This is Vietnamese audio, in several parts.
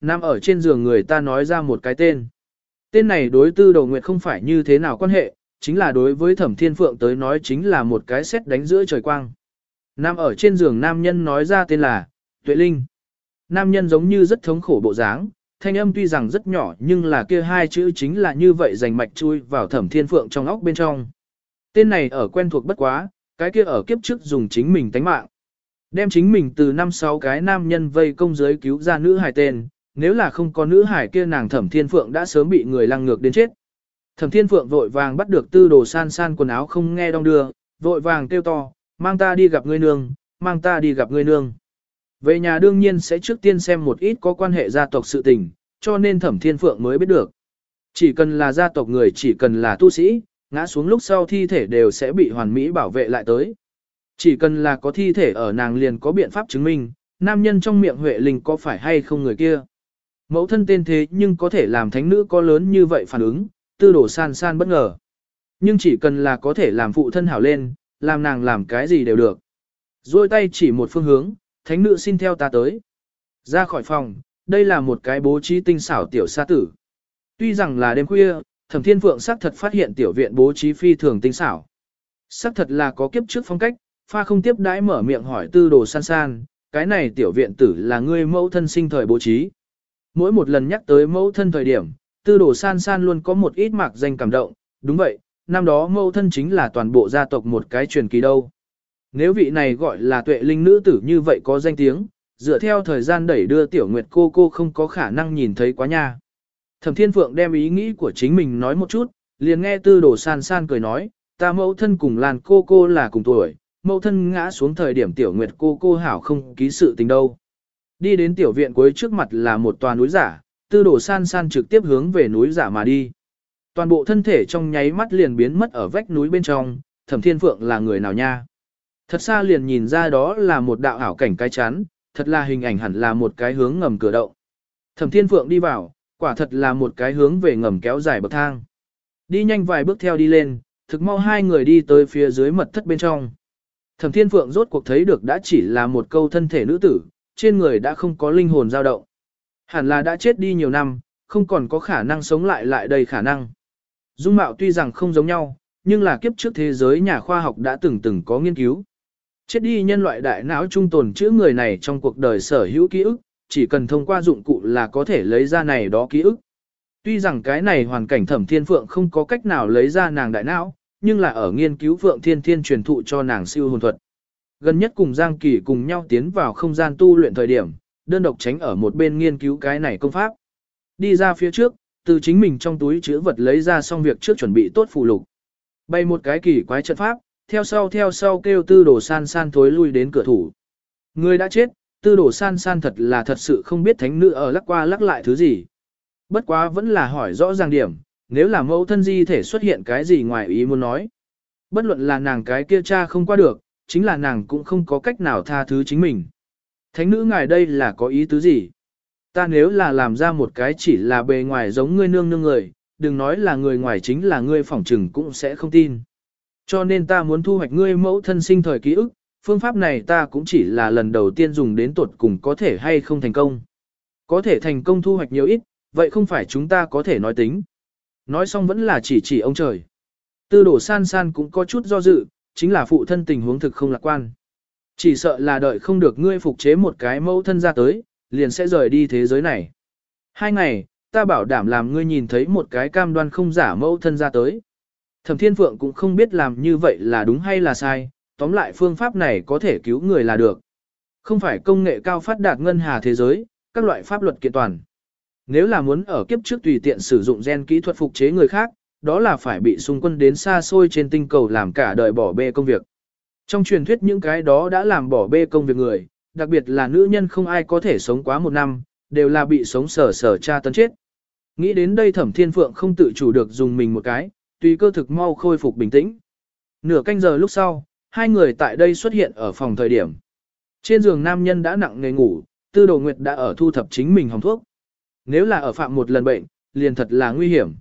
nằm ở trên giường người ta nói ra một cái tên. Tên này đối tư đầu nguyệt không phải như thế nào quan hệ, chính là đối với thẩm thiên phượng tới nói chính là một cái xét đánh giữa trời quang. Nam ở trên giường nam nhân nói ra tên là, Tuệ Linh. Nam nhân giống như rất thống khổ bộ dáng, thanh âm tuy rằng rất nhỏ nhưng là kia hai chữ chính là như vậy dành mạch chui vào thẩm thiên phượng trong óc bên trong. Tên này ở quen thuộc bất quá, cái kia ở kiếp trước dùng chính mình tánh mạng. Đem chính mình từ năm sáu cái nam nhân vây công giới cứu ra nữ hài tên, nếu là không có nữ hải kia nàng thẩm thiên phượng đã sớm bị người lăng ngược đến chết. Thẩm thiên phượng vội vàng bắt được tư đồ san san quần áo không nghe đong đưa, vội vàng kêu to, mang ta đi gặp ngươi nương, mang ta đi gặp ngươi nương. Về nhà đương nhiên sẽ trước tiên xem một ít có quan hệ gia tộc sự tình, cho nên thẩm thiên phượng mới biết được. Chỉ cần là gia tộc người chỉ cần là tu sĩ, ngã xuống lúc sau thi thể đều sẽ bị hoàn mỹ bảo vệ lại tới. Chỉ cần là có thi thể ở nàng liền có biện pháp chứng minh, nam nhân trong miệng Huệ Linh có phải hay không người kia. Mẫu thân tên thế nhưng có thể làm thánh nữ có lớn như vậy phản ứng, tư đổ san san bất ngờ. Nhưng chỉ cần là có thể làm phụ thân hảo lên, làm nàng làm cái gì đều được. Rồi tay chỉ một phương hướng, thánh nữ xin theo ta tới. Ra khỏi phòng, đây là một cái bố trí tinh xảo tiểu sa tử. Tuy rằng là đêm khuya, thẩm thiên phượng xác thật phát hiện tiểu viện bố trí phi thường tinh xảo. Xác thật là có kiếp trước phong cách, pha không tiếp đãi mở miệng hỏi tư đồ san san, cái này tiểu viện tử là ngươi mẫu thân sinh thời bố trí. Mỗi một lần nhắc tới mẫu thân thời điểm, tư đồ san san luôn có một ít mạc danh cảm động, đúng vậy, năm đó mẫu thân chính là toàn bộ gia tộc một cái truyền kỳ đâu. Nếu vị này gọi là tuệ linh nữ tử như vậy có danh tiếng, dựa theo thời gian đẩy đưa tiểu nguyệt cô cô không có khả năng nhìn thấy quá nha. Thẩm Thiên Phượng đem ý nghĩ của chính mình nói một chút, liền nghe tư đồ san san cười nói, ta mẫu thân cùng làn cô cô là cùng tuổi, mẫu thân ngã xuống thời điểm tiểu nguyệt cô cô hảo không ký sự tình đâu. Đi đến tiểu viện cuối trước mặt là một tòa núi giả, tư đổ san san trực tiếp hướng về núi giả mà đi. Toàn bộ thân thể trong nháy mắt liền biến mất ở vách núi bên trong, thẩm thiên phượng là người nào nha. Thật xa liền nhìn ra đó là một đạo ảo cảnh cái chán, thật là hình ảnh hẳn là một cái hướng ngầm cửa động. Thẩm thiên phượng đi vào, quả thật là một cái hướng về ngầm kéo dài bậc thang. Đi nhanh vài bước theo đi lên, thực mau hai người đi tới phía dưới mật thất bên trong. Thẩm Thiên Phượng rốt cuộc thấy được đã chỉ là một câu thân thể nữ tử, trên người đã không có linh hồn dao động. Hẳn là đã chết đi nhiều năm, không còn có khả năng sống lại lại đầy khả năng. Dung mạo tuy rằng không giống nhau, nhưng là kiếp trước thế giới nhà khoa học đã từng từng có nghiên cứu. Chết đi nhân loại đại não trung tồn chữ người này trong cuộc đời sở hữu ký ức, chỉ cần thông qua dụng cụ là có thể lấy ra này đó ký ức. Tuy rằng cái này hoàn cảnh thẩm thiên phượng không có cách nào lấy ra nàng đại não, nhưng là ở nghiên cứu phượng thiên thiên truyền thụ cho nàng siêu hồn thuật. Gần nhất cùng Giang Kỳ cùng nhau tiến vào không gian tu luyện thời điểm, đơn độc tránh ở một bên nghiên cứu cái này công pháp. Đi ra phía trước, từ chính mình trong túi chứa vật lấy ra xong việc trước chuẩn bị tốt phụ lục. Bay một cái kỳ quái trận pháp, theo sau theo sau kêu tư đồ san san thối lui đến cửa thủ. Người đã chết, tư đồ san san thật là thật sự không biết thánh nữ ở lắc qua lắc lại thứ gì. Bất quá vẫn là hỏi rõ ràng điểm, nếu là mẫu thân di thể xuất hiện cái gì ngoài ý muốn nói. Bất luận là nàng cái kia cha không qua được, chính là nàng cũng không có cách nào tha thứ chính mình. Thánh nữ ngài đây là có ý tứ gì? Ta nếu là làm ra một cái chỉ là bề ngoài giống ngươi nương nương người, đừng nói là người ngoài chính là ngươi phỏng trừng cũng sẽ không tin. Cho nên ta muốn thu hoạch ngươi mẫu thân sinh thời ký ức, phương pháp này ta cũng chỉ là lần đầu tiên dùng đến tuột cùng có thể hay không thành công. Có thể thành công thu hoạch nhiều ít, vậy không phải chúng ta có thể nói tính. Nói xong vẫn là chỉ chỉ ông trời. Tư đổ san san cũng có chút do dự, chính là phụ thân tình huống thực không lạc quan. Chỉ sợ là đợi không được ngươi phục chế một cái mẫu thân ra tới, liền sẽ rời đi thế giới này. Hai ngày, ta bảo đảm làm ngươi nhìn thấy một cái cam đoan không giả mẫu thân ra tới. Thẩm Thiên Phượng cũng không biết làm như vậy là đúng hay là sai, tóm lại phương pháp này có thể cứu người là được. Không phải công nghệ cao phát đạt ngân hà thế giới, các loại pháp luật kiện toàn. Nếu là muốn ở kiếp trước tùy tiện sử dụng gen kỹ thuật phục chế người khác, đó là phải bị xung quân đến xa xôi trên tinh cầu làm cả đời bỏ bê công việc. Trong truyền thuyết những cái đó đã làm bỏ bê công việc người, đặc biệt là nữ nhân không ai có thể sống quá một năm, đều là bị sống sở sở cha tấn chết. Nghĩ đến đây thẩm thiên phượng không tự chủ được dùng mình một cái, tùy cơ thực mau khôi phục bình tĩnh. Nửa canh giờ lúc sau, hai người tại đây xuất hiện ở phòng thời điểm. Trên giường nam nhân đã nặng nề ngủ, tư đồ nguyệt đã ở thu thập chính mình hồng thuốc. Nếu là ở phạm một lần bệnh, liền thật là nguy hiểm.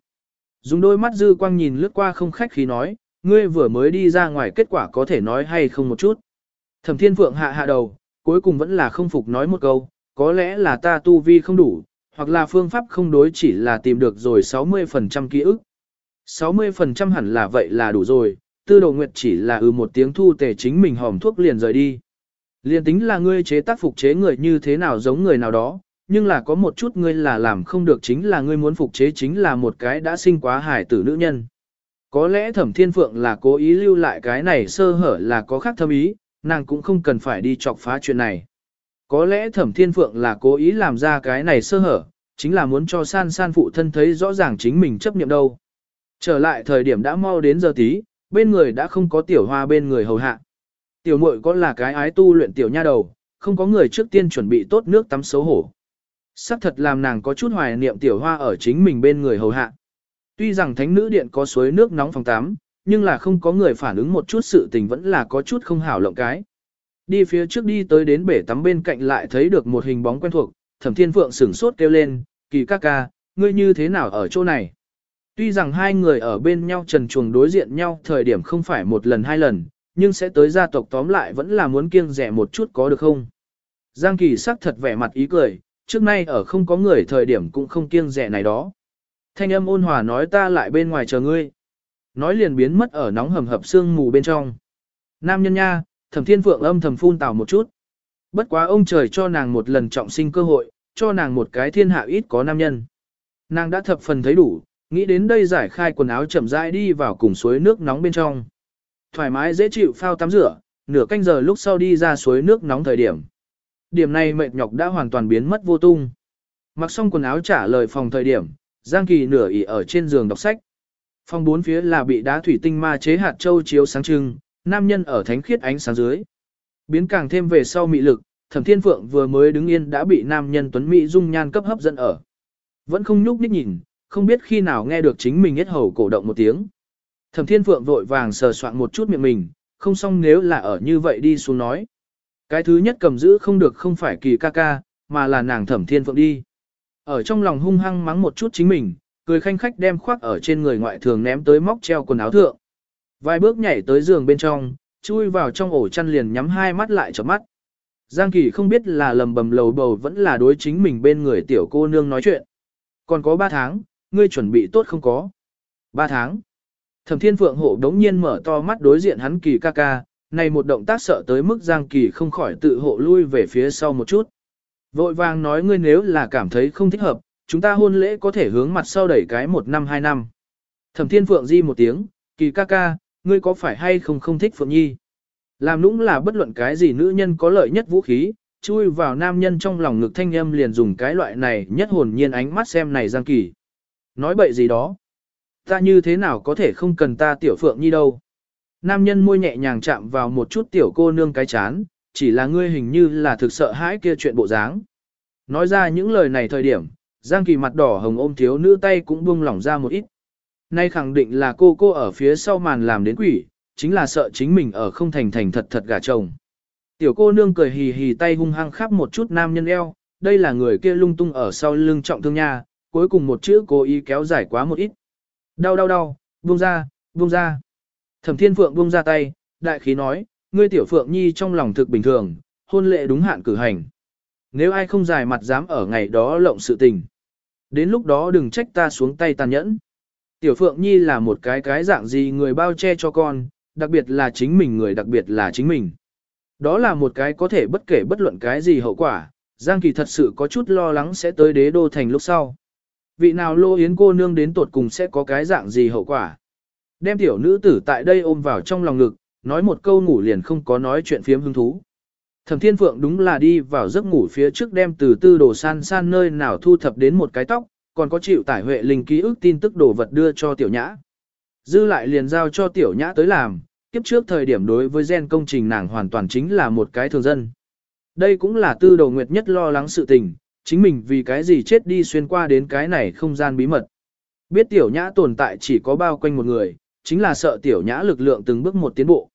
Dùng đôi mắt dư quang nhìn lướt qua không khách khí nói, ngươi vừa mới đi ra ngoài kết quả có thể nói hay không một chút. Thẩm thiên phượng hạ hạ đầu, cuối cùng vẫn là không phục nói một câu, có lẽ là ta tu vi không đủ, hoặc là phương pháp không đối chỉ là tìm được rồi 60% ký ức. 60% hẳn là vậy là đủ rồi, tư đồ nguyệt chỉ là ừ một tiếng thu tề chính mình hòm thuốc liền rời đi. Liền tính là ngươi chế tác phục chế người như thế nào giống người nào đó, nhưng là có một chút ngươi là làm không được chính là ngươi muốn phục chế chính là một cái đã sinh quá hài tử nữ nhân. Có lẽ thẩm thiên phượng là cố ý lưu lại cái này sơ hở là có khác thâm ý, nàng cũng không cần phải đi chọc phá chuyện này. Có lẽ thẩm thiên phượng là cố ý làm ra cái này sơ hở, chính là muốn cho san san phụ thân thấy rõ ràng chính mình chấp niệm đâu. Trở lại thời điểm đã mau đến giờ tí, bên người đã không có tiểu hoa bên người hầu hạ. Tiểu muội có là cái ái tu luyện tiểu nha đầu, không có người trước tiên chuẩn bị tốt nước tắm xấu hổ. Sắc thật làm nàng có chút hoài niệm tiểu hoa ở chính mình bên người hầu hạ. Tuy rằng thánh nữ điện có suối nước nóng phòng tắm, nhưng là không có người phản ứng một chút sự tình vẫn là có chút không hảo lộng cái. Đi phía trước đi tới đến bể tắm bên cạnh lại thấy được một hình bóng quen thuộc, thẩm thiên phượng sửng sốt kêu lên, kỳ ca ca, ngươi như thế nào ở chỗ này? Tuy rằng hai người ở bên nhau trần chuồng đối diện nhau thời điểm không phải một lần hai lần, nhưng sẽ tới gia tộc tóm lại vẫn là muốn kiêng rẻ một chút có được không? Giang kỳ sắc thật vẻ mặt ý cười, trước nay ở không có người thời điểm cũng không kiêng rẻ này đó. Thanh âm ôn hòa nói ta lại bên ngoài chờ ngươi. Nói liền biến mất ở nóng hầm hập sương mù bên trong. Nam nhân nha, thẩm thiên phượng âm thầm phun tào một chút. Bất quá ông trời cho nàng một lần trọng sinh cơ hội, cho nàng một cái thiên hạ ít có nam nhân. Nàng đã thập phần thấy đủ, nghĩ đến đây giải khai quần áo chậm rãi đi vào cùng suối nước nóng bên trong. Thoải mái dễ chịu phao tắm rửa, nửa canh giờ lúc sau đi ra suối nước nóng thời điểm. Điểm này mệt nhọc đã hoàn toàn biến mất vô tung. Mặc xong quần áo trả lời phòng thời điểm, Giang Kỳ nửa ỉ ở trên giường đọc sách. Phòng bốn phía là bị đá thủy tinh ma chế hạt châu chiếu sáng trưng, nam nhân ở thánh khiết ánh sáng dưới. Biến càng thêm về sau mị lực, Thẩm Thiên Phượng vừa mới đứng yên đã bị nam nhân tuấn mỹ dung nhan cấp hấp dẫn ở. Vẫn không nhúc nhích nhìn, không biết khi nào nghe được chính mình hết hầu cổ động một tiếng. Thẩm Thiên Phượng vội vàng sờ soạn một chút miệng mình, không xong nếu là ở như vậy đi xuống nói. Cái thứ nhất cầm giữ không được không phải kỳ ca ca, mà là nàng Thẩm Thiên Phượng đi. Ở trong lòng hung hăng mắng một chút chính mình, cười khanh khách đem khoác ở trên người ngoại thường ném tới móc treo quần áo thượng. Vài bước nhảy tới giường bên trong, chui vào trong ổ chăn liền nhắm hai mắt lại chớp mắt. Giang Kỳ không biết là lầm bầm lầu bầu vẫn là đối chính mình bên người tiểu cô nương nói chuyện. Còn có ba tháng, ngươi chuẩn bị tốt không có? Ba tháng. Thẩm Thiên Phượng hộ đống nhiên mở to mắt đối diện hắn Kỳ ca ca, này một động tác sợ tới mức Giang Kỳ không khỏi tự hộ lui về phía sau một chút. Vội vàng nói ngươi nếu là cảm thấy không thích hợp, chúng ta hôn lễ có thể hướng mặt sau đẩy cái một năm hai năm. Thẩm Thiên Phượng di một tiếng, Kỳ ca ca, ngươi có phải hay không không thích Phượng Nhi? Làm nũng là bất luận cái gì nữ nhân có lợi nhất vũ khí, chui vào nam nhân trong lòng ngực thanh âm liền dùng cái loại này nhất hồn nhiên ánh mắt xem này Giang Kỳ. Nói bậy gì đó? Ta như thế nào có thể không cần ta tiểu Phượng Nhi đâu? Nam nhân môi nhẹ nhàng chạm vào một chút tiểu cô nương cái chán, chỉ là ngươi hình như là thực sợ hãi kia chuyện bộ dáng. Nói ra những lời này thời điểm, Giang Kỳ mặt đỏ hồng ôm thiếu nữ tay cũng buông lỏng ra một ít. Nay khẳng định là cô cô ở phía sau màn làm đến quỷ, chính là sợ chính mình ở không thành thành thật thật gả chồng. Tiểu cô nương cười hì hì tay hung hăng khắp một chút nam nhân eo, đây là người kia lung tung ở sau lưng trọng thương nha, cuối cùng một chữ cố ý kéo dài quá một ít. Đau đau đau, buông ra, buông ra. Thẩm Thiên Phượng buông ra tay, đại khí nói, ngươi tiểu Phượng Nhi trong lòng thực bình thường, hôn lệ đúng hạn cử hành. Nếu ai không dài mặt dám ở ngày đó lộng sự tình. Đến lúc đó đừng trách ta xuống tay tàn nhẫn. Tiểu Phượng Nhi là một cái cái dạng gì người bao che cho con, đặc biệt là chính mình người đặc biệt là chính mình. Đó là một cái có thể bất kể bất luận cái gì hậu quả, Giang Kỳ thật sự có chút lo lắng sẽ tới đế đô thành lúc sau. Vị nào lô yến cô nương đến tột cùng sẽ có cái dạng gì hậu quả. Đem tiểu nữ tử tại đây ôm vào trong lòng ngực, nói một câu ngủ liền không có nói chuyện phiếm hứng thú. Thẩm Thiên Phượng đúng là đi vào giấc ngủ phía trước đem từ tư đồ san san nơi nào thu thập đến một cái tóc, còn có chịu tải huệ linh ký ức tin tức đồ vật đưa cho tiểu nhã. Dư lại liền giao cho tiểu nhã tới làm, kiếp trước thời điểm đối với gen công trình nàng hoàn toàn chính là một cái thường dân. Đây cũng là tư đồ nguyệt nhất lo lắng sự tình, chính mình vì cái gì chết đi xuyên qua đến cái này không gian bí mật. Biết tiểu nhã tồn tại chỉ có bao quanh một người, chính là sợ tiểu nhã lực lượng từng bước một tiến bộ.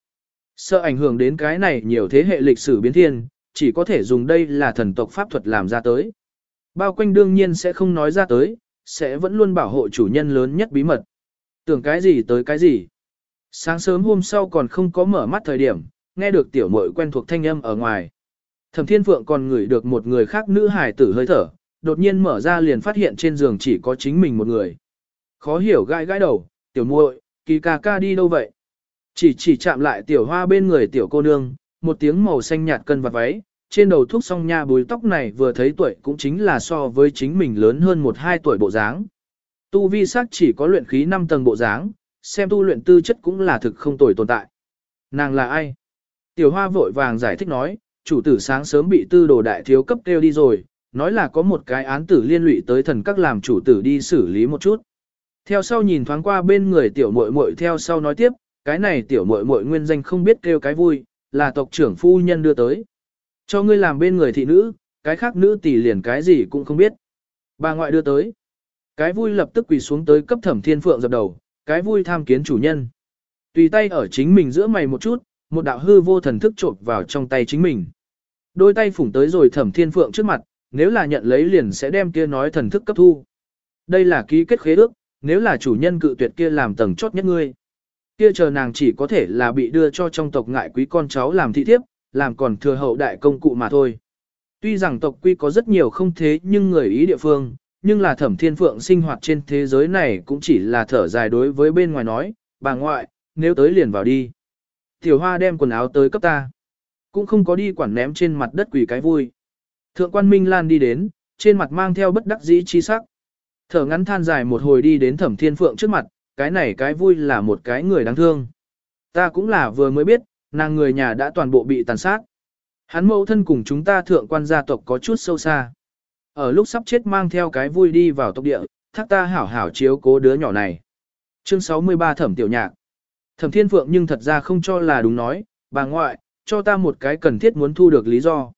Sợ ảnh hưởng đến cái này nhiều thế hệ lịch sử biến thiên, chỉ có thể dùng đây là thần tộc pháp thuật làm ra tới. Bao quanh đương nhiên sẽ không nói ra tới, sẽ vẫn luôn bảo hộ chủ nhân lớn nhất bí mật. Tưởng cái gì tới cái gì. Sáng sớm hôm sau còn không có mở mắt thời điểm, nghe được tiểu muội quen thuộc thanh âm ở ngoài. Thẩm Thiên Phượng còn ngửi được một người khác nữ hài tử hơi thở, đột nhiên mở ra liền phát hiện trên giường chỉ có chính mình một người. Khó hiểu gai gai đầu, tiểu muội, kỳ ca ca đi đâu vậy? Chỉ chỉ chạm lại tiểu hoa bên người tiểu cô nương, một tiếng màu xanh nhạt cân vạt váy, trên đầu thuốc song nha bùi tóc này vừa thấy tuổi cũng chính là so với chính mình lớn hơn một hai tuổi bộ dáng. Tu vi sắc chỉ có luyện khí 5 tầng bộ dáng, xem tu luyện tư chất cũng là thực không tồi tồn tại. Nàng là ai? Tiểu hoa vội vàng giải thích nói, chủ tử sáng sớm bị tư đồ đại thiếu cấp kêu đi rồi, nói là có một cái án tử liên lụy tới thần các làm chủ tử đi xử lý một chút. Theo sau nhìn thoáng qua bên người tiểu muội muội theo sau nói tiếp, cái này tiểu muội muội nguyên danh không biết kêu cái vui, là tộc trưởng phu nhân đưa tới. Cho ngươi làm bên người thị nữ, cái khác nữ tỷ liền cái gì cũng không biết. Bà ngoại đưa tới. Cái vui lập tức quỳ xuống tới cấp thẩm thiên phượng dập đầu, cái vui tham kiến chủ nhân. Tùy tay ở chính mình giữa mày một chút, một đạo hư vô thần thức trộn vào trong tay chính mình. Đôi tay phủng tới rồi thẩm thiên phượng trước mặt, nếu là nhận lấy liền sẽ đem kia nói thần thức cấp thu. Đây là ký kết khế ước, nếu là chủ nhân cự tuyệt kia làm tầng chốt nhất ngươi. Kia chờ nàng chỉ có thể là bị đưa cho trong tộc ngại quý con cháu làm thị thiếp, làm còn thừa hậu đại công cụ mà thôi. Tuy rằng tộc quy có rất nhiều không thế nhưng người ý địa phương, nhưng là thẩm thiên phượng sinh hoạt trên thế giới này cũng chỉ là thở dài đối với bên ngoài nói, bà ngoại, nếu tới liền vào đi. Tiểu hoa đem quần áo tới cấp ta. Cũng không có đi quản ném trên mặt đất quỷ cái vui. Thượng quan Minh Lan đi đến, trên mặt mang theo bất đắc dĩ chi sắc. Thở ngắn than dài một hồi đi đến thẩm thiên phượng trước mặt, cái này cái vui là một cái người đáng thương. Ta cũng là vừa mới biết, nàng người nhà đã toàn bộ bị tàn sát. Hắn mẫu thân cùng chúng ta thượng quan gia tộc có chút sâu xa. Ở lúc sắp chết mang theo cái vui đi vào tộc địa, thác ta hảo hảo chiếu cố đứa nhỏ này. Chương 63 Thẩm Tiểu Nhạc Thẩm Thiên Phượng nhưng thật ra không cho là đúng nói, bà ngoại, cho ta một cái cần thiết muốn thu được lý do.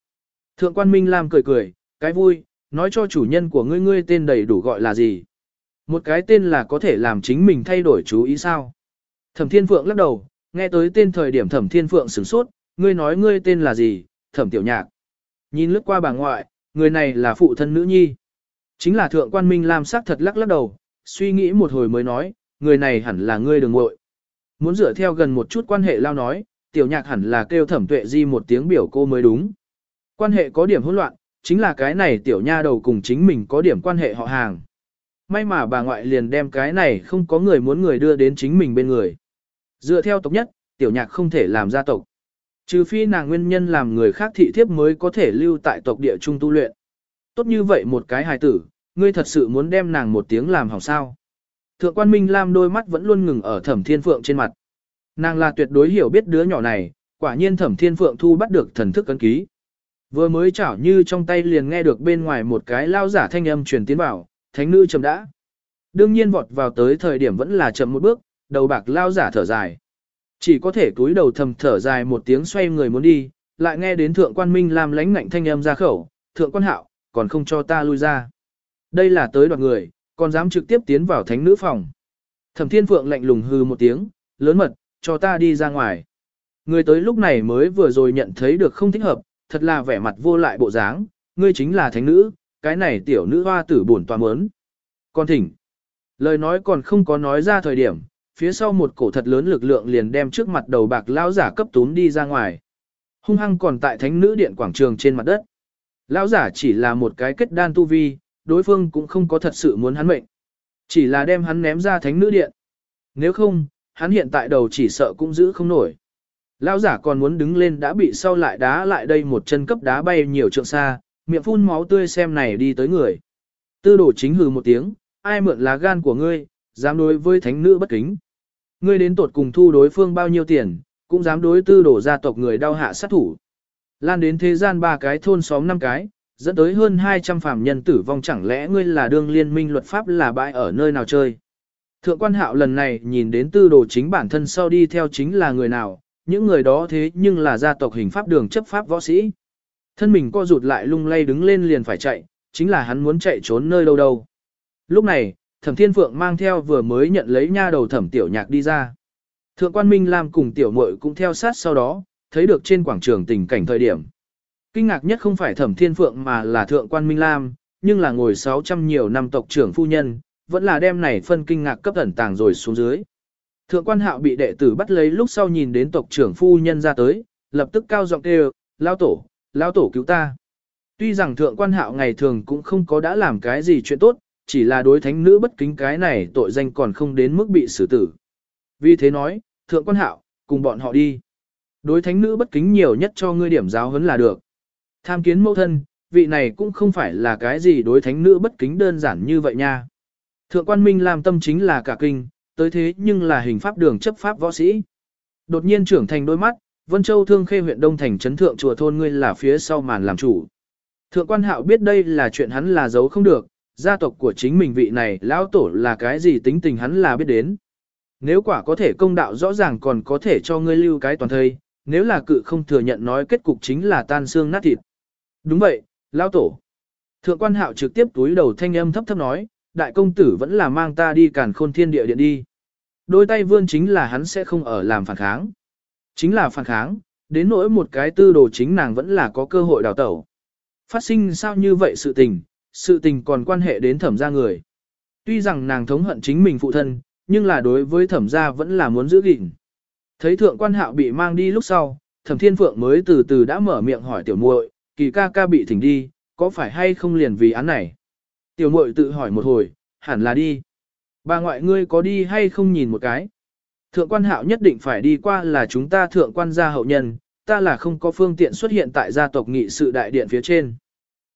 Thượng quan Minh Lam cười cười, cái vui, nói cho chủ nhân của ngươi ngươi tên đầy đủ gọi là gì. Một cái tên là có thể làm chính mình thay đổi chú ý sao. Thẩm Thiên Phượng lắc đầu, nghe tới tên thời điểm Thẩm Thiên Phượng sửng sốt, ngươi nói ngươi tên là gì, Thẩm Tiểu Nhạc. Nhìn lướt qua bà ngoại, người này là phụ thân nữ nhi. Chính là Thượng quan Minh Lam sắc thật lắc lắc đầu, suy nghĩ một hồi mới nói, người này hẳn là ngươi đừng ngội. Muốn dựa theo gần một chút quan hệ lao nói, Tiểu Nhạc hẳn là kêu Thẩm Tuệ Di một tiếng biểu cô mới đúng. Quan hệ có điểm hỗn loạn, chính là cái này tiểu nha đầu cùng chính mình có điểm quan hệ họ hàng. May mà bà ngoại liền đem cái này không có người muốn người đưa đến chính mình bên người. Dựa theo tộc nhất, tiểu nhạc không thể làm gia tộc. Trừ phi nàng nguyên nhân làm người khác thị thiếp mới có thể lưu tại tộc địa trung tu luyện. Tốt như vậy một cái hài tử, ngươi thật sự muốn đem nàng một tiếng làm hỏng sao. Thượng quan Minh Lam đôi mắt vẫn luôn ngừng ở thẩm thiên phượng trên mặt. Nàng là tuyệt đối hiểu biết đứa nhỏ này, quả nhiên thẩm thiên phượng thu bắt được thần thức cấn ký. Vừa mới chảo như trong tay liền nghe được bên ngoài một cái lao giả thanh âm truyền tiến vào, thánh nữ chậm đã. Đương nhiên vọt vào tới thời điểm vẫn là chậm một bước, đầu bạc lao giả thở dài. Chỉ có thể túi đầu thầm thở dài một tiếng xoay người muốn đi, lại nghe đến thượng quan minh làm lánh ngạnh thanh âm ra khẩu, thượng quan hạo, còn không cho ta lui ra. Đây là tới đoạt người, còn dám trực tiếp tiến vào thánh nữ phòng. Thẩm thiên phượng lạnh lùng hư một tiếng, lớn mật, cho ta đi ra ngoài. Người tới lúc này mới vừa rồi nhận thấy được không thích hợp, thật là vẻ mặt vô lại bộ dáng, ngươi chính là thánh nữ, cái này tiểu nữ hoa tử buồn toàn mớn. Con thỉnh. Lời nói còn không có nói ra thời điểm, phía sau một cổ thật lớn lực lượng liền đem trước mặt đầu bạc lão giả cấp túm đi ra ngoài. Hung hăng còn tại thánh nữ điện quảng trường trên mặt đất. Lão giả chỉ là một cái kết đan tu vi, đối phương cũng không có thật sự muốn hắn mệnh. Chỉ là đem hắn ném ra thánh nữ điện. Nếu không, hắn hiện tại đầu chỉ sợ cũng giữ không nổi. Lão giả còn muốn đứng lên đã bị sau lại đá lại đây một chân cấp đá bay nhiều trượng xa, miệng phun máu tươi xem này đi tới người. Tư đổ chính hừ một tiếng, ai mượn lá gan của ngươi, dám đối với thánh nữ bất kính. Ngươi đến tột cùng thu đối phương bao nhiêu tiền, cũng dám đối tư đổ gia tộc người đau hạ sát thủ. Lan đến thế gian ba cái thôn xóm năm cái, dẫn tới hơn 200 phàm nhân tử vong chẳng lẽ ngươi là đương liên minh luật pháp là bãi ở nơi nào chơi. Thượng quan hạo lần này nhìn đến tư đồ chính bản thân sau đi theo chính là người nào, những người đó thế nhưng là gia tộc hình pháp đường chấp pháp võ sĩ. Thân mình co rụt lại lung lay đứng lên liền phải chạy, chính là hắn muốn chạy trốn nơi đâu đâu. Lúc này, thẩm thiên phượng mang theo vừa mới nhận lấy nha đầu thẩm tiểu nhạc đi ra. Thượng quan Minh Lam cùng tiểu muội cũng theo sát sau đó, thấy được trên quảng trường tình cảnh thời điểm. Kinh ngạc nhất không phải thẩm thiên phượng mà là thượng quan Minh Lam, nhưng là ngồi 600 nhiều năm tộc trưởng phu nhân, vẫn là đem này phân kinh ngạc cấp ẩn tàng rồi xuống dưới. Thượng quan hạo bị đệ tử bắt lấy lúc sau nhìn đến tộc trưởng phu nhân ra tới, lập tức cao giọng kêu, lao tổ, lao tổ cứu ta. Tuy rằng thượng quan hạo ngày thường cũng không có đã làm cái gì chuyện tốt, chỉ là đối thánh nữ bất kính cái này tội danh còn không đến mức bị xử tử. Vì thế nói, thượng quan hạo, cùng bọn họ đi. Đối thánh nữ bất kính nhiều nhất cho ngươi điểm giáo huấn là được. Tham kiến mẫu thân, vị này cũng không phải là cái gì đối thánh nữ bất kính đơn giản như vậy nha. Thượng quan minh làm tâm chính là cả kinh, tới thế nhưng là hình pháp đường chấp pháp võ sĩ. Đột nhiên trưởng thành đôi mắt, Vân Châu thương khê huyện Đông Thành trấn thượng chùa thôn ngươi là phía sau màn làm chủ. Thượng quan hạo biết đây là chuyện hắn là giấu không được, gia tộc của chính mình vị này lão tổ là cái gì tính tình hắn là biết đến. Nếu quả có thể công đạo rõ ràng còn có thể cho ngươi lưu cái toàn thây, nếu là cự không thừa nhận nói kết cục chính là tan xương nát thịt. Đúng vậy, lão tổ. Thượng quan hạo trực tiếp túi đầu thanh âm thấp thấp nói, đại công tử vẫn là mang ta đi càn khôn thiên địa điện đi. Đôi tay vươn chính là hắn sẽ không ở làm phản kháng. Chính là phản kháng, đến nỗi một cái tư đồ chính nàng vẫn là có cơ hội đào tẩu. Phát sinh sao như vậy sự tình, sự tình còn quan hệ đến thẩm gia người. Tuy rằng nàng thống hận chính mình phụ thân, nhưng là đối với thẩm gia vẫn là muốn giữ gìn. Thấy thượng quan hạo bị mang đi lúc sau, thẩm thiên phượng mới từ từ đã mở miệng hỏi tiểu muội, kỳ ca ca bị thỉnh đi, có phải hay không liền vì án này? Tiểu muội tự hỏi một hồi, hẳn là đi. Bà ngoại ngươi có đi hay không nhìn một cái? Thượng quan hạo nhất định phải đi qua là chúng ta thượng quan gia hậu nhân, ta là không có phương tiện xuất hiện tại gia tộc nghị sự đại điện phía trên.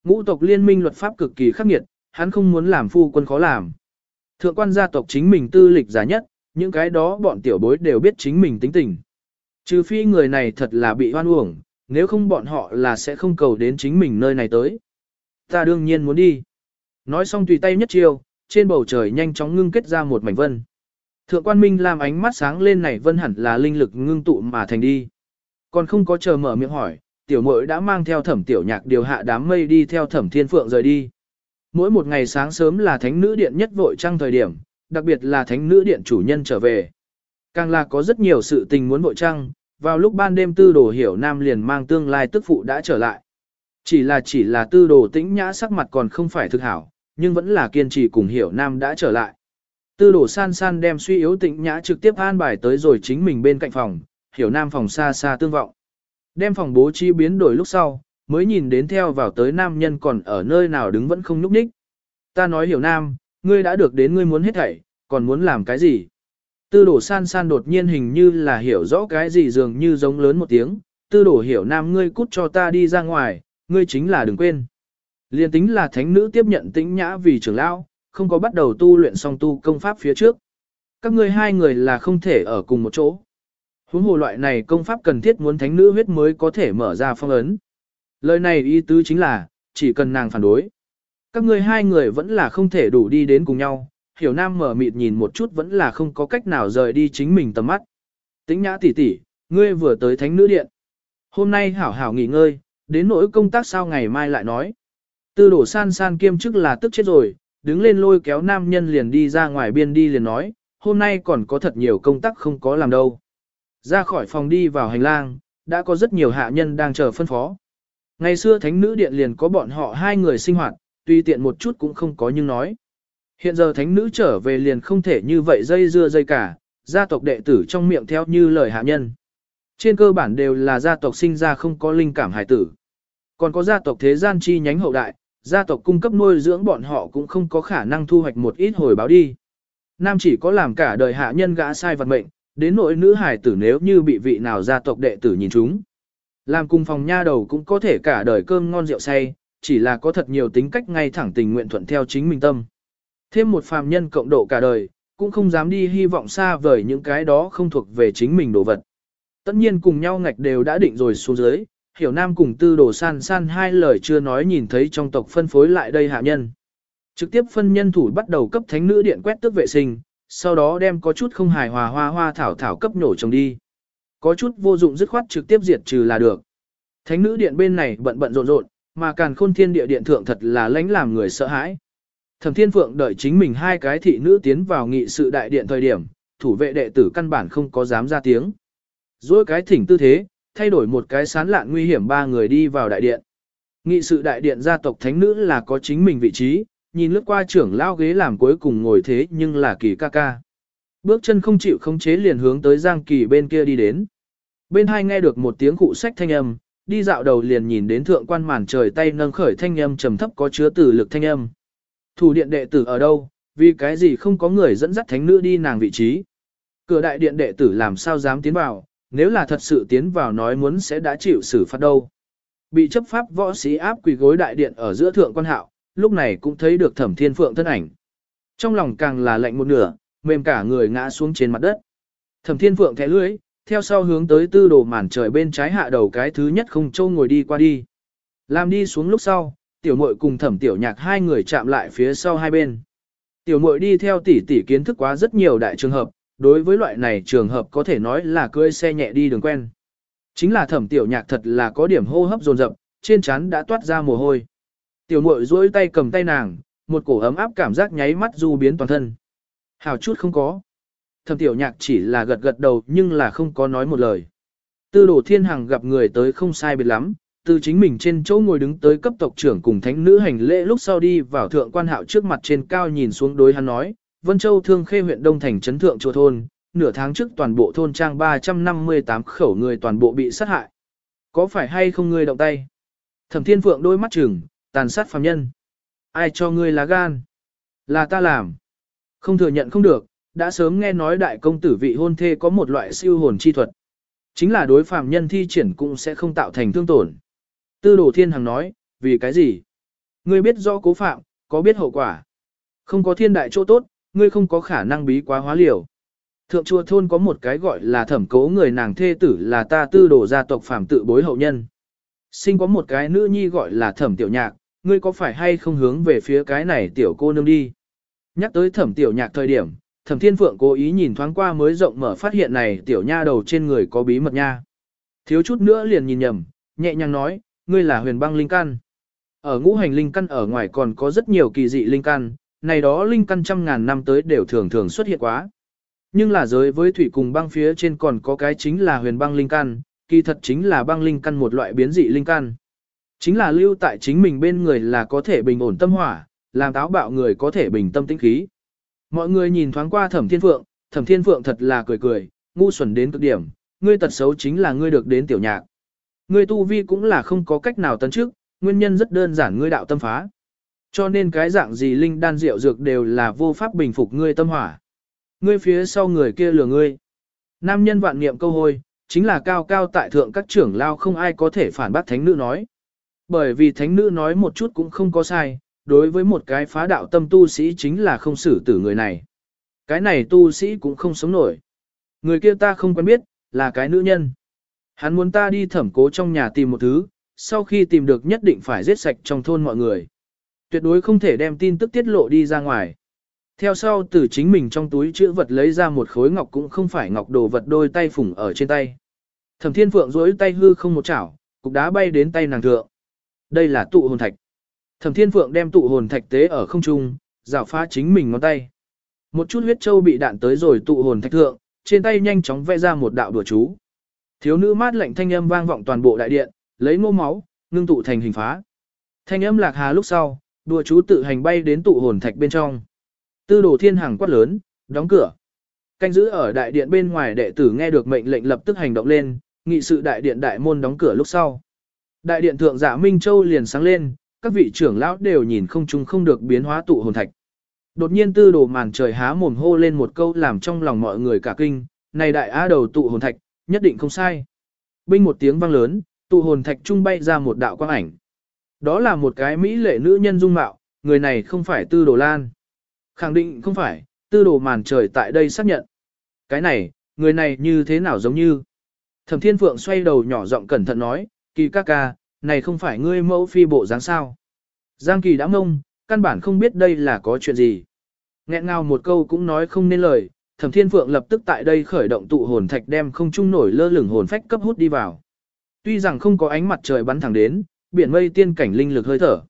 Ngũ tộc liên minh luật pháp cực kỳ khắc nghiệt, hắn không muốn làm phu quân khó làm. Thượng quan gia tộc chính mình tư lịch giá nhất, những cái đó bọn tiểu bối đều biết chính mình tính tình. Trừ phi người này thật là bị hoan uổng, nếu không bọn họ là sẽ không cầu đến chính mình nơi này tới. Ta đương nhiên muốn đi. Nói xong tùy tay nhất chiêu, trên bầu trời nhanh chóng ngưng kết ra một mảnh vân. Thượng quan minh làm ánh mắt sáng lên này vân hẳn là linh lực ngưng tụ mà thành đi. Còn không có chờ mở miệng hỏi, tiểu muội đã mang theo thẩm tiểu nhạc điều hạ đám mây đi theo thẩm thiên phượng rời đi. Mỗi một ngày sáng sớm là thánh nữ điện nhất vội trăng thời điểm, đặc biệt là thánh nữ điện chủ nhân trở về. Càng là có rất nhiều sự tình muốn vội trăng, vào lúc ban đêm tư đồ hiểu nam liền mang tương lai tức phụ đã trở lại. Chỉ là chỉ là tư đồ tĩnh nhã sắc mặt còn không phải thực hảo, nhưng vẫn là kiên trì cùng hiểu nam đã trở lại. Tư đổ san san đem suy yếu tịnh nhã trực tiếp an bài tới rồi chính mình bên cạnh phòng, hiểu nam phòng xa xa tương vọng. Đem phòng bố trí biến đổi lúc sau, mới nhìn đến theo vào tới nam nhân còn ở nơi nào đứng vẫn không nhúc nhích. Ta nói hiểu nam, ngươi đã được đến ngươi muốn hết thảy, còn muốn làm cái gì? Tư đổ san san đột nhiên hình như là hiểu rõ cái gì dường như giống lớn một tiếng, tư đổ hiểu nam ngươi cút cho ta đi ra ngoài, ngươi chính là đừng quên. Liên tính là thánh nữ tiếp nhận tĩnh nhã vì trưởng lão, không có bắt đầu tu luyện song tu công pháp phía trước. Các ngươi hai người là không thể ở cùng một chỗ. Huống hồ loại này công pháp cần thiết muốn thánh nữ huyết mới có thể mở ra phong ấn. Lời này ý tứ chính là, chỉ cần nàng phản đối. Các ngươi hai người vẫn là không thể đủ đi đến cùng nhau, hiểu nam mở mịt nhìn một chút vẫn là không có cách nào rời đi chính mình tầm mắt. Tĩnh nhã tỷ tỷ, ngươi vừa tới thánh nữ điện. Hôm nay hảo hảo nghỉ ngơi, đến nỗi công tác sao ngày mai lại nói. Tư đổ san san kiêm chức là tức chết rồi, đứng lên lôi kéo nam nhân liền đi ra ngoài biên đi liền nói, hôm nay còn có thật nhiều công tác không có làm đâu. Ra khỏi phòng đi vào hành lang, đã có rất nhiều hạ nhân đang chờ phân phó. Ngày xưa thánh nữ điện liền có bọn họ hai người sinh hoạt, tuy tiện một chút cũng không có nhưng nói. Hiện giờ thánh nữ trở về liền không thể như vậy dây dưa dây cả, gia tộc đệ tử trong miệng theo như lời hạ nhân. Trên cơ bản đều là gia tộc sinh ra không có linh cảm hải tử. Còn có gia tộc thế gian chi nhánh hậu đại, gia tộc cung cấp nuôi dưỡng bọn họ cũng không có khả năng thu hoạch một ít hồi báo đi. Nam chỉ có làm cả đời hạ nhân gã sai vật mệnh, đến nỗi nữ hải tử nếu như bị vị nào gia tộc đệ tử nhìn chúng. Làm cùng phòng nha đầu cũng có thể cả đời cơm ngon rượu say, chỉ là có thật nhiều tính cách ngay thẳng tình nguyện thuận theo chính mình tâm. Thêm một phàm nhân cộng độ cả đời, cũng không dám đi hy vọng xa vời những cái đó không thuộc về chính mình đồ vật. Tất nhiên cùng nhau ngạch đều đã định rồi xuống dưới, hiểu nam cùng tư đồ san san hai lời chưa nói nhìn thấy trong tộc phân phối lại đây hạ nhân. Trực tiếp phân nhân thủ bắt đầu cấp thánh nữ điện quét tước vệ sinh, sau đó đem có chút không hài hòa hoa hoa thảo thảo cấp nổ trồng đi. Có chút vô dụng dứt khoát trực tiếp diệt trừ là được. Thánh nữ điện bên này bận bận rộn rộn, mà càn khôn thiên địa điện thượng thật là lãnh làm người sợ hãi. Thẩm Thiên Phượng đợi chính mình hai cái thị nữ tiến vào nghị sự đại điện thời điểm, thủ vệ đệ tử căn bản không có dám ra tiếng. Rồi cái thỉnh tư thế, thay đổi một cái sán lạn nguy hiểm ba người đi vào đại điện. Nghị sự đại điện gia tộc thánh nữ là có chính mình vị trí, nhìn lướt qua trưởng lao ghế làm cuối cùng ngồi thế nhưng là kỳ ca ca. Bước chân không chịu khống chế liền hướng tới Giang Kỳ bên kia đi đến. Bên hai nghe được một tiếng cụ sách thanh âm, đi dạo đầu liền nhìn đến thượng quan màn trời tay nâng khởi thanh âm trầm thấp có chứa từ lực thanh âm. Thủ điện đệ tử ở đâu, vì cái gì không có người dẫn dắt thánh nữ đi nàng vị trí. Cửa đại điện đệ tử làm sao dám tiến vào, nếu là thật sự tiến vào nói muốn sẽ đã chịu xử phạt đâu. Bị chấp pháp võ sĩ áp quỳ gối đại điện ở giữa thượng quan hạo, lúc này cũng thấy được thẩm thiên phượng thân ảnh. Trong lòng càng là lạnh một nửa, mềm cả người ngã xuống trên mặt đất. Thẩm thiên phượng thẻ lưới, theo sau hướng tới tư đồ màn trời bên trái hạ đầu cái thứ nhất không châu ngồi đi qua đi. Làm đi xuống lúc sau, tiểu muội cùng thẩm tiểu nhạc hai người chạm lại phía sau hai bên. Tiểu muội đi theo tỷ tỷ kiến thức quá rất nhiều đại trường hợp, đối với loại này trường hợp có thể nói là cưỡi xe nhẹ đi đường quen. Chính là thẩm tiểu nhạc thật là có điểm hô hấp dồn dập, trên trán đã toát ra mồ hôi. Tiểu muội duỗi tay cầm tay nàng, một cổ ấm áp cảm giác nháy mắt du biến toàn thân. Hào chút không có. Thẩm tiểu nhạc chỉ là gật gật đầu nhưng là không có nói một lời. Tư đồ thiên hằng gặp người tới không sai biệt lắm, từ chính mình trên chỗ ngồi đứng tới cấp tộc trưởng cùng thánh nữ hành lễ lúc sau đi vào thượng quan hạo trước mặt trên cao nhìn xuống đối hắn nói, Vân Châu Thương Khê huyện Đông Thành trấn thượng chùa thôn, nửa tháng trước toàn bộ thôn trang 358 khẩu người toàn bộ bị sát hại. Có phải hay không ngươi động tay? Thẩm Thiên Phượng đôi mắt trừng, tàn sát phàm nhân. Ai cho ngươi lá gan? Là ta làm. Không thừa nhận không được, đã sớm nghe nói đại công tử vị hôn thê có một loại siêu hồn chi thuật. Chính là đối phàm nhân thi triển cũng sẽ không tạo thành thương tổn. Tư đồ thiên hằng nói, vì cái gì? Ngươi biết rõ cố phạm, có biết hậu quả. Không có thiên đại chỗ tốt, ngươi không có khả năng bí quá hóa liều. Thượng chùa thôn có một cái gọi là thẩm cố người nàng thê tử là ta tư đồ gia tộc phàm tự bối hậu nhân. Sinh có một cái nữ nhi gọi là thẩm tiểu nhạc, ngươi có phải hay không hướng về phía cái này tiểu cô nương đi. Nhắc tới thẩm tiểu nhạc thời điểm, thẩm thiên phượng cố ý nhìn thoáng qua mới rộng mở phát hiện này tiểu nha đầu trên người có bí mật nha. Thiếu chút nữa liền nhìn nhầm, nhẹ nhàng nói, ngươi là huyền băng linh căn. Ở ngũ hành linh căn ở ngoài còn có rất nhiều kỳ dị linh căn, này đó linh căn trăm ngàn năm tới đều thường thường xuất hiện quá. Nhưng là giới với thủy cùng băng phía trên còn có cái chính là huyền băng linh căn, kỳ thật chính là băng linh căn một loại biến dị linh căn. Chính là lưu tại chính mình bên người là có thể bình ổn tâm hỏa, làm táo bạo người có thể bình tâm tĩnh khí. Mọi người nhìn thoáng qua thẩm thiên phượng, thẩm thiên phượng thật là cười cười, ngu xuẩn đến cực điểm, ngươi tật xấu chính là ngươi được đến tiểu nhạc. Ngươi tu vi cũng là không có cách nào tấn trước, nguyên nhân rất đơn giản ngươi đạo tâm phá. Cho nên cái dạng gì linh đan rượu dược đều là vô pháp bình phục ngươi tâm hỏa. Ngươi phía sau người kia lừa ngươi. Nam nhân vạn niệm câu hôi, chính là cao cao tại thượng các trưởng lao không ai có thể phản bác thánh nữ nói. Bởi vì thánh nữ nói một chút cũng không có sai, đối với một cái phá đạo tâm tu sĩ chính là không xử tử người này. Cái này tu sĩ cũng không sống nổi. Người kia ta không quen biết, là cái nữ nhân. Hắn muốn ta đi thẩm cố trong nhà tìm một thứ, sau khi tìm được nhất định phải giết sạch trong thôn mọi người. Tuyệt đối không thể đem tin tức tiết lộ đi ra ngoài. Theo sau từ chính mình trong túi chữ vật lấy ra một khối ngọc cũng không phải ngọc đồ vật đôi tay phủng ở trên tay. Thẩm thiên phượng duỗi tay hư không một chảo, cục đá bay đến tay nàng thượng. Đây là tụ hồn thạch. Thẩm thiên phượng đem tụ hồn thạch tế ở không trung, rảo phá chính mình ngón tay. Một chút huyết châu bị đạn tới rồi tụ hồn thạch thượng, trên tay nhanh chóng vẽ ra một đạo đùa chú. Thiếu nữ mát lạnh thanh âm vang vọng toàn bộ đại điện, lấy ngô máu, ngưng tụ thành hình phá. Thanh âm lạc hà lúc sau, đùa chú tự hành bay đến tụ hồn thạch bên trong. Tư đồ thiên hàng quát lớn, đóng cửa. Canh giữ ở đại điện bên ngoài đệ tử nghe được mệnh lệnh lập tức hành động lên, nghị sự đại điện đại môn đóng cửa lúc sau. Đại điện thượng giả Minh Châu liền sáng lên, các vị trưởng lão đều nhìn không chung không được biến hóa tụ hồn thạch. Đột nhiên tư đồ màn trời há mồm hô lên một câu làm trong lòng mọi người cả kinh, này đại á đầu tụ hồn thạch, nhất định không sai. Binh một tiếng vang lớn, tụ hồn thạch trung bay ra một đạo quang ảnh. Đó là một cái mỹ lệ nữ nhân dung mạo, người này không phải tư đồ lan. Khẳng định không phải, tư đồ màn trời tại đây xác nhận. Cái này, người này như thế nào giống như. Thẩm thiên phượng xoay đầu nhỏ giọng cẩn thận nói, kỳ ca ca, này không phải ngươi mẫu phi bộ dáng sao. Giang kỳ đã mông, căn bản không biết đây là có chuyện gì. Nghẹn ngào một câu cũng nói không nên lời, thẩm thiên phượng lập tức tại đây khởi động tụ hồn thạch đem không trung nổi lơ lửng hồn phách cấp hút đi vào. Tuy rằng không có ánh mặt trời bắn thẳng đến, biển mây tiên cảnh linh lực hơi thở,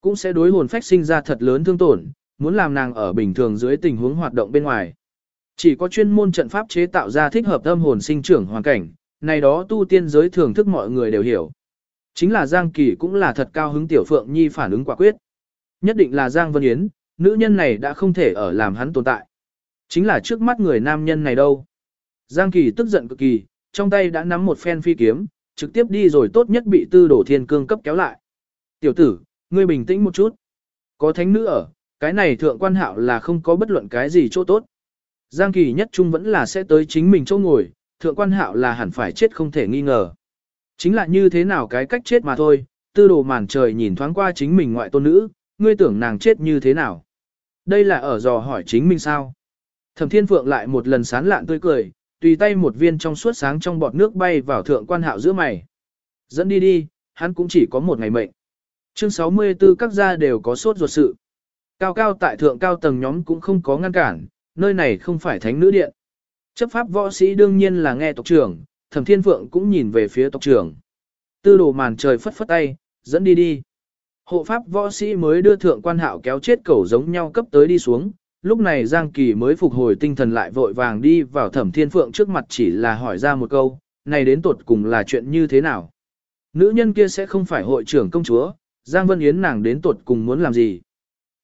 cũng sẽ đối hồn phách sinh ra thật lớn thương tổn, muốn làm nàng ở bình thường dưới tình huống hoạt động bên ngoài. Chỉ có chuyên môn trận pháp chế tạo ra thích hợp âm hồn sinh trưởng hoàn cảnh, này đó tu tiên giới thường thức mọi người đều hiểu. Chính là Giang Kỳ cũng là thật cao hứng tiểu phượng nhi phản ứng quả quyết. Nhất định là Giang Vân Yến, nữ nhân này đã không thể ở làm hắn tồn tại. Chính là trước mắt người nam nhân này đâu. Giang Kỳ tức giận cực kỳ, trong tay đã nắm một phen phi kiếm, trực tiếp đi rồi tốt nhất bị tư đổ thiên cương cấp kéo lại. Tiểu tử, ngươi bình tĩnh một chút. Có thánh nữ ở, cái này thượng quan hạo là không có bất luận cái gì chỗ tốt. Giang kỳ nhất trung vẫn là sẽ tới chính mình chỗ ngồi, thượng quan hạo là hẳn phải chết không thể nghi ngờ. Chính là như thế nào cái cách chết mà thôi, tư đồ màn trời nhìn thoáng qua chính mình ngoại tôn nữ, ngươi tưởng nàng chết như thế nào. Đây là ở dò hỏi chính mình sao. Thẩm thiên phượng lại một lần sán lạn tươi cười, tùy tay một viên trong suốt sáng trong bọt nước bay vào thượng quan hạo giữa mày. Dẫn đi đi, hắn cũng chỉ có một ngày mệnh. Chương 64 các gia đều có sốt ruột sự. Cao cao tại thượng cao tầng nhóm cũng không có ngăn cản, nơi này không phải thánh nữ điện. Chấp pháp võ sĩ đương nhiên là nghe tộc trưởng, thẩm thiên phượng cũng nhìn về phía tộc trưởng. Tư đồ màn trời phất phất tay, dẫn đi đi. Hộ pháp võ sĩ mới đưa thượng quan hạo kéo chết cẩu giống nhau cấp tới đi xuống, lúc này Giang Kỳ mới phục hồi tinh thần lại vội vàng đi vào thẩm thiên phượng trước mặt chỉ là hỏi ra một câu, này đến tuột cùng là chuyện như thế nào. Nữ nhân kia sẽ không phải hội trưởng công chúa, Giang Vân Yến nàng đến tuột cùng muốn làm gì.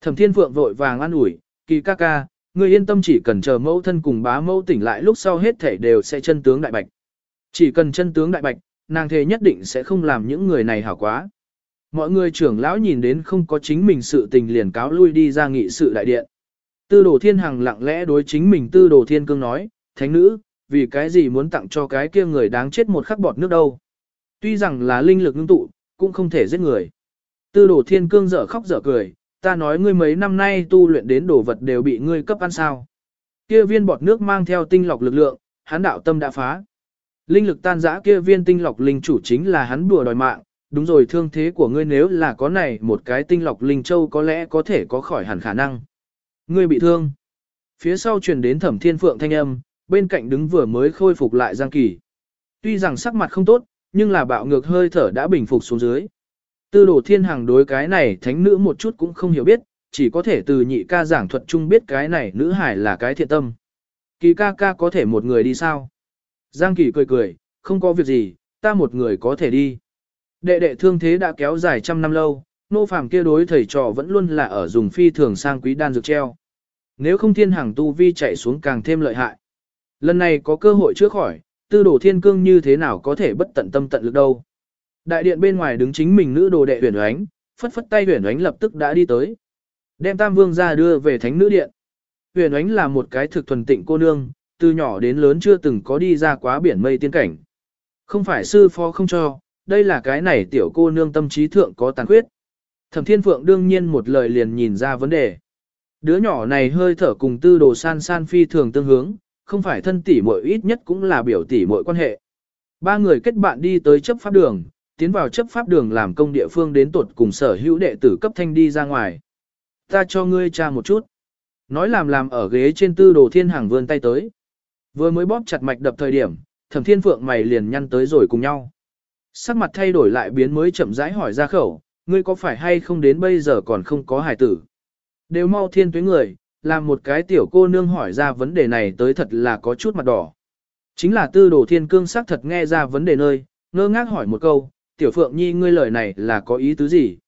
Thẩm thiên phượng vội vàng an ủi, kỳ ca ca, người yên tâm chỉ cần chờ mẫu thân cùng bá mẫu tỉnh lại lúc sau hết thể đều sẽ chân tướng đại bạch. Chỉ cần chân tướng đại bạch, nàng thề nhất định sẽ không làm những người này hảo quá. Mọi người trưởng lão nhìn đến không có chính mình sự tình liền cáo lui đi ra nghị sự đại điện. Tư đồ thiên hằng lặng lẽ đối chính mình tư đồ thiên cương nói, thánh nữ, vì cái gì muốn tặng cho cái kia người đáng chết một khắc bọt nước đâu. Tuy rằng là linh lực ngưng tụ, cũng không thể giết người. Tư đồ thiên cương dở khóc dở cười, ta nói ngươi mấy năm nay tu luyện đến đồ vật đều bị ngươi cấp ăn sao. Kia viên bọt nước mang theo tinh lọc lực lượng, hắn đạo tâm đã phá. Linh lực tan rã kia viên tinh lọc linh chủ chính là hắn đùa đòi mạng, đúng rồi thương thế của ngươi nếu là có này một cái tinh lọc linh châu có lẽ có thể có khỏi hẳn khả năng. Ngươi bị thương. Phía sau truyền đến thẩm thiên phượng thanh âm, bên cạnh đứng vừa mới khôi phục lại Giang Kỳ. Tuy rằng sắc mặt không tốt, nhưng là bạo ngược hơi thở đã bình phục xuống dưới. Tư đồ thiên hàng đối cái này thánh nữ một chút cũng không hiểu biết, chỉ có thể từ nhị ca giảng thuật chung biết cái này nữ hải là cái thiện tâm. Kỳ ca ca có thể một người đi sao? Giang Kỳ cười cười, không có việc gì, ta một người có thể đi. Đệ đệ thương thế đã kéo dài trăm năm lâu, nô phàm kia đối thầy trò vẫn luôn là ở dùng phi thường sang quý đan dược treo. Nếu không thiên hàng tu vi chạy xuống càng thêm lợi hại. Lần này có cơ hội chữa khỏi, tư đồ thiên cương như thế nào có thể bất tận tâm tận lực đâu. Đại điện bên ngoài đứng chính mình nữ đồ đệ huyền oánh, phất phất tay huyền oánh lập tức đã đi tới. Đem tam vương ra đưa về thánh nữ điện. Huyền oánh là một cái thực thuần tịnh cô nương, từ nhỏ đến lớn chưa từng có đi ra quá biển mây tiên cảnh. Không phải sư phó không cho, đây là cái này tiểu cô nương tâm trí thượng có tàn khuyết. Thẩm Thiên Phượng đương nhiên một lời liền nhìn ra vấn đề. Đứa nhỏ này hơi thở cùng tư đồ san san phi thường tương hướng, không phải thân tỷ muội ít nhất cũng là biểu tỷ muội quan hệ. Ba người kết bạn đi tới chấp pháp đường, tiến vào chấp pháp đường làm công địa phương đến tuột cùng sở hữu đệ tử cấp thanh đi ra ngoài. Ta cho ngươi tra một chút. Nói làm làm ở ghế trên tư đồ thiên hàng vươn tay tới. Vừa mới bóp chặt mạch đập thời điểm, thẩm thiên phượng mày liền nhăn tới rồi cùng nhau. Sắc mặt thay đổi lại biến mới chậm rãi hỏi ra khẩu, ngươi có phải hay không đến bây giờ còn không có hài tử. Đều mau thiên tuế người, làm một cái tiểu cô nương hỏi ra vấn đề này tới thật là có chút mặt đỏ. Chính là tư đồ thiên cương sắc thật nghe ra vấn đề nơi, ngơ ngác hỏi một câu, tiểu phượng nhi ngươi lời này là có ý tứ gì?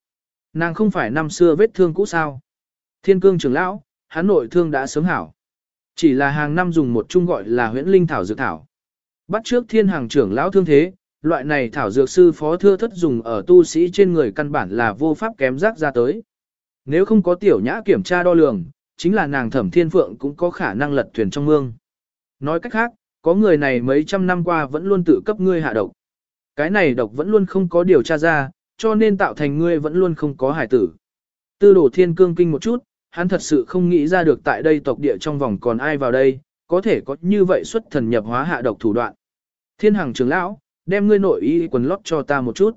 Nàng không phải năm xưa vết thương cũ sao? Thiên cương trưởng lão, hắn nội thương đã sớm hảo. Chỉ là hàng năm dùng một chung gọi là huyễn linh thảo dược thảo. Bắt trước thiên hàng trưởng lão thương thế, loại này thảo dược sư phó thưa thất dùng ở tu sĩ trên người căn bản là vô pháp kém rác ra tới. Nếu không có tiểu nhã kiểm tra đo lường, chính là nàng thẩm thiên phượng cũng có khả năng lật thuyền trong mương. Nói cách khác, có người này mấy trăm năm qua vẫn luôn tự cấp ngươi hạ độc. Cái này độc vẫn luôn không có điều tra ra, cho nên tạo thành ngươi vẫn luôn không có hải tử. Tư đổ thiên cương kinh một chút, hắn thật sự không nghĩ ra được tại đây tộc địa trong vòng còn ai vào đây, có thể có như vậy xuất thần nhập hóa hạ độc thủ đoạn. Thiên hàng trưởng lão, đem ngươi nội y quần lót cho ta một chút.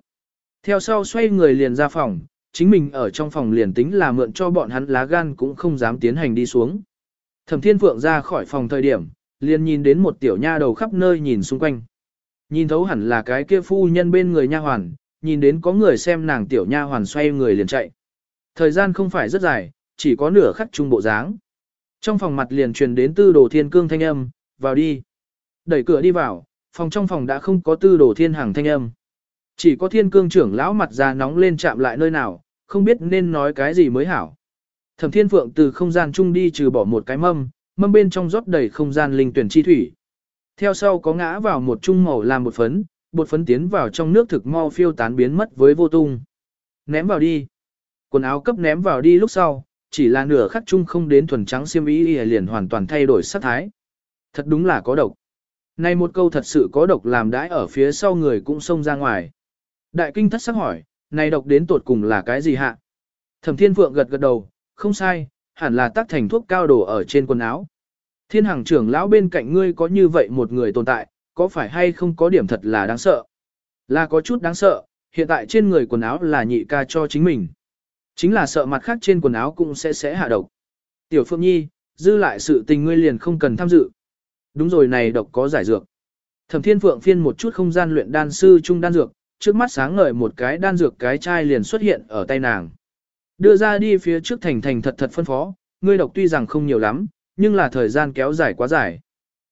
Theo sau xoay người liền ra phòng, chính mình ở trong phòng liền tính là mượn cho bọn hắn lá gan cũng không dám tiến hành đi xuống. Thẩm Thiên Phượng ra khỏi phòng thời điểm, liền nhìn đến một tiểu nha đầu khắp nơi nhìn xung quanh. Nhìn thấu hẳn là cái kia phu nhân bên người nha hoàn, nhìn đến có người xem nàng tiểu nha hoàn xoay người liền chạy. Thời gian không phải rất dài, chỉ có nửa khắc trung bộ dáng. Trong phòng mặt liền truyền đến tư đồ thiên cương thanh âm, vào đi. Đẩy cửa đi vào, phòng trong phòng đã không có tư đồ thiên hàng thanh âm. Chỉ có thiên cương trưởng lão mặt già nóng lên chạm lại nơi nào, không biết nên nói cái gì mới hảo. Thẩm thiên phượng từ không gian chung đi trừ bỏ một cái mâm, mâm bên trong rót đầy không gian linh tuyển chi thủy. Theo sau có ngã vào một chung màu làm một phấn, bột phấn tiến vào trong nước thực mau phiêu tán biến mất với vô tung. Ném vào đi. Quần áo cấp ném vào đi lúc sau, chỉ là nửa khắc chung không đến thuần trắng xiêm y liền hoàn toàn thay đổi sắc thái. Thật đúng là có độc. Này một câu thật sự có độc làm đãi ở phía sau người cũng xông ra ngoài. Đại kinh thất sắc hỏi, này độc đến tột cùng là cái gì hạ? Thẩm Thiên Phượng gật gật đầu, không sai, hẳn là tác thành thuốc cao đổ ở trên quần áo. Thiên Hằng trưởng lão bên cạnh ngươi có như vậy một người tồn tại, có phải hay không có điểm thật là đáng sợ? Là có chút đáng sợ, hiện tại trên người quần áo là nhị ca cho chính mình. Chính là sợ mặt khác trên quần áo cũng sẽ sẽ hạ độc. Tiểu Phượng Nhi, dư lại sự tình ngươi liền không cần tham dự. Đúng rồi này độc có giải dược. Thẩm Thiên Phượng phiên một chút không gian luyện đan sư trung đan dược, trước mắt sáng ngời một cái đan dược cái chai liền xuất hiện ở tay nàng. Đưa ra đi phía trước thành thành thật thật phân phó, ngươi độc tuy rằng không nhiều lắm, nhưng là thời gian kéo dài quá dài.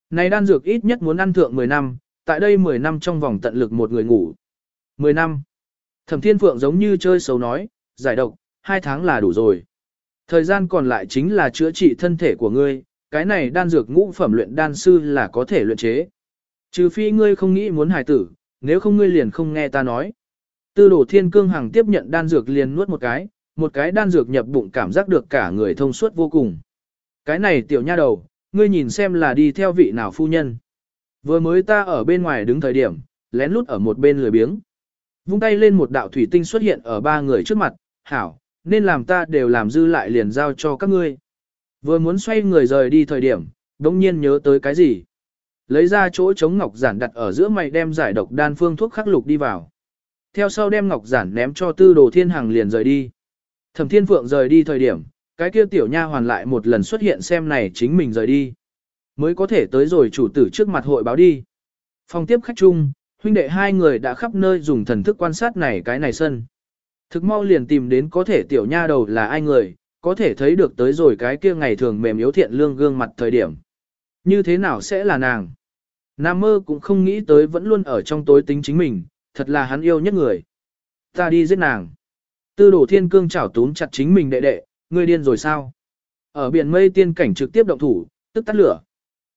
Này đan dược ít nhất muốn ăn thượng 10 năm, tại đây 10 năm trong vòng tận lực một người ngủ. 10 năm. Thẩm Thiên Phượng giống như chơi xấu nói, giải độc, 2 tháng là đủ rồi. Thời gian còn lại chính là chữa trị thân thể của ngươi, cái này đan dược ngũ phẩm luyện đan sư là có thể luyện chế. Trừ phi ngươi không nghĩ muốn hài tử, nếu không ngươi liền không nghe ta nói. Tư đồ thiên cương hằng tiếp nhận đan dược liền nuốt một cái, một cái đan dược nhập bụng cảm giác được cả người thông suốt vô cùng. Cái này tiểu nha đầu, ngươi nhìn xem là đi theo vị nào phu nhân. Vừa mới ta ở bên ngoài đứng thời điểm, lén lút ở một bên lười biếng. Vung tay lên một đạo thủy tinh xuất hiện ở ba người trước mặt, hảo, nên làm ta đều làm dư lại liền giao cho các ngươi. Vừa muốn xoay người rời đi thời điểm, đống nhiên nhớ tới cái gì. Lấy ra chỗ chống ngọc giản đặt ở giữa mày đem giải độc đan phương thuốc khắc lục đi vào. Theo sau đem ngọc giản ném cho tư đồ thiên hàng liền rời đi. Thẩm thiên phượng rời đi thời điểm, cái kia tiểu nha hoàn lại một lần xuất hiện xem này chính mình rời đi. Mới có thể tới rồi chủ tử trước mặt hội báo đi. Phòng tiếp khách chung, huynh đệ hai người đã khắp nơi dùng thần thức quan sát này cái này sân. Thực mau liền tìm đến có thể tiểu nha đầu là ai người, có thể thấy được tới rồi cái kia ngày thường mềm yếu thiện lương gương mặt thời điểm. Như thế nào sẽ là nàng? Nam mơ cũng không nghĩ tới vẫn luôn ở trong tối tính chính mình, thật là hắn yêu nhất người. Ta đi giết nàng. Tư đổ thiên cương chảo tún chặt chính mình đệ đệ, ngươi điên rồi sao? Ở biển mây tiên cảnh trực tiếp động thủ, tức tắt lửa.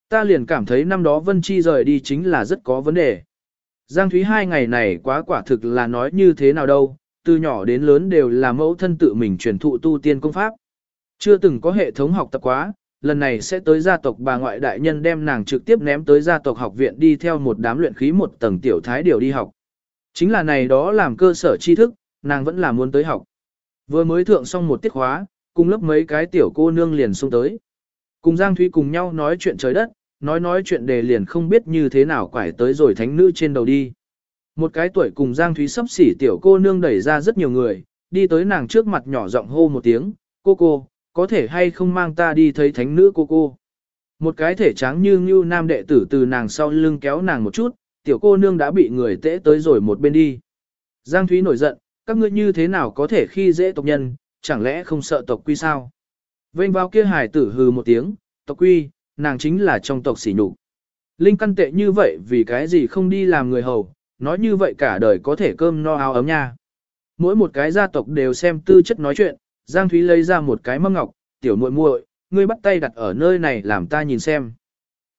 Ta liền cảm thấy năm đó Vân Chi rời đi chính là rất có vấn đề. Giang Thúy hai ngày này quá quả thực là nói như thế nào đâu, từ nhỏ đến lớn đều là mẫu thân tự mình truyền thụ tu tiên công pháp. Chưa từng có hệ thống học tập quá, lần này sẽ tới gia tộc bà ngoại đại nhân đem nàng trực tiếp ném tới gia tộc học viện đi theo một đám luyện khí một tầng tiểu thái điều đi học. Chính là này đó làm cơ sở tri thức, nàng vẫn là muốn tới học. Vừa mới thượng xong một tiết khóa, cùng lớp mấy cái tiểu cô nương liền xuống tới. Cùng Giang Thúy cùng nhau nói chuyện trời đất, nói nói chuyện đề liền không biết như thế nào quải tới rồi thánh nữ trên đầu đi. Một cái tuổi cùng Giang Thúy sắp xỉ tiểu cô nương đẩy ra rất nhiều người, đi tới nàng trước mặt nhỏ giọng hô một tiếng, cô cô, có thể hay không mang ta đi thấy thánh nữ cô cô. Một cái thể trắng như như nam đệ tử từ nàng sau lưng kéo nàng một chút, tiểu cô nương đã bị người tễ tới rồi một bên đi. Giang Thúy nổi giận, các ngươi như thế nào có thể khi dễ tộc nhân, chẳng lẽ không sợ tộc quy sao? Vênh vào kia hải tử hừ một tiếng, tộc quy, nàng chính là trong tộc xỉ nhục. Linh căn tệ như vậy vì cái gì không đi làm người hầu, nói như vậy cả đời có thể cơm no áo ấm nha. Mỗi một cái gia tộc đều xem tư chất nói chuyện, Giang Thúy lấy ra một cái mâm ngọc, tiểu muội muội, ngươi bắt tay đặt ở nơi này làm ta nhìn xem.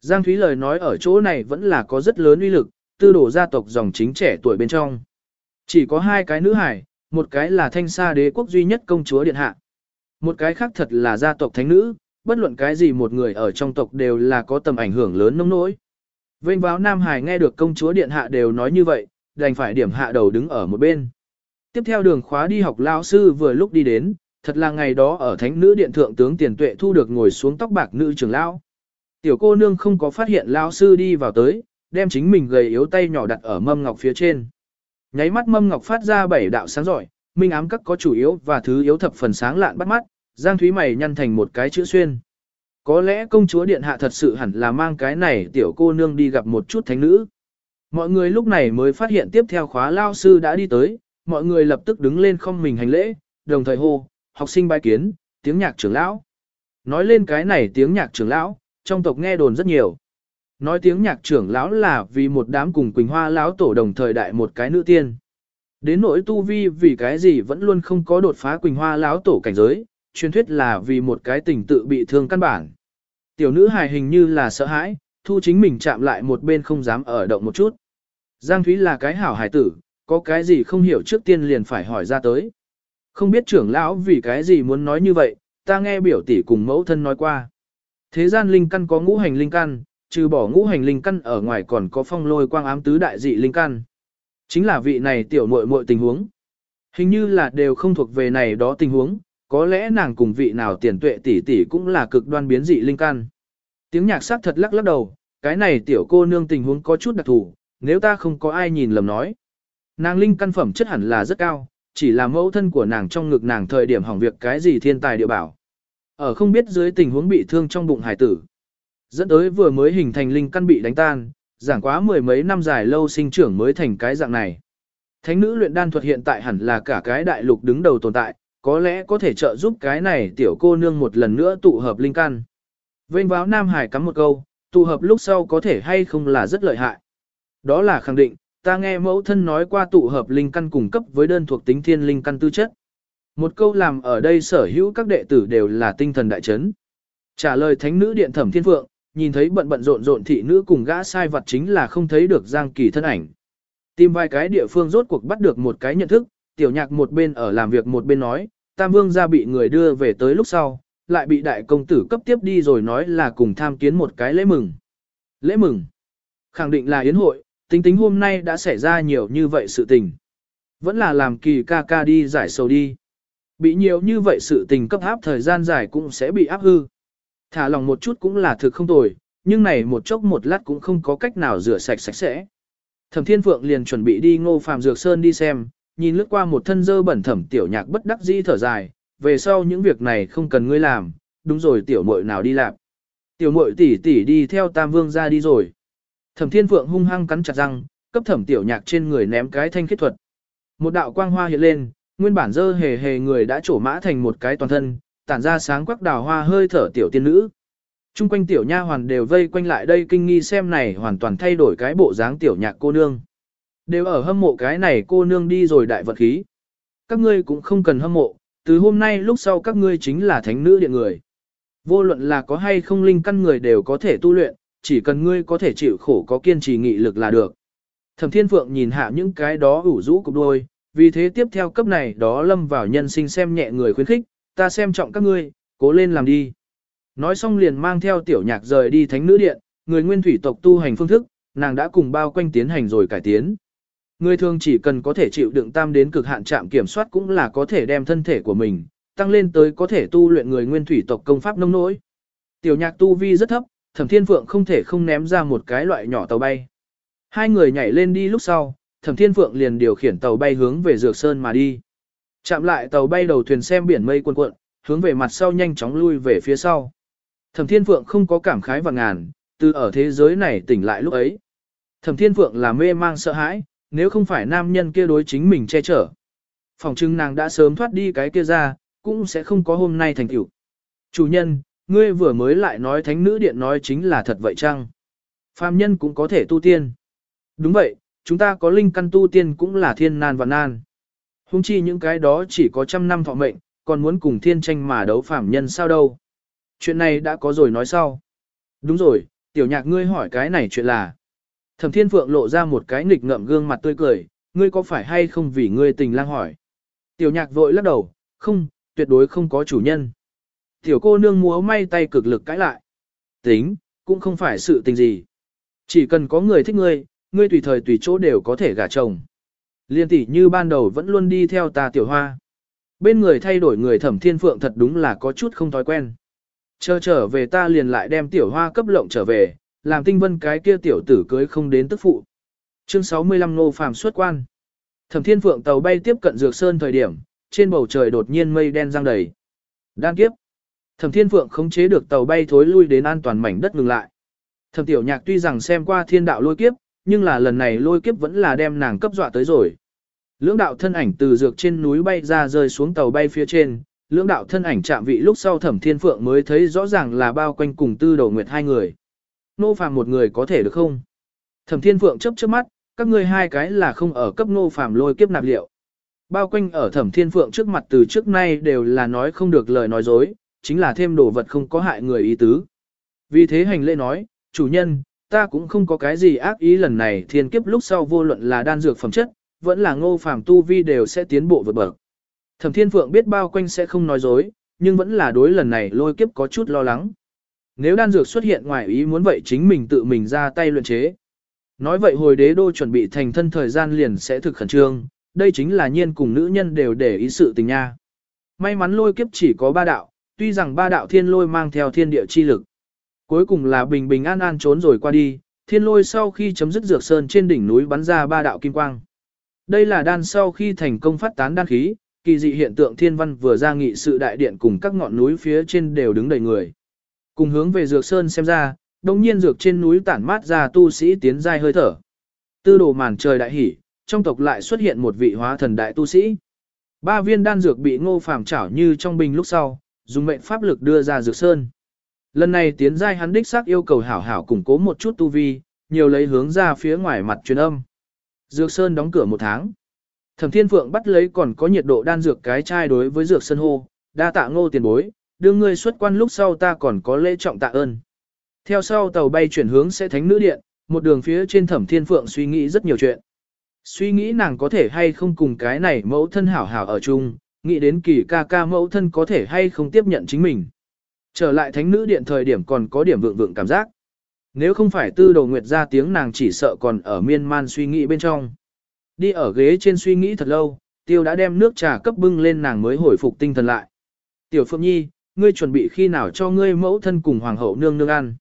Giang Thúy lời nói ở chỗ này vẫn là có rất lớn uy lực, tư đổ gia tộc dòng chính trẻ tuổi bên trong. Chỉ có hai cái nữ hải, một cái là thanh sa đế quốc duy nhất công chúa điện hạ. Một cái khác thật là gia tộc thánh nữ, bất luận cái gì một người ở trong tộc đều là có tầm ảnh hưởng lớn nông nỗi. Vênh báo Nam Hải nghe được công chúa điện hạ đều nói như vậy, đành phải điểm hạ đầu đứng ở một bên. Tiếp theo đường khóa đi học lao sư vừa lúc đi đến, thật là ngày đó ở thánh nữ điện thượng tướng tiền tuệ thu được ngồi xuống tóc bạc nữ trưởng lão. Tiểu cô nương không có phát hiện lao sư đi vào tới, đem chính mình gầy yếu tay nhỏ đặt ở mâm ngọc phía trên. Nháy mắt mâm ngọc phát ra bảy đạo sáng giỏi, minh ám các có chủ yếu và thứ yếu thập phần sáng lạn bắt mắt, Giang Thúy mày nhăn thành một cái chữ xuyên. Có lẽ công chúa điện hạ thật sự hẳn là mang cái này tiểu cô nương đi gặp một chút thánh nữ. Mọi người lúc này mới phát hiện tiếp theo khóa lao sư đã đi tới, mọi người lập tức đứng lên không mình hành lễ, đồng thời hô, học sinh bài kiến, tiếng nhạc trưởng lão. Nói lên cái này tiếng nhạc trưởng lão, trong tộc nghe đồn rất nhiều. Nói tiếng nhạc trưởng lão là vì một đám cùng Quỳnh Hoa lão tổ đồng thời đại một cái nữ tiên. Đến nỗi tu vi vì cái gì vẫn luôn không có đột phá Quỳnh Hoa lão tổ cảnh giới, truyền thuyết là vì một cái tình tự bị thương căn bản. Tiểu nữ hài hình như là sợ hãi, thu chính mình chạm lại một bên không dám ở động một chút. Giang Thúy là cái hảo hài tử, có cái gì không hiểu trước tiên liền phải hỏi ra tới. Không biết trưởng lão vì cái gì muốn nói như vậy, ta nghe biểu tỷ cùng mẫu thân nói qua. Thế gian linh căn có ngũ hành linh căn, trừ bỏ ngũ hành linh căn ở ngoài còn có phong lôi quang ám tứ đại dị linh căn. Chính là vị này tiểu muội muội tình huống. Hình như là đều không thuộc về này đó tình huống, có lẽ nàng cùng vị nào tiền tuệ tỷ tỷ cũng là cực đoan biến dị linh căn. Tiếng nhạc sắc thật lắc lắc đầu, cái này tiểu cô nương tình huống có chút đặc thù, nếu ta không có ai nhìn lầm nói. Nàng linh căn phẩm chất hẳn là rất cao, chỉ là mẫu thân của nàng trong ngực nàng thời điểm hỏng việc cái gì thiên tài địa bảo. Ở không biết dưới tình huống bị thương trong bụng hải tử. Dẫn tới vừa mới hình thành linh căn bị đánh tan, giảng quá mười mấy năm dài lâu sinh trưởng mới thành cái dạng này. Thánh nữ luyện đan thuật hiện tại hẳn là cả cái đại lục đứng đầu tồn tại, có lẽ có thể trợ giúp cái này tiểu cô nương một lần nữa tụ hợp linh căn. Vênh báo Nam Hải cắm một câu, tụ hợp lúc sau có thể hay không là rất lợi hại. Đó là khẳng định, ta nghe mẫu thân nói qua tụ hợp linh căn cung cấp với đơn thuộc tính thiên linh căn tư chất. Một câu làm ở đây sở hữu các đệ tử đều là tinh thần đại chấn. Trả lời thánh nữ điện thẩm thiên phượng, nhìn thấy bận bận rộn rộn thị nữ cùng gã sai vật chính là không thấy được Giang Kỳ thân ảnh. Tìm vài cái địa phương rốt cuộc bắt được một cái nhận thức, tiểu nhạc một bên ở làm việc một bên nói, Tam Vương gia bị người đưa về tới lúc sau, lại bị đại công tử cấp tiếp đi rồi nói là cùng tham kiến một cái lễ mừng. Lễ mừng. Khẳng định là yến hội, tính tính hôm nay đã xảy ra nhiều như vậy sự tình. Vẫn là làm kỳ ca ca đi giải sầu đi. Bị nhiều như vậy sự tình cấp áp thời gian dài cũng sẽ bị áp hư. Thả lòng một chút cũng là thực không tồi, nhưng này một chốc một lát cũng không có cách nào rửa sạch sạch sẽ. Thẩm Thiên Phượng liền chuẩn bị đi Ngô Phàm Dược Sơn đi xem, nhìn lướt qua một thân dơ bẩn thẩm tiểu nhạc bất đắc dĩ thở dài, về sau những việc này không cần ngươi làm, đúng rồi tiểu muội nào đi làm. Tiểu muội tỷ tỷ đi theo Tam Vương ra đi rồi. Thẩm Thiên Phượng hung hăng cắn chặt răng, cấp thẩm tiểu nhạc trên người ném cái thanh kết thuật. Một đạo quang hoa hiện lên, nguyên bản dơ hề hề người đã trổ mã thành một cái toàn thân, tản ra sáng quắc đào hoa hơi thở tiểu tiên nữ. Trung quanh tiểu nha hoàn đều vây quanh lại đây kinh nghi xem này hoàn toàn thay đổi cái bộ dáng tiểu nhạc cô nương. Đều ở hâm mộ cái này cô nương đi rồi đại vật khí. Các ngươi cũng không cần hâm mộ, từ hôm nay lúc sau các ngươi chính là thánh nữ điện người. Vô luận là có hay không linh căn người đều có thể tu luyện, chỉ cần ngươi có thể chịu khổ có kiên trì nghị lực là được. Thẩm Thiên Phượng nhìn hạ những cái đó ủ rũ cục đôi, vì thế tiếp theo cấp này đó lâm vào nhân sinh xem nhẹ người khuyến khích, ta xem trọng các ngươi, cố lên làm đi. Nói xong liền mang theo tiểu nhạc rời đi thánh nữ điện, người nguyên thủy tộc tu hành phương thức, nàng đã cùng bao quanh tiến hành rồi cải tiến. Người thường chỉ cần có thể chịu đựng tam đến cực hạn trạm kiểm soát cũng là có thể đem thân thể của mình, tăng lên tới có thể tu luyện người nguyên thủy tộc công pháp nông nỗi. Tiểu nhạc tu vi rất thấp, thẩm thiên phượng không thể không ném ra một cái loại nhỏ tàu bay. Hai người nhảy lên đi lúc sau, thẩm thiên phượng liền điều khiển tàu bay hướng về dược sơn mà đi. Chạm lại tàu bay đầu thuyền xem biển mây cuộn cuộn, hướng về mặt sau nhanh chóng lui về phía sau. Thẩm Thiên Phượng không có cảm khái và ngàn, từ ở thế giới này tỉnh lại lúc ấy. Thẩm Thiên Phượng là mê mang sợ hãi, nếu không phải nam nhân kia đối chính mình che chở. Phòng trưng nàng đã sớm thoát đi cái kia ra, cũng sẽ không có hôm nay thành tựu. Chủ nhân, ngươi vừa mới lại nói thánh nữ điện nói chính là thật vậy chăng? Phàm nhân cũng có thể tu tiên. Đúng vậy, chúng ta có linh căn tu tiên cũng là thiên nan và nan. Hùng chi những cái đó chỉ có trăm năm thọ mệnh, còn muốn cùng thiên tranh mà đấu phàm nhân sao đâu. Chuyện này đã có rồi nói sau. Đúng rồi, tiểu nhạc ngươi hỏi cái này chuyện là. Thẩm Thiên Phượng lộ ra một cái nghịch ngợm gương mặt tươi cười, ngươi có phải hay không vì ngươi tình lang hỏi. Tiểu nhạc vội lắc đầu, không, tuyệt đối không có chủ nhân. Tiểu cô nương múa may tay cực lực cãi lại. Tính, cũng không phải sự tình gì. Chỉ cần có người thích ngươi, ngươi tùy thời tùy chỗ đều có thể gả chồng. Liên tỷ như ban đầu vẫn luôn đi theo ta tiểu hoa. Bên người thay đổi người thẩm thiên phượng thật đúng là có chút không thói quen. Chờ trở về ta liền lại đem tiểu hoa cấp lộng trở về, làm tinh vân cái kia tiểu tử cưới không đến tức phụ. Chương 65 Nô Phàm xuất quan. Thẩm Thiên Phượng tàu bay tiếp cận Dược Sơn thời điểm, trên bầu trời đột nhiên mây đen giăng đầy. Đan kiếp. Thẩm Thiên Phượng khống chế được tàu bay thối lui đến an toàn mảnh đất ngừng lại. Thẩm Tiểu Nhạc tuy rằng xem qua thiên đạo lôi kiếp, nhưng là lần này lôi kiếp vẫn là đem nàng cấp dọa tới rồi. Lưỡng đạo thân ảnh từ dược trên núi bay ra rơi xuống tàu bay phía trên, lưỡng đạo thân ảnh chạm vị lúc sau thẩm thiên phượng mới thấy rõ ràng là bao quanh cùng tư đầu nguyệt hai người. Nô phàm một người có thể được không? Thẩm thiên phượng chớp chớp mắt, các ngươi hai cái là không ở cấp nô phàm lôi kiếp nạp liệu. Bao quanh ở thẩm thiên phượng trước mặt từ trước nay đều là nói không được lời nói dối, chính là thêm đồ vật không có hại người ý tứ. Vì thế hành lễ nói, chủ nhân, ta cũng không có cái gì ác ý lần này thiên kiếp lúc sau vô luận là đan dược phẩm chất, vẫn là ngô phàm tu vi đều sẽ tiến bộ vượt bậc. Thẩm Thiên Phượng biết bao quanh sẽ không nói dối, nhưng vẫn là đối lần này lôi kiếp có chút lo lắng. Nếu đan dược xuất hiện ngoài ý muốn vậy chính mình tự mình ra tay luyện chế. Nói vậy hồi đế đô chuẩn bị thành thân thời gian liền sẽ thực khẩn trương, đây chính là nhiên cùng nữ nhân đều để ý sự tình nha. May mắn lôi kiếp chỉ có ba đạo, tuy rằng ba đạo thiên lôi mang theo thiên địa chi lực. Cuối cùng là bình bình an an trốn rồi qua đi, thiên lôi sau khi chấm dứt dược sơn trên đỉnh núi bắn ra ba đạo kim quang. Đây là đan sau khi thành công phát tán đan khí, kỳ dị hiện tượng thiên văn vừa ra nghị sự đại điện cùng các ngọn núi phía trên đều đứng đầy người. Cùng hướng về dược sơn xem ra, đồng nhiên dược trên núi tản mát ra tu sĩ tiến giai hơi thở. Tư đồ màn trời đại hỉ, trong tộc lại xuất hiện một vị hóa thần đại tu sĩ. Ba viên đan dược bị ngô phàm chảo như trong bình lúc sau, dùng mệnh pháp lực đưa ra dược sơn. Lần này tiến giai hắn đích xác yêu cầu hảo hảo củng cố một chút tu vi, nhiều lấy hướng ra phía ngoài mặt truyền âm. Dược sơn đóng cửa một tháng. Thẩm Thiên Phượng bắt lấy còn có nhiệt độ đan dược cái chai đối với dược sơn hô, đa tạ ngô tiền bối, đưa ngươi xuất quan lúc sau ta còn có lễ trọng tạ ơn. Theo sau tàu bay chuyển hướng sẽ thánh nữ điện, một đường phía trên Thẩm Thiên Phượng suy nghĩ rất nhiều chuyện. Suy nghĩ nàng có thể hay không cùng cái này mẫu thân hảo hảo ở chung, nghĩ đến kỳ ca ca mẫu thân có thể hay không tiếp nhận chính mình. Trở lại thánh nữ điện thời điểm còn có điểm vượng vượng cảm giác. Nếu không phải tư đầu nguyệt ra tiếng nàng chỉ sợ còn ở miên man suy nghĩ bên trong. Đi ở ghế trên suy nghĩ thật lâu, tiêu đã đem nước trà cấp bưng lên nàng mới hồi phục tinh thần lại. Tiểu Phượng Nhi, ngươi chuẩn bị khi nào cho ngươi mẫu thân cùng hoàng hậu nương nương ăn.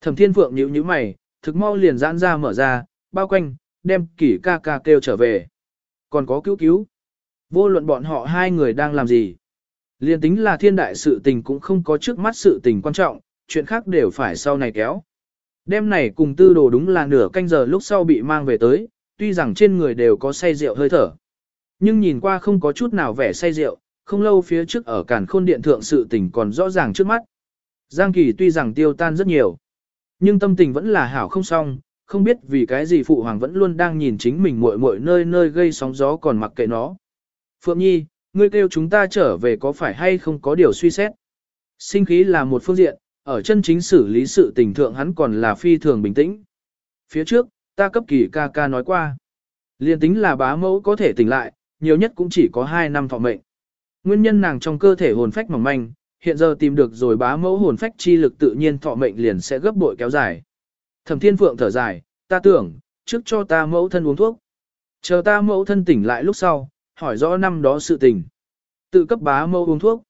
Thẩm Thiên Phượng nhíu nhíu mày, thực mau liền giãn ra mở ra, bao quanh, đem kỷ ca ca kêu trở về. Còn có cứu cứu. Vô luận bọn họ hai người đang làm gì. Liên tính là thiên đại sự tình cũng không có trước mắt sự tình quan trọng, chuyện khác đều phải sau này kéo. Đêm này cùng tư đồ đúng là nửa canh giờ lúc sau bị mang về tới, tuy rằng trên người đều có say rượu hơi thở. Nhưng nhìn qua không có chút nào vẻ say rượu, không lâu phía trước ở cản khôn điện thượng sự tình còn rõ ràng trước mắt. Giang Kỳ tuy rằng tiêu tan rất nhiều, nhưng tâm tình vẫn là hảo không xong, không biết vì cái gì phụ hoàng vẫn luôn đang nhìn chính mình muội muội nơi nơi gây sóng gió còn mặc kệ nó. Phượng Nhi, ngươi kêu chúng ta trở về có phải hay không có điều suy xét. Sinh khí là một phương diện, ở chân chính xử lý sự tình thượng hắn còn là phi thường bình tĩnh. Phía trước, ta cấp kỳ ca ca nói qua. Liên tính là bá mẫu có thể tỉnh lại, nhiều nhất cũng chỉ có 2 năm thọ mệnh. Nguyên nhân nàng trong cơ thể hồn phách mỏng manh, hiện giờ tìm được rồi bá mẫu hồn phách chi lực tự nhiên thọ mệnh liền sẽ gấp bội kéo dài. Thẩm Thiên Phượng thở dài, ta tưởng, trước cho ta mẫu thân uống thuốc. Chờ ta mẫu thân tỉnh lại lúc sau, hỏi rõ năm đó sự tình. Tự cấp bá mẫu uống thuốc.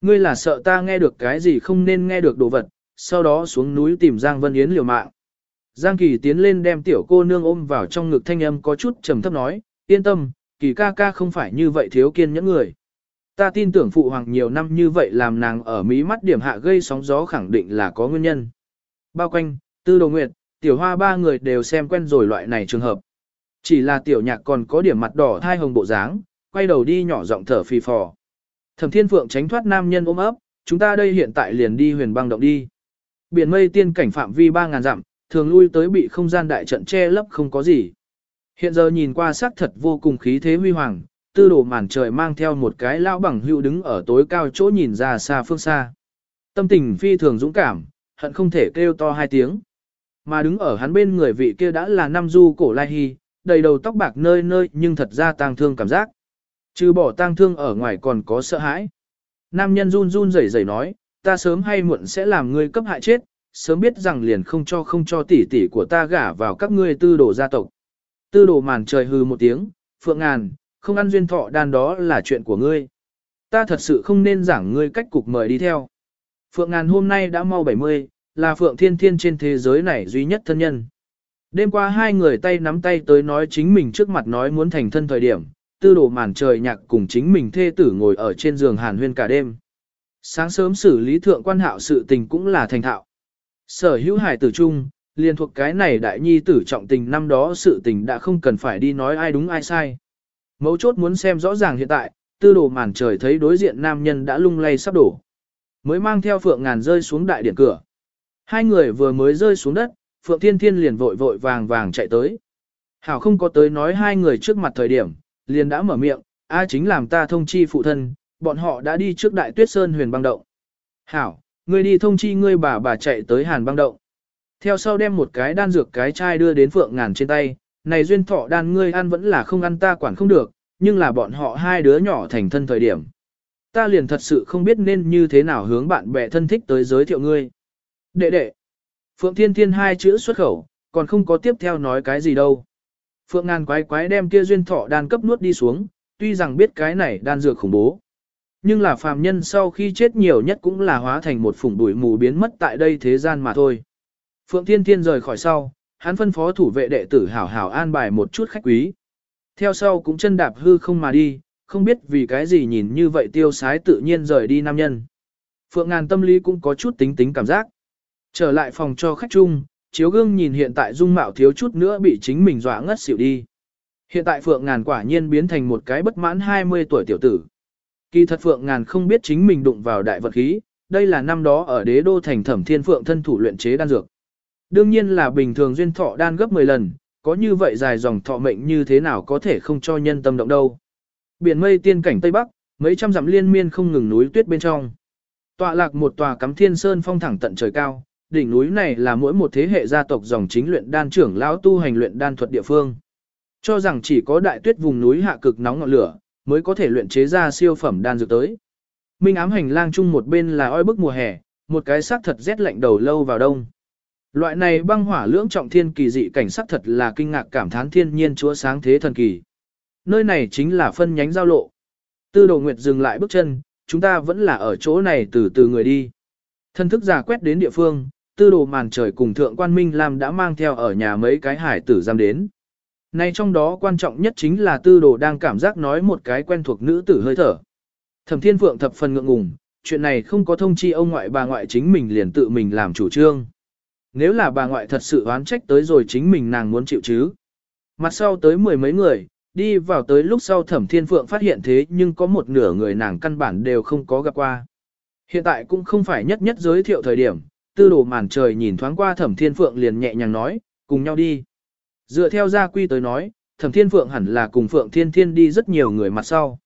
Ngươi là sợ ta nghe được cái gì không nên nghe được đồ vật, sau đó xuống núi tìm Giang Vân Yến liều mạng. Giang Kỳ tiến lên đem tiểu cô nương ôm vào trong ngực thanh âm có chút trầm thấp nói, yên tâm, Kỳ ca ca không phải như vậy thiếu kiên nhẫn người. Ta tin tưởng phụ hoàng nhiều năm như vậy làm nàng ở mí mắt điểm hạ gây sóng gió khẳng định là có nguyên nhân. Bao quanh, tư đồ nguyệt, tiểu hoa ba người đều xem quen rồi loại này trường hợp. Chỉ là tiểu nhạc còn có điểm mặt đỏ thai hồng bộ dáng, quay đầu đi nhỏ giọng thở phì phò. Thẩm Thiên Phượng tránh thoát nam nhân ôm ấp, chúng ta đây hiện tại liền đi huyền băng động đi. Biển mây tiên cảnh phạm vi 3.000 dặm, thường lui tới bị không gian đại trận che lấp không có gì. Hiện giờ nhìn qua sắc thật vô cùng khí thế huy hoàng, tư đồ màn trời mang theo một cái lão bằng hữu đứng ở tối cao chỗ nhìn ra xa phương xa. Tâm tình phi thường dũng cảm, hận không thể kêu to hai tiếng. Mà đứng ở hắn bên người vị kia đã là Nam du cổ lai hy, đầy đầu tóc bạc nơi nơi nhưng thật ra tang thương cảm giác. Trừ bỏ tang thương ở ngoài còn có sợ hãi. Nam nhân run run rẩy rẩy nói, ta sớm hay muộn sẽ làm ngươi cấp hại chết, sớm biết rằng liền không cho không cho tỷ tỷ của ta gả vào các ngươi tư đồ gia tộc. Tư đồ màn trời hư một tiếng, phượng ngàn, không ăn duyên thọ đan đó là chuyện của ngươi. Ta thật sự không nên giảng ngươi cách cục mời đi theo. Phượng ngàn hôm nay đã mau 70, là Phượng Thiên Thiên trên thế giới này duy nhất thân nhân. Đêm qua hai người tay nắm tay tới nói chính mình trước mặt nói muốn thành thân thời điểm, tư đồ màn trời nhạc cùng chính mình thê tử ngồi ở trên giường hàn huyên cả đêm. Sáng sớm xử lý thượng quan hạo sự tình cũng là thành thạo. Sở hữu hải tử chung, liên thuộc cái này đại nhi tử trọng tình năm đó sự tình đã không cần phải đi nói ai đúng ai sai. Mấu chốt muốn xem rõ ràng hiện tại, tư đồ màn trời thấy đối diện nam nhân đã lung lay sắp đổ. Mới mang theo phượng ngàn rơi xuống đại điện cửa. Hai người vừa mới rơi xuống đất, Phượng Thiên Thiên liền vội vội vàng vàng chạy tới. Hảo không có tới nói hai người trước mặt thời điểm, liền đã mở miệng, a chính làm ta thông chi phụ thân, bọn họ đã đi trước đại tuyết sơn huyền băng động. Hảo, ngươi đi thông chi ngươi bà bà chạy tới hàn băng động. Theo sau đem một cái đan dược cái chai đưa đến Phượng Ngàn trên tay, này duyên thọ đan ngươi ăn vẫn là không ăn ta quản không được, nhưng là bọn họ hai đứa nhỏ thành thân thời điểm. Ta liền thật sự không biết nên như thế nào hướng bạn bè thân thích tới giới thiệu ngươi. Đệ đệ. Phượng Thiên Thiên hai chữ xuất khẩu, còn không có tiếp theo nói cái gì đâu. Phượng ngàn quái quái đem kia duyên thọ đan cấp nuốt đi xuống, tuy rằng biết cái này đan dược khủng bố. Nhưng là phàm nhân sau khi chết nhiều nhất cũng là hóa thành một phủng bụi mù biến mất tại đây thế gian mà thôi. Phượng Thiên Thiên rời khỏi sau, hắn phân phó thủ vệ đệ tử hảo hảo an bài một chút khách quý. Theo sau cũng chân đạp hư không mà đi, không biết vì cái gì nhìn như vậy tiêu sái tự nhiên rời đi nam nhân. Phượng ngàn tâm lý cũng có chút tính tính cảm giác. Trở lại phòng cho khách chung, chiếu gương nhìn hiện tại dung mạo thiếu chút nữa bị chính mình dọa ngất xỉu đi. Hiện tại Phượng Ngàn quả nhiên biến thành một cái bất mãn 20 tuổi tiểu tử. Kỳ thật Phượng Ngàn không biết chính mình đụng vào đại vật khí, đây là năm đó ở đế đô thành thẩm thiên phượng thân thủ luyện chế đan dược. Đương nhiên là bình thường duyên thọ đan gấp 10 lần, có như vậy dài dòng thọ mệnh như thế nào có thể không cho nhân tâm động đâu. Biển mây tiên cảnh Tây Bắc, mấy trăm dặm liên miên không ngừng núi tuyết bên trong. Tọa lạc một tòa cắm thiên sơn phong thẳng tận trời cao, đỉnh núi này là mỗi một thế hệ gia tộc dòng chính luyện đan trưởng lão tu hành luyện đan thuật địa phương. Cho rằng chỉ có đại tuyết vùng núi hạ cực nóng ngọn lửa, mới có thể luyện chế ra siêu phẩm đan dược tới. Minh ám hành lang chung một bên là oi bức mùa hè, một cái xác thật rét lạnh đầu lâu vào đông. Loại này băng hỏa lưỡng trọng thiên kỳ dị cảnh sắc thật là kinh ngạc cảm thán thiên nhiên chúa sáng thế thần kỳ. Nơi này chính là phân nhánh giao lộ. Tư đồ nguyệt dừng lại bước chân, chúng ta vẫn là ở chỗ này từ từ người đi. Thân thức giả quét đến địa phương, tư đồ màn trời cùng thượng quan minh lam đã mang theo ở nhà mấy cái hải tử giam đến. Nay trong đó quan trọng nhất chính là tư đồ đang cảm giác nói một cái quen thuộc nữ tử hơi thở. Thẩm thiên phượng thập phần ngượng ngùng, chuyện này không có thông chi ông ngoại bà ngoại chính mình liền tự mình làm chủ trương. Nếu là bà ngoại thật sự oán trách tới rồi chính mình nàng muốn chịu chứ. Mặt sau tới mười mấy người, đi vào tới lúc sau thẩm thiên phượng phát hiện thế nhưng có một nửa người nàng căn bản đều không có gặp qua. Hiện tại cũng không phải nhất nhất giới thiệu thời điểm, tư đồ màn trời nhìn thoáng qua thẩm thiên phượng liền nhẹ nhàng nói, cùng nhau đi. Dựa theo gia quy tới nói, thẩm thiên phượng hẳn là cùng phượng thiên thiên đi rất nhiều người mặt sau.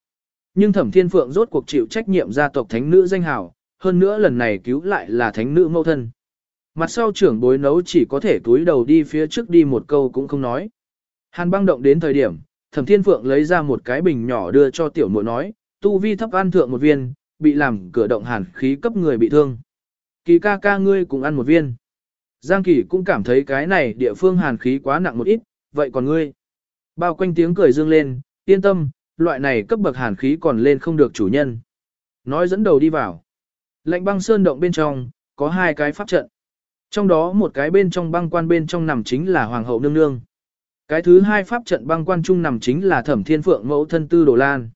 Nhưng thẩm thiên phượng rốt cuộc chịu trách nhiệm gia tộc thánh nữ danh hào, hơn nữa lần này cứu lại là thánh nữ mâu thân. Mặt sau trưởng bối nấu chỉ có thể túi đầu đi phía trước đi một câu cũng không nói. Hàn băng động đến thời điểm, thẩm thiên phượng lấy ra một cái bình nhỏ đưa cho tiểu muội nói, tu vi thấp ăn thượng một viên, bị làm cửa động hàn khí cấp người bị thương. Kỳ ca ca ngươi cũng ăn một viên. Giang Kỳ cũng cảm thấy cái này địa phương hàn khí quá nặng một ít, vậy còn ngươi? Bao quanh tiếng cười dương lên, yên tâm, loại này cấp bậc hàn khí còn lên không được chủ nhân. Nói dẫn đầu đi vào. Lệnh băng sơn động bên trong, có hai cái pháp trận. Trong đó một cái bên trong băng quan bên trong nằm chính là Hoàng hậu nương nương. Cái thứ hai pháp trận băng quan trung nằm chính là Thẩm Thiên Phượng mẫu thân tư Đồ Lan.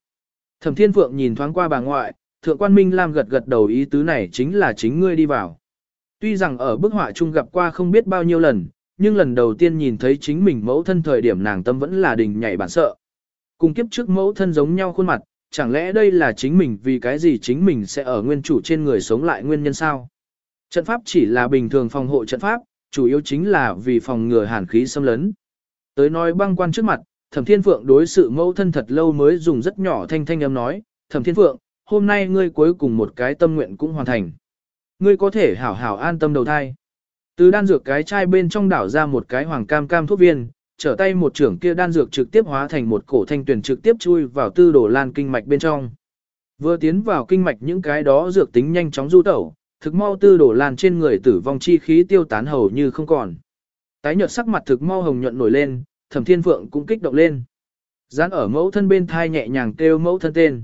Thẩm Thiên Phượng nhìn thoáng qua bà ngoại, thượng quan Minh Lam gật gật đầu ý tứ này chính là chính ngươi đi vào. Tuy rằng ở bức họa chung gặp qua không biết bao nhiêu lần, nhưng lần đầu tiên nhìn thấy chính mình mẫu thân thời điểm nàng tâm vẫn là đình nhảy bản sợ. Cùng kiếp trước mẫu thân giống nhau khuôn mặt, chẳng lẽ đây là chính mình vì cái gì chính mình sẽ ở nguyên chủ trên người sống lại nguyên nhân sao? Trận pháp chỉ là bình thường phòng hộ trận pháp, chủ yếu chính là vì phòng ngừa hàn khí xâm lấn. Tới nói băng quan trước mặt, Thẩm Thiên Phượng đối sự mâu thân thật lâu mới dùng rất nhỏ thanh thanh âm nói, Thẩm Thiên Phượng, hôm nay ngươi cuối cùng một cái tâm nguyện cũng hoàn thành. Ngươi có thể hảo hảo an tâm đầu thai. Từ đan dược cái chai bên trong đảo ra một cái hoàng cam cam thuốc viên, trở tay một trưởng kia đan dược trực tiếp hóa thành một cổ thanh tuyển trực tiếp chui vào tư đổ lan kinh mạch bên trong. Vừa tiến vào kinh mạch những cái đó dược tính nhanh chóng du tẩu, thực mau tư đổ lan trên người tử vong chi khí tiêu tán hầu như không còn. Tái nhợt sắc mặt thực mau hồng nhuận nổi lên, thẩm thiên phượng cũng kích động lên. Dán ở mẫu thân bên thai nhẹ nhàng kêu mẫu thân tên.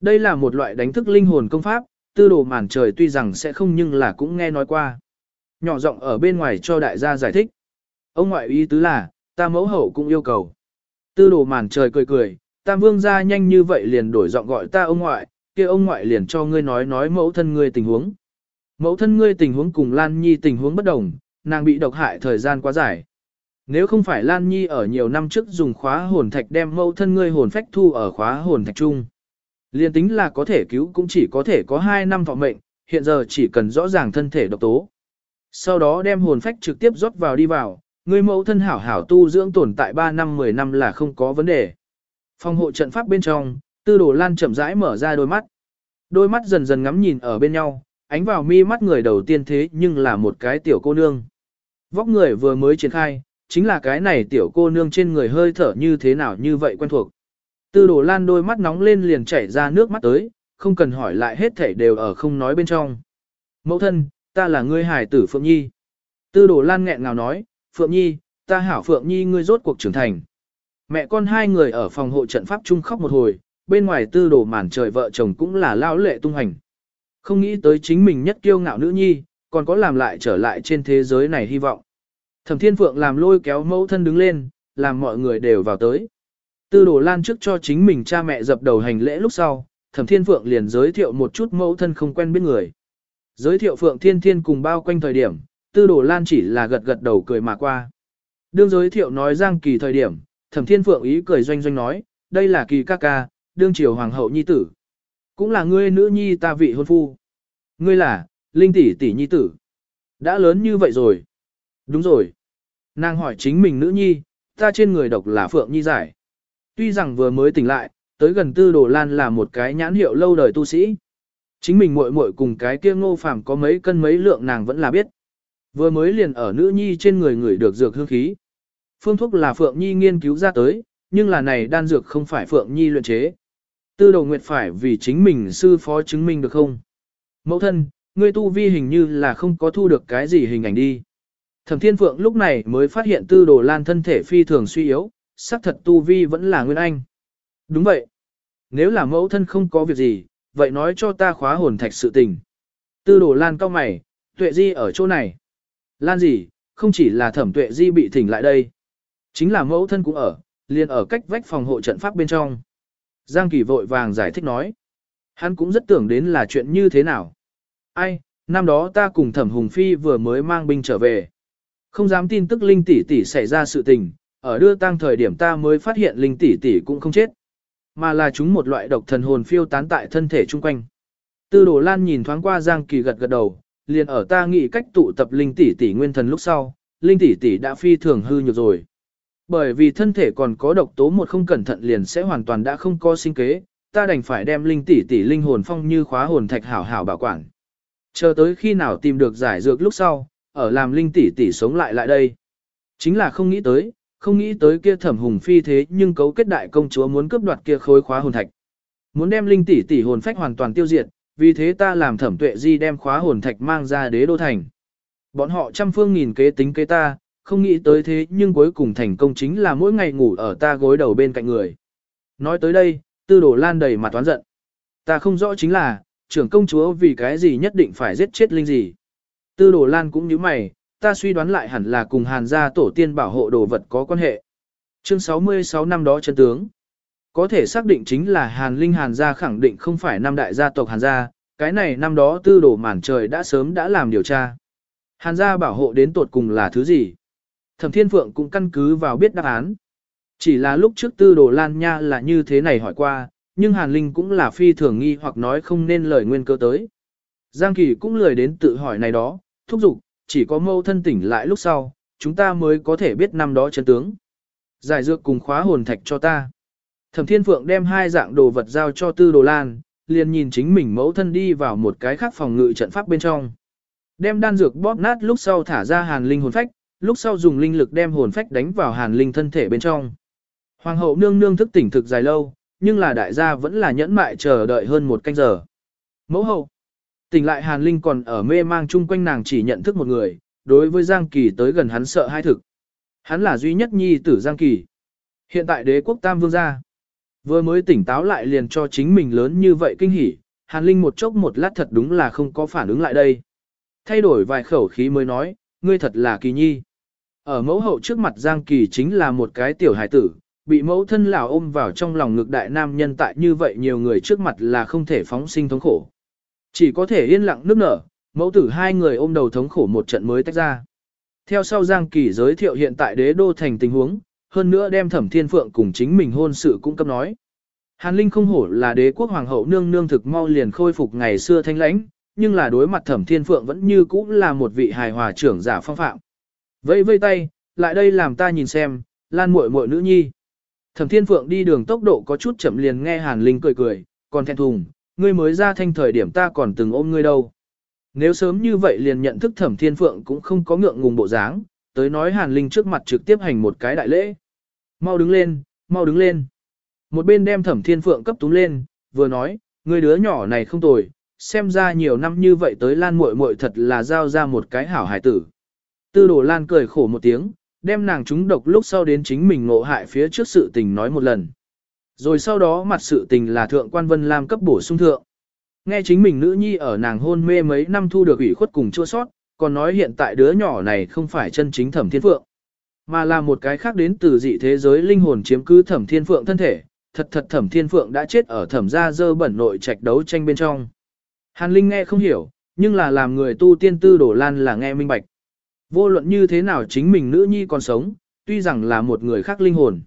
Đây là một loại đánh thức linh hồn công pháp, tư đồ màn trời tuy rằng sẽ không nhưng là cũng nghe nói qua. Nhỏ giọng ở bên ngoài cho đại gia giải thích. Ông ngoại ý tứ là, ta mẫu hậu cũng yêu cầu. Tư đồ màn trời cười cười, tam vương ra nhanh như vậy liền đổi giọng gọi ta ông ngoại, kia ông ngoại liền cho ngươi nói nói mẫu thân ngươi tình huống. Mẫu thân ngươi tình huống cùng Lan Nhi tình huống bất đồng, nàng bị độc hại thời gian quá dài. Nếu không phải Lan Nhi ở nhiều năm trước dùng khóa hồn thạch đem mẫu thân ngươi hồn phách thu ở khóa hồn thạch chung. Liên tính là có thể cứu cũng chỉ có thể có 2 năm thọ mệnh, hiện giờ chỉ cần rõ ràng thân thể độc tố. Sau đó đem hồn phách trực tiếp rót vào đi vào, người mẫu thân hảo hảo tu dưỡng tồn tại 3 năm 10 năm là không có vấn đề. Phòng hộ trận pháp bên trong, tư đồ lan chậm rãi mở ra đôi mắt. Đôi mắt dần dần ngắm nhìn ở bên nhau, ánh vào mi mắt người đầu tiên thế nhưng là một cái tiểu cô nương. Vóc người vừa mới triển khai, chính là cái này tiểu cô nương trên người hơi thở như thế nào như vậy quen thuộc. Tư đồ lan đôi mắt nóng lên liền chảy ra nước mắt tới, không cần hỏi lại hết thảy đều ở không nói bên trong. Mẫu thân, ta là ngươi hải tử Phượng Nhi. Tư đồ lan nghẹn ngào nói, Phượng Nhi, ta hảo Phượng Nhi ngươi rốt cuộc trưởng thành. Mẹ con hai người ở phòng hộ trận pháp chung khóc một hồi, bên ngoài tư đồ màn trời vợ chồng cũng là lao lệ tung hành. Không nghĩ tới chính mình nhất kiêu ngạo nữ nhi, còn có làm lại trở lại trên thế giới này hy vọng. Thẩm Thiên Phượng làm lôi kéo mẫu thân đứng lên, làm mọi người đều vào tới. Tư đồ lan trước cho chính mình cha mẹ dập đầu hành lễ lúc sau, Thẩm Thiên Phượng liền giới thiệu một chút mẫu thân không quen biết người. Giới thiệu Phượng Thiên Thiên cùng bao quanh thời điểm, Tư đồ lan chỉ là gật gật đầu cười mà qua. Đương giới thiệu nói Giang Kỳ thời điểm, Thẩm Thiên Phượng ý cười doanh doanh nói, đây là Kỳ ca ca, đương triều hoàng hậu nhi tử. Cũng là ngươi nữ nhi ta vị hôn phu. Ngươi là, Linh tỷ tỷ nhi tử. Đã lớn như vậy rồi. Đúng rồi. Nàng hỏi chính mình nữ nhi, ta trên người độc là Phượng Nhi giải. Tuy rằng vừa mới tỉnh lại, tới gần tư đồ lan là một cái nhãn hiệu lâu đời tu sĩ. Chính mình muội muội cùng cái kia ngô phàm có mấy cân mấy lượng nàng vẫn là biết. Vừa mới liền ở nữ nhi trên người người được dược hương khí. Phương thuốc là Phượng Nhi nghiên cứu ra tới, nhưng là này đan dược không phải Phượng Nhi luyện chế. Tư đồ nguyệt phải vì chính mình sư phó chứng minh được không? Mẫu thân, ngươi tu vi hình như là không có thu được cái gì hình ảnh đi. Thẩm Thiên Phượng lúc này mới phát hiện tư đồ lan thân thể phi thường suy yếu, xác thật tu vi vẫn là nguyên anh. Đúng vậy. Nếu là mẫu thân không có việc gì, vậy nói cho ta khóa hồn thạch sự tình. Tư đồ lan cao mày, tuệ di ở chỗ này. Lan gì, không chỉ là thẩm tuệ di bị thỉnh lại đây. Chính là mẫu thân cũng ở, liền ở cách vách phòng hộ trận pháp bên trong. Giang Kỳ vội vàng giải thích nói. Hắn cũng rất tưởng đến là chuyện như thế nào. Ai, năm đó ta cùng thẩm hùng phi vừa mới mang binh trở về. Không dám tin tức Linh tỷ tỷ xảy ra sự tình, ở đưa tang thời điểm ta mới phát hiện Linh tỷ tỷ cũng không chết, mà là chúng một loại độc thần hồn phiêu tán tại thân thể chung quanh. Tư Đồ Lan nhìn thoáng qua Giang Kỳ gật gật đầu, liền ở ta nghĩ cách tụ tập Linh tỷ tỷ nguyên thần lúc sau, Linh tỷ tỷ đã phi thường hư nhược rồi. Bởi vì thân thể còn có độc tố một không cẩn thận liền sẽ hoàn toàn đã không có sinh kế, ta đành phải đem Linh tỷ tỷ linh hồn phong như khóa hồn thạch hảo hảo bảo quản. Chờ tới khi nào tìm được giải dược lúc sau, ở làm linh tỷ tỷ sống lại lại đây. Chính là không nghĩ tới, không nghĩ tới kia thẩm hùng phi thế nhưng cấu kết đại công chúa muốn cướp đoạt kia khối khóa hồn thạch. Muốn đem linh tỷ tỷ hồn phách hoàn toàn tiêu diệt, vì thế ta làm thẩm tuệ di đem khóa hồn thạch mang ra đế đô thành. Bọn họ trăm phương nghìn kế tính kế ta, không nghĩ tới thế nhưng cuối cùng thành công chính là mỗi ngày ngủ ở ta gối đầu bên cạnh người. Nói tới đây, tư Đồ lan đầy mặt toán giận. Ta không rõ chính là, trưởng công chúa vì cái gì nhất định phải giết chết linh gì. Tư đồ lan cũng như mày, ta suy đoán lại hẳn là cùng hàn gia tổ tiên bảo hộ đồ vật có quan hệ. Chương 66 năm đó chân tướng. Có thể xác định chính là hàn linh hàn gia khẳng định không phải năm đại gia tộc hàn gia, cái này năm đó tư đồ màn trời đã sớm đã làm điều tra. Hàn gia bảo hộ đến tột cùng là thứ gì? Thẩm Thiên Phượng cũng căn cứ vào biết đáp án. Chỉ là lúc trước tư đồ lan nha là như thế này hỏi qua, nhưng Hàn Linh cũng là phi thường nghi hoặc nói không nên lời nguyên cơ tới. Giang Kỳ cũng lười đến tự hỏi này đó, thúc giục, chỉ có mâu thân tỉnh lại lúc sau, chúng ta mới có thể biết năm đó chân tướng. Giải dược cùng khóa hồn thạch cho ta. Thẩm Thiên Phượng đem hai dạng đồ vật giao cho Tư Đồ Lan, liền nhìn chính mình mẫu thân đi vào một cái khác phòng ngự trận pháp bên trong. Đem đan dược bóp nát lúc sau thả ra hàn linh hồn phách, lúc sau dùng linh lực đem hồn phách đánh vào hàn linh thân thể bên trong. Hoàng hậu nương nương thức tỉnh thực dài lâu, nhưng là đại gia vẫn là nhẫn mại chờ đợi hơn một canh giờ. Mẫu hậu, Tỉnh lại Hàn Linh còn ở mê mang chung quanh nàng chỉ nhận thức một người, đối với Giang Kỳ tới gần hắn sợ hai thực. Hắn là duy nhất nhi tử Giang Kỳ. Hiện tại đế quốc Tam Vương gia. Vừa mới tỉnh táo lại liền cho chính mình lớn như vậy kinh hỉ, Hàn Linh một chốc một lát thật đúng là không có phản ứng lại đây. Thay đổi vài khẩu khí mới nói, ngươi thật là kỳ nhi. Ở mẫu hậu trước mặt Giang Kỳ chính là một cái tiểu hải tử, bị mẫu thân lão ôm vào trong lòng ngực đại nam nhân tại như vậy nhiều người trước mặt là không thể phóng sinh thống khổ. Chỉ có thể yên lặng nước nở, mẫu tử hai người ôm đầu thống khổ một trận mới tách ra. Theo sau Giang Kỳ giới thiệu hiện tại đế đô thành tình huống, hơn nữa đem thẩm thiên phượng cùng chính mình hôn sự cung cấp nói. Hàn Linh không hổ là đế quốc hoàng hậu nương nương thực mau liền khôi phục ngày xưa thanh lãnh, nhưng là đối mặt thẩm thiên phượng vẫn như cũ là một vị hài hòa trưởng giả phong phạm. Vây vây tay, lại đây làm ta nhìn xem, lan muội muội nữ nhi. Thẩm thiên phượng đi đường tốc độ có chút chậm liền nghe Hàn Linh cười cười, còn thẹn thùng, ngươi mới ra thanh thời điểm ta còn từng ôm ngươi đâu. Nếu sớm như vậy liền nhận thức thẩm thiên phượng cũng không có ngượng ngùng bộ dáng, tới nói Hàn Linh trước mặt trực tiếp hành một cái đại lễ. Mau đứng lên, mau đứng lên. Một bên đem thẩm thiên phượng cấp túm lên, vừa nói, ngươi đứa nhỏ này không tồi, xem ra nhiều năm như vậy tới lan muội muội thật là giao ra một cái hảo hải tử. Tư đồ lan cười khổ một tiếng, đem nàng trúng độc lúc sau đến chính mình ngộ hại phía trước sự tình nói một lần. Rồi sau đó mặt sự tình là thượng quan vân lam cấp bổ sung thượng. Nghe chính mình nữ nhi ở nàng hôn mê mấy năm thu được ủy khuất cùng chua sót, còn nói hiện tại đứa nhỏ này không phải chân chính thẩm thiên phượng, mà là một cái khác đến từ dị thế giới linh hồn chiếm cứ thẩm thiên phượng thân thể, thật thật thẩm thiên phượng đã chết ở thẩm gia dơ bẩn nội trạch đấu tranh bên trong. Hàn Linh nghe không hiểu, nhưng là làm người tu tiên tư đổ lan là nghe minh bạch. Vô luận như thế nào chính mình nữ nhi còn sống, tuy rằng là một người khác linh hồn.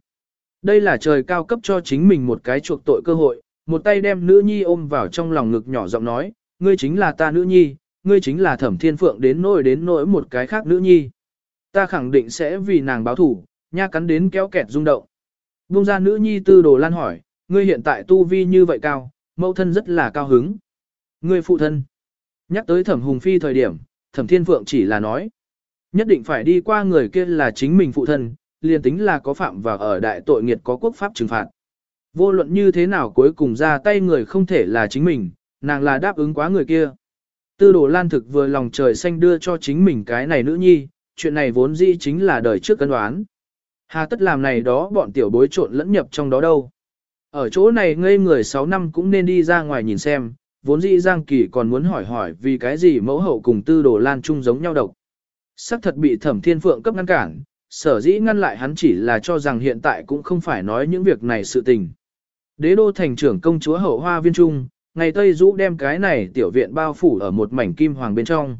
Đây là trời cao cấp cho chính mình một cái chuộc tội cơ hội, một tay đem nữ nhi ôm vào trong lòng ngực nhỏ giọng nói, ngươi chính là ta nữ nhi, ngươi chính là thẩm thiên phượng đến nỗi đến nỗi một cái khác nữ nhi. Ta khẳng định sẽ vì nàng báo thủ, nha cắn đến kéo kẹt rung động. Bung ra nữ nhi tư đồ lan hỏi, ngươi hiện tại tu vi như vậy cao, mẫu thân rất là cao hứng. Ngươi phụ thân. Nhắc tới thẩm hùng phi thời điểm, thẩm thiên phượng chỉ là nói. Nhất định phải đi qua người kia là chính mình phụ thân, liền tính là có phạm và ở đại tội nghiệt có quốc pháp trừng phạt. Vô luận như thế nào cuối cùng ra tay người không thể là chính mình, nàng là đáp ứng quá người kia. Tư đồ lan thực vừa lòng trời xanh đưa cho chính mình cái này nữ nhi, chuyện này vốn dĩ chính là đời trước cân đoán. Hà tất làm này đó bọn tiểu bối trộn lẫn nhập trong đó đâu. Ở chỗ này ngây người 6 năm cũng nên đi ra ngoài nhìn xem, vốn dĩ Giang Kỳ còn muốn hỏi hỏi vì cái gì mẫu hậu cùng tư đồ lan chung giống nhau độc. Sắc thật bị thẩm thiên phượng cấp ngăn cản, sở dĩ ngăn lại hắn chỉ là cho rằng hiện tại cũng không phải nói những việc này sự tình. Đế đô thành trưởng công chúa hậu hoa viên trung, ngày Tây Dũ đem cái này tiểu viện bao phủ ở một mảnh kim hoàng bên trong.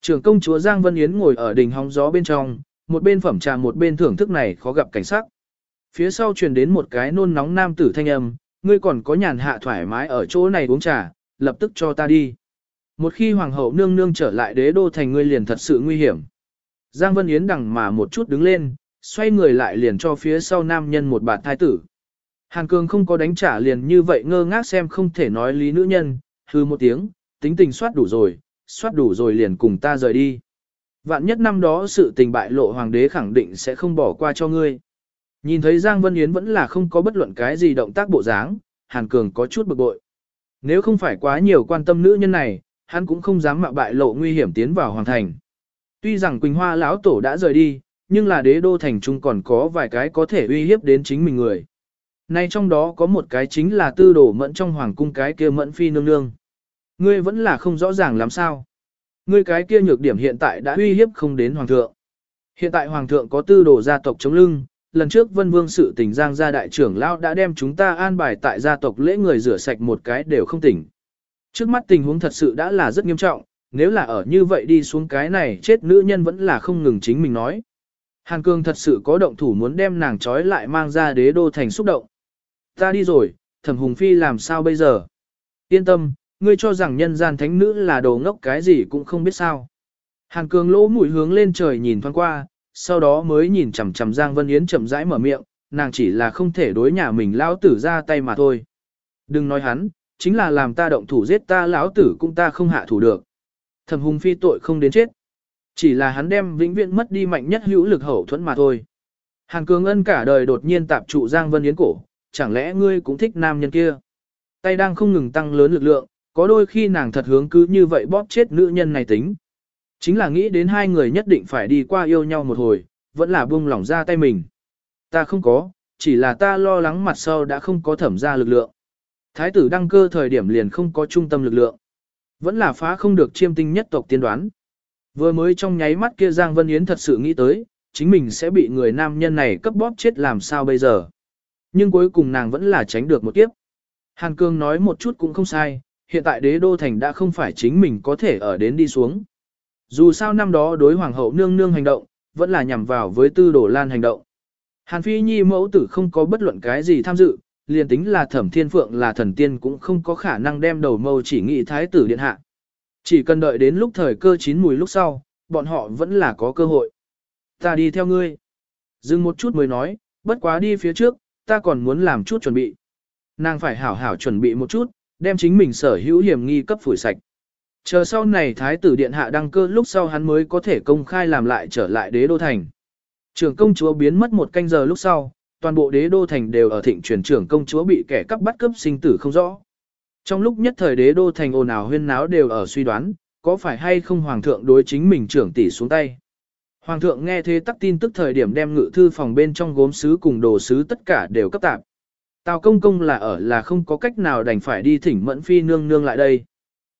Trưởng công chúa Giang Vân Yến ngồi ở đỉnh hóng gió bên trong, một bên phẩm trà một bên thưởng thức này khó gặp cảnh sắc. Phía sau truyền đến một cái nôn nóng nam tử thanh âm, ngươi còn có nhàn hạ thoải mái ở chỗ này uống trà, lập tức cho ta đi. Một khi hoàng hậu nương nương trở lại đế đô thành ngươi liền thật sự nguy hiểm. Giang Vân Yến đằng mà một chút đứng lên, xoay người lại liền cho phía sau nam nhân một bạt thai tử. Hàn Cường không có đánh trả liền như vậy ngơ ngác xem không thể nói lý nữ nhân, hư một tiếng, tính tình soát đủ rồi, soát đủ rồi liền cùng ta rời đi. Vạn nhất năm đó sự tình bại lộ hoàng đế khẳng định sẽ không bỏ qua cho ngươi. Nhìn thấy Giang Vân Yến vẫn là không có bất luận cái gì động tác bộ dáng, Hàn Cường có chút bực bội. Nếu không phải quá nhiều quan tâm nữ nhân này, hắn cũng không dám mạo bại lộ nguy hiểm tiến vào hoàng thành. Tuy rằng Quỳnh Hoa lão tổ đã rời đi, nhưng là đế đô thành trung còn có vài cái có thể uy hiếp đến chính mình người. Nay trong đó có một cái chính là tư đổ mẫn trong hoàng cung cái kia mẫn phi nương nương. Ngươi vẫn là không rõ ràng làm sao. Ngươi cái kia nhược điểm hiện tại đã uy hiếp không đến hoàng thượng. Hiện tại hoàng thượng có tư đồ gia tộc chống lưng, lần trước vân vương sự tình giang gia đại trưởng lão đã đem chúng ta an bài tại gia tộc lễ người rửa sạch một cái đều không tỉnh. Trước mắt tình huống thật sự đã là rất nghiêm trọng, nếu là ở như vậy đi xuống cái này chết nữ nhân vẫn là không ngừng chính mình nói. Hàn Cương thật sự có động thủ muốn đem nàng trói lại mang ra đế đô thành xúc động. Ta đi rồi, thẩm hùng phi làm sao bây giờ? Yên tâm, ngươi cho rằng nhân gian thánh nữ là đồ ngốc cái gì cũng không biết sao. Hàn Cương lỗ mũi hướng lên trời nhìn thoáng qua, sau đó mới nhìn chằm chằm Giang Vân Yến chậm rãi mở miệng, nàng chỉ là không thể đối nhà mình lão tử ra tay mà thôi. Đừng nói hắn, chính là làm ta động thủ giết ta lão tử cũng ta không hạ thủ được. Thẩm hùng phi tội không đến chết. Chỉ là hắn đem vĩnh viễn mất đi mạnh nhất hữu lực hậu thuẫn mà thôi. hàng Cường Ân cả đời đột nhiên tạp trụ Giang Vân Yến cổ, chẳng lẽ ngươi cũng thích nam nhân kia? Tay đang không ngừng tăng lớn lực lượng, có đôi khi nàng thật hướng cứ như vậy bóp chết nữ nhân này tính. Chính là nghĩ đến hai người nhất định phải đi qua yêu nhau một hồi, vẫn là buông lỏng ra tay mình. Ta không có, chỉ là ta lo lắng mặt sau đã không có thẩm ra lực lượng. Thái tử đăng cơ thời điểm liền không có trung tâm lực lượng. Vẫn là phá không được chiêm tinh nhất tộc tiên đoán. Vừa mới trong nháy mắt kia Giang Vân Yến thật sự nghĩ tới, chính mình sẽ bị người nam nhân này cấp bóp chết làm sao bây giờ. Nhưng cuối cùng nàng vẫn là tránh được một kiếp. Hàn Cương nói một chút cũng không sai, hiện tại đế đô thành đã không phải chính mình có thể ở đến đi xuống. Dù sao năm đó đối hoàng hậu nương nương hành động, vẫn là nhằm vào với tư đổ lan hành động. Hàn Phi Nhi mẫu tử không có bất luận cái gì tham dự, liền tính là thẩm thiên phượng là thần tiên cũng không có khả năng đem đầu mâu chỉ nghị thái tử điện hạ. Chỉ cần đợi đến lúc thời cơ chín mùi lúc sau, bọn họ vẫn là có cơ hội. Ta đi theo ngươi. Dừng một chút mới nói, bất quá đi phía trước, ta còn muốn làm chút chuẩn bị. Nàng phải hảo hảo chuẩn bị một chút, đem chính mình sở hữu hiểm nghi cấp phủi sạch. Chờ sau này thái tử điện hạ đăng cơ lúc sau hắn mới có thể công khai làm lại trở lại đế đô thành. Trưởng công chúa biến mất một canh giờ lúc sau, toàn bộ đế đô thành đều ở thịnh truyền trưởng công chúa bị kẻ cắp bắt cướp sinh tử không rõ. Trong lúc nhất thời đế đô thành ồn ào huyên náo đều ở suy đoán, có phải hay không hoàng thượng đối chính mình trưởng tỷ xuống tay. Hoàng thượng nghe thế tắc tin tức thời điểm đem ngự thư phòng bên trong gốm sứ cùng đồ sứ tất cả đều cấp tạp. Tào công công là ở là không có cách nào đành phải đi thỉnh mẫn phi nương nương lại đây.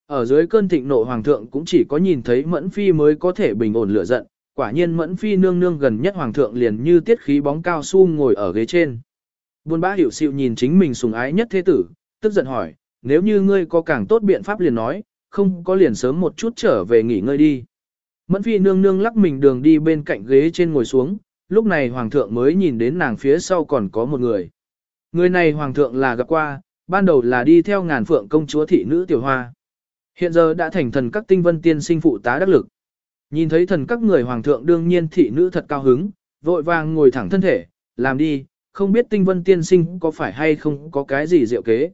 Ở dưới cơn thịnh nộ hoàng thượng cũng chỉ có nhìn thấy mẫn phi mới có thể bình ổn lửa giận, quả nhiên mẫn phi nương nương gần nhất hoàng thượng liền như tiết khí bóng cao su ngồi ở ghế trên. Buôn bá hiểu xịu nhìn chính mình sùng ái nhất thế tử, tức giận hỏi, nếu như ngươi có càng tốt biện pháp liền nói, không có liền sớm một chút trở về nghỉ ngơi đi. Mẫn phi nương nương lắc mình đường đi bên cạnh ghế trên ngồi xuống, lúc này hoàng thượng mới nhìn đến nàng phía sau còn có một người. Người này hoàng thượng là gặp qua, ban đầu là đi theo ngàn phượng công chúa thị nữ tiểu hoa. Hiện giờ đã thành thần các tinh vân tiên sinh phụ tá đắc lực. Nhìn thấy thần các người hoàng thượng đương nhiên thị nữ thật cao hứng, vội vàng ngồi thẳng thân thể, làm đi, không biết tinh vân tiên sinh có phải hay không có cái gì diệu kế.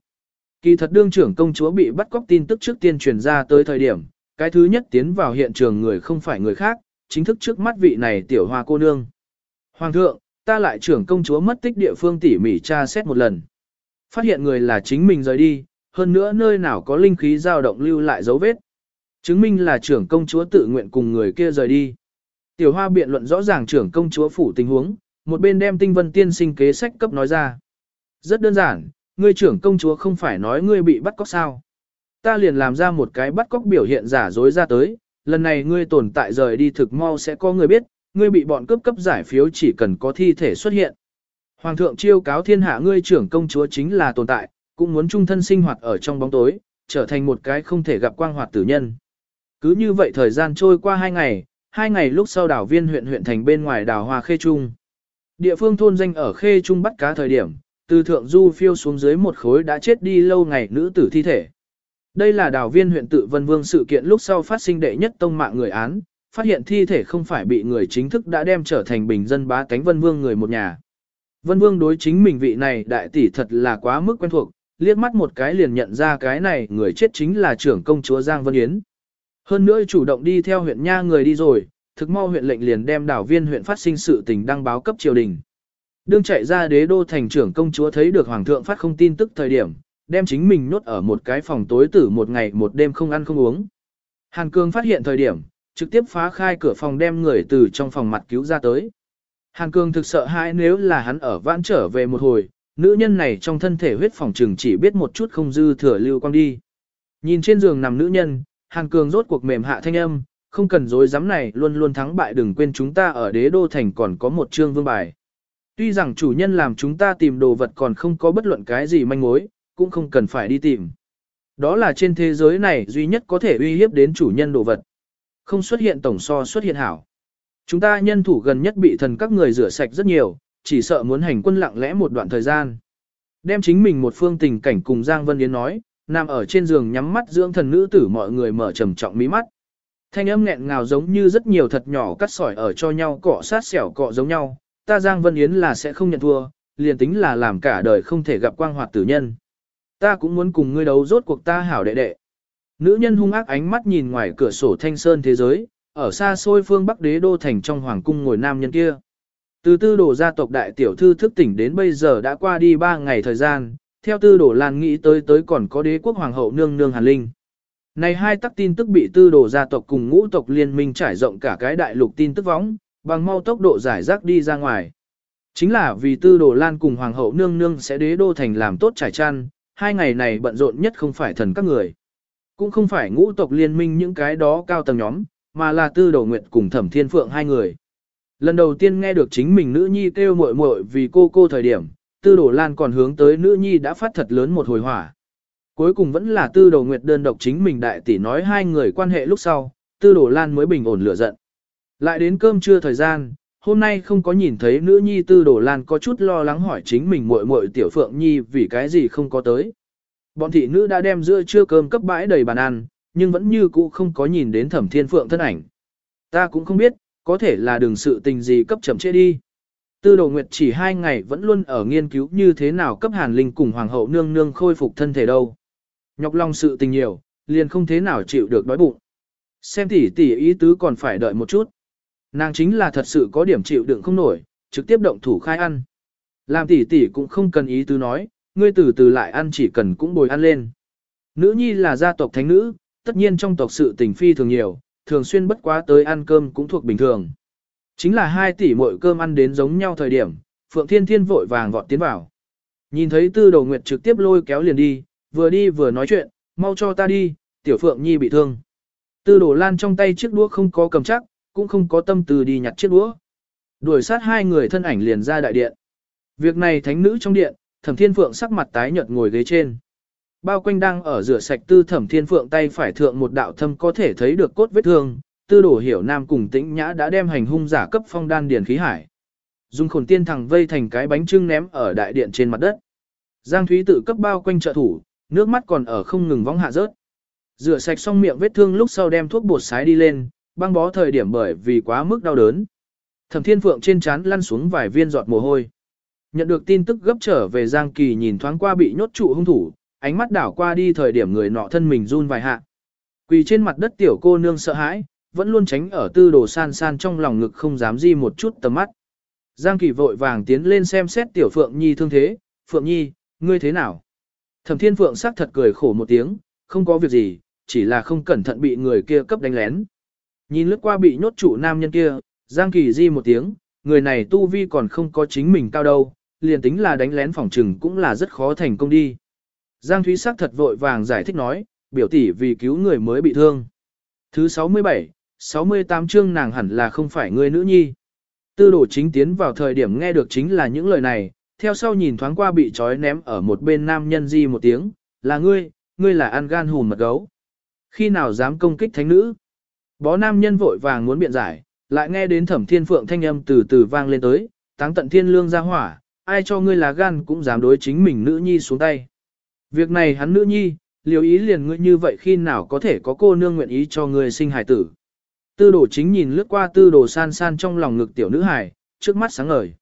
Kỳ thật đương trưởng công chúa bị bắt cóc tin tức trước tiên truyền ra tới thời điểm, cái thứ nhất tiến vào hiện trường người không phải người khác, chính thức trước mắt vị này tiểu hoa cô nương. Hoàng thượng, ta lại trưởng công chúa mất tích địa phương tỉ mỉ tra xét một lần. Phát hiện người là chính mình rời đi, hơn nữa nơi nào có linh khí dao động lưu lại dấu vết. Chứng minh là trưởng công chúa tự nguyện cùng người kia rời đi. Tiểu hoa biện luận rõ ràng trưởng công chúa phủ tình huống, một bên đem tinh vân tiên sinh kế sách cấp nói ra. Rất đơn giản, ngươi trưởng công chúa không phải nói ngươi bị bắt cóc sao. Ta liền làm ra một cái bắt cóc biểu hiện giả dối ra tới, lần này ngươi tồn tại rời đi thực mau sẽ có người biết, ngươi bị bọn cướp cấp giải phiếu chỉ cần có thi thể xuất hiện. Hoàng thượng chiêu cáo thiên hạ ngươi trưởng công chúa chính là tồn tại, cũng muốn trung thân sinh hoạt ở trong bóng tối, trở thành một cái không thể gặp quang hoạt tử nhân. Cứ như vậy thời gian trôi qua hai ngày, hai ngày lúc sau đảo viên huyện huyện thành bên ngoài đảo Hòa Khê Trung. Địa phương thôn danh ở Khê Trung bắt cá thời điểm, từ thượng du phiêu xuống dưới một khối đã chết đi lâu ngày nữ tử thi thể. Đây là đảo viên huyện tự Vân Vương sự kiện lúc sau phát sinh đệ nhất tông mạng người án, phát hiện thi thể không phải bị người chính thức đã đem trở thành bình dân bá cánh Vân Vương người một nhà. Vân Vương đối chính mình vị này đại tỷ thật là quá mức quen thuộc, liếc mắt một cái liền nhận ra cái này người chết chính là trưởng công chúa Giang Vân Yến. Hơn nữa chủ động đi theo huyện nha người đi rồi, thực mau huyện lệnh liền đem đảo viên huyện phát sinh sự tình đăng báo cấp triều đình. Đương chạy ra đế đô thành trưởng công chúa thấy được hoàng thượng phát không tin tức thời điểm, đem chính mình nhốt ở một cái phòng tối tử một ngày một đêm không ăn không uống. Hàn Cương phát hiện thời điểm, trực tiếp phá khai cửa phòng đem người từ trong phòng mặt cứu ra tới. Hàn Cương thực sợ hãi nếu là hắn ở vãn trở về một hồi, nữ nhân này trong thân thể huyết phòng trừng chỉ biết một chút không dư thừa lưu quang đi. Nhìn trên giường nằm nữ nhân, Hàn Cường rốt cuộc mềm hạ thanh âm, không cần dối dám này luôn luôn thắng bại đừng quên chúng ta ở đế đô thành còn có một chương vương bài. Tuy rằng chủ nhân làm chúng ta tìm đồ vật còn không có bất luận cái gì manh mối, cũng không cần phải đi tìm. Đó là trên thế giới này duy nhất có thể uy hiếp đến chủ nhân đồ vật. Không xuất hiện tổng so xuất hiện hảo. Chúng ta nhân thủ gần nhất bị thần các người rửa sạch rất nhiều, chỉ sợ muốn hành quân lặng lẽ một đoạn thời gian. Đem chính mình một phương tình cảnh cùng Giang Vân Yến nói, nằm ở trên giường nhắm mắt dưỡng thần nữ tử mọi người mở trầm trọng mí mắt. Thanh âm nghẹn ngào giống như rất nhiều thật nhỏ cắt sỏi ở cho nhau cọ sát xẻo cọ giống nhau, ta Giang Vân Yến là sẽ không nhận thua, liền tính là làm cả đời không thể gặp quang hoạt tử nhân. Ta cũng muốn cùng ngươi đấu rốt cuộc ta hảo đệ đệ. Nữ nhân hung ác ánh mắt nhìn ngoài cửa sổ thanh sơn thế giới, ở xa xôi phương Bắc đế đô thành trong hoàng cung ngồi nam nhân kia. Từ tư đồ gia tộc đại tiểu thư thức tỉnh đến bây giờ đã qua đi 3 ngày thời gian, theo tư đồ lan nghĩ tới tới còn có đế quốc hoàng hậu nương nương hàn linh. Này hai tắc tin tức bị tư đồ gia tộc cùng ngũ tộc liên minh trải rộng cả cái đại lục tin tức võng, bằng mau tốc độ giải rác đi ra ngoài. Chính là vì tư đồ lan cùng hoàng hậu nương nương sẽ đế đô thành làm tốt trải chăn, hai ngày này bận rộn nhất không phải thần các người. Cũng không phải ngũ tộc liên minh những cái đó cao tầng nhóm, mà là tư đồ nguyệt cùng thẩm thiên phượng hai người. Lần đầu tiên nghe được chính mình nữ nhi kêu muội muội vì cô cô thời điểm, tư đồ lan còn hướng tới nữ nhi đã phát thật lớn một hồi hỏa. Cuối cùng vẫn là tư đồ nguyệt đơn độc chính mình đại tỷ nói hai người quan hệ lúc sau, tư đồ lan mới bình ổn lửa giận. Lại đến cơm trưa thời gian, hôm nay không có nhìn thấy nữ nhi tư đồ lan có chút lo lắng hỏi chính mình muội muội tiểu phượng nhi vì cái gì không có tới. Bọn thị nữ đã đem giữa trưa cơm cấp bãi đầy bàn ăn, nhưng vẫn như cũ không có nhìn đến thẩm thiên phượng thân ảnh. Ta cũng không biết, có thể là đường sự tình gì cấp chậm chê đi. Tư đồ nguyệt chỉ hai ngày vẫn luôn ở nghiên cứu như thế nào cấp hàn linh cùng hoàng hậu nương nương khôi phục thân thể đâu. Nhọc lòng sự tình nhiều, liền không thế nào chịu được đói bụng. Xem tỷ tỷ ý tứ còn phải đợi một chút. Nàng chính là thật sự có điểm chịu đựng không nổi, trực tiếp động thủ khai ăn. Làm tỷ tỷ cũng không cần ý tứ nói, ngươi từ từ lại ăn chỉ cần cũng bồi ăn lên. Nữ nhi là gia tộc thánh nữ, tất nhiên trong tộc sự tình phi thường nhiều, thường xuyên bất quá tới ăn cơm cũng thuộc bình thường. Chính là hai tỷ mỗi cơm ăn đến giống nhau thời điểm, Phượng Thiên Thiên vội vàng vọt tiến vào. Nhìn thấy tư đầu nguyệt trực tiếp lôi kéo liền đi, vừa đi vừa nói chuyện, mau cho ta đi, tiểu Phượng Nhi bị thương. Tư đồ lan trong tay chiếc đũa không có cầm chắc, cũng không có tâm tư đi nhặt chiếc đũa. Đuổi sát hai người thân ảnh liền ra đại điện. Việc này thánh nữ trong điện, thẩm thiên phượng sắc mặt tái nhợt ngồi ghế trên. Bao quanh đang ở rửa sạch tư thẩm thiên phượng tay phải thượng một đạo thâm có thể thấy được cốt vết thương, tư đổ hiểu nam cùng tĩnh nhã đã đem hành hung giả cấp phong đan điền khí hải. Dùng khổn tiên thẳng vây thành cái bánh trưng ném ở đại điện trên mặt đất. Giang Thúy tự cấp bao quanh trợ thủ, nước mắt còn ở không ngừng vóng hạ rớt. Rửa sạch xong miệng vết thương lúc sau đem thuốc bột sái đi lên, băng bó thời điểm bởi vì quá mức đau đớn. Thẩm Thiên Phượng trên trán lăn xuống vài viên giọt mồ hôi. Nhận được tin tức gấp trở về Giang Kỳ nhìn thoáng qua bị nhốt trụ hung thủ, ánh mắt đảo qua đi thời điểm người nọ thân mình run vài hạ. Quỳ trên mặt đất tiểu cô nương sợ hãi, vẫn luôn tránh ở tư đồ san san trong lòng ngực không dám di một chút tầm mắt. Giang Kỳ vội vàng tiến lên xem xét tiểu Phượng Nhi thương thế, Phượng Nhi, ngươi thế nào? Thẩm Thiên Phượng sắc thật cười khổ một tiếng, không có việc gì, chỉ là không cẩn thận bị người kia cấp đánh lén. Nhìn lướt qua bị nhốt trụ nam nhân kia, Giang Kỳ di một tiếng, người này tu vi còn không có chính mình cao đâu, liền tính là đánh lén phòng trừng cũng là rất khó thành công đi. Giang Thúy sắc thật vội vàng giải thích nói, biểu tỷ vì cứu người mới bị thương. Thứ 67, 68 chương nàng hẳn là không phải người nữ nhi. Tư đổ chính tiến vào thời điểm nghe được chính là những lời này, theo sau nhìn thoáng qua bị trói ném ở một bên nam nhân di một tiếng, là ngươi, ngươi là ăn gan hùn mật gấu. Khi nào dám công kích thánh nữ? Bó nam nhân vội vàng muốn biện giải, lại nghe đến thẩm thiên phượng thanh âm từ từ vang lên tới, táng tận thiên lương ra hỏa, ai cho ngươi là gan cũng dám đối chính mình nữ nhi xuống tay. Việc này hắn nữ nhi, liều ý liền ngươi như vậy khi nào có thể có cô nương nguyện ý cho ngươi sinh hải tử. Tư đồ chính nhìn lướt qua tư đồ san san trong lòng ngực tiểu nữ hải, trước mắt sáng ngời.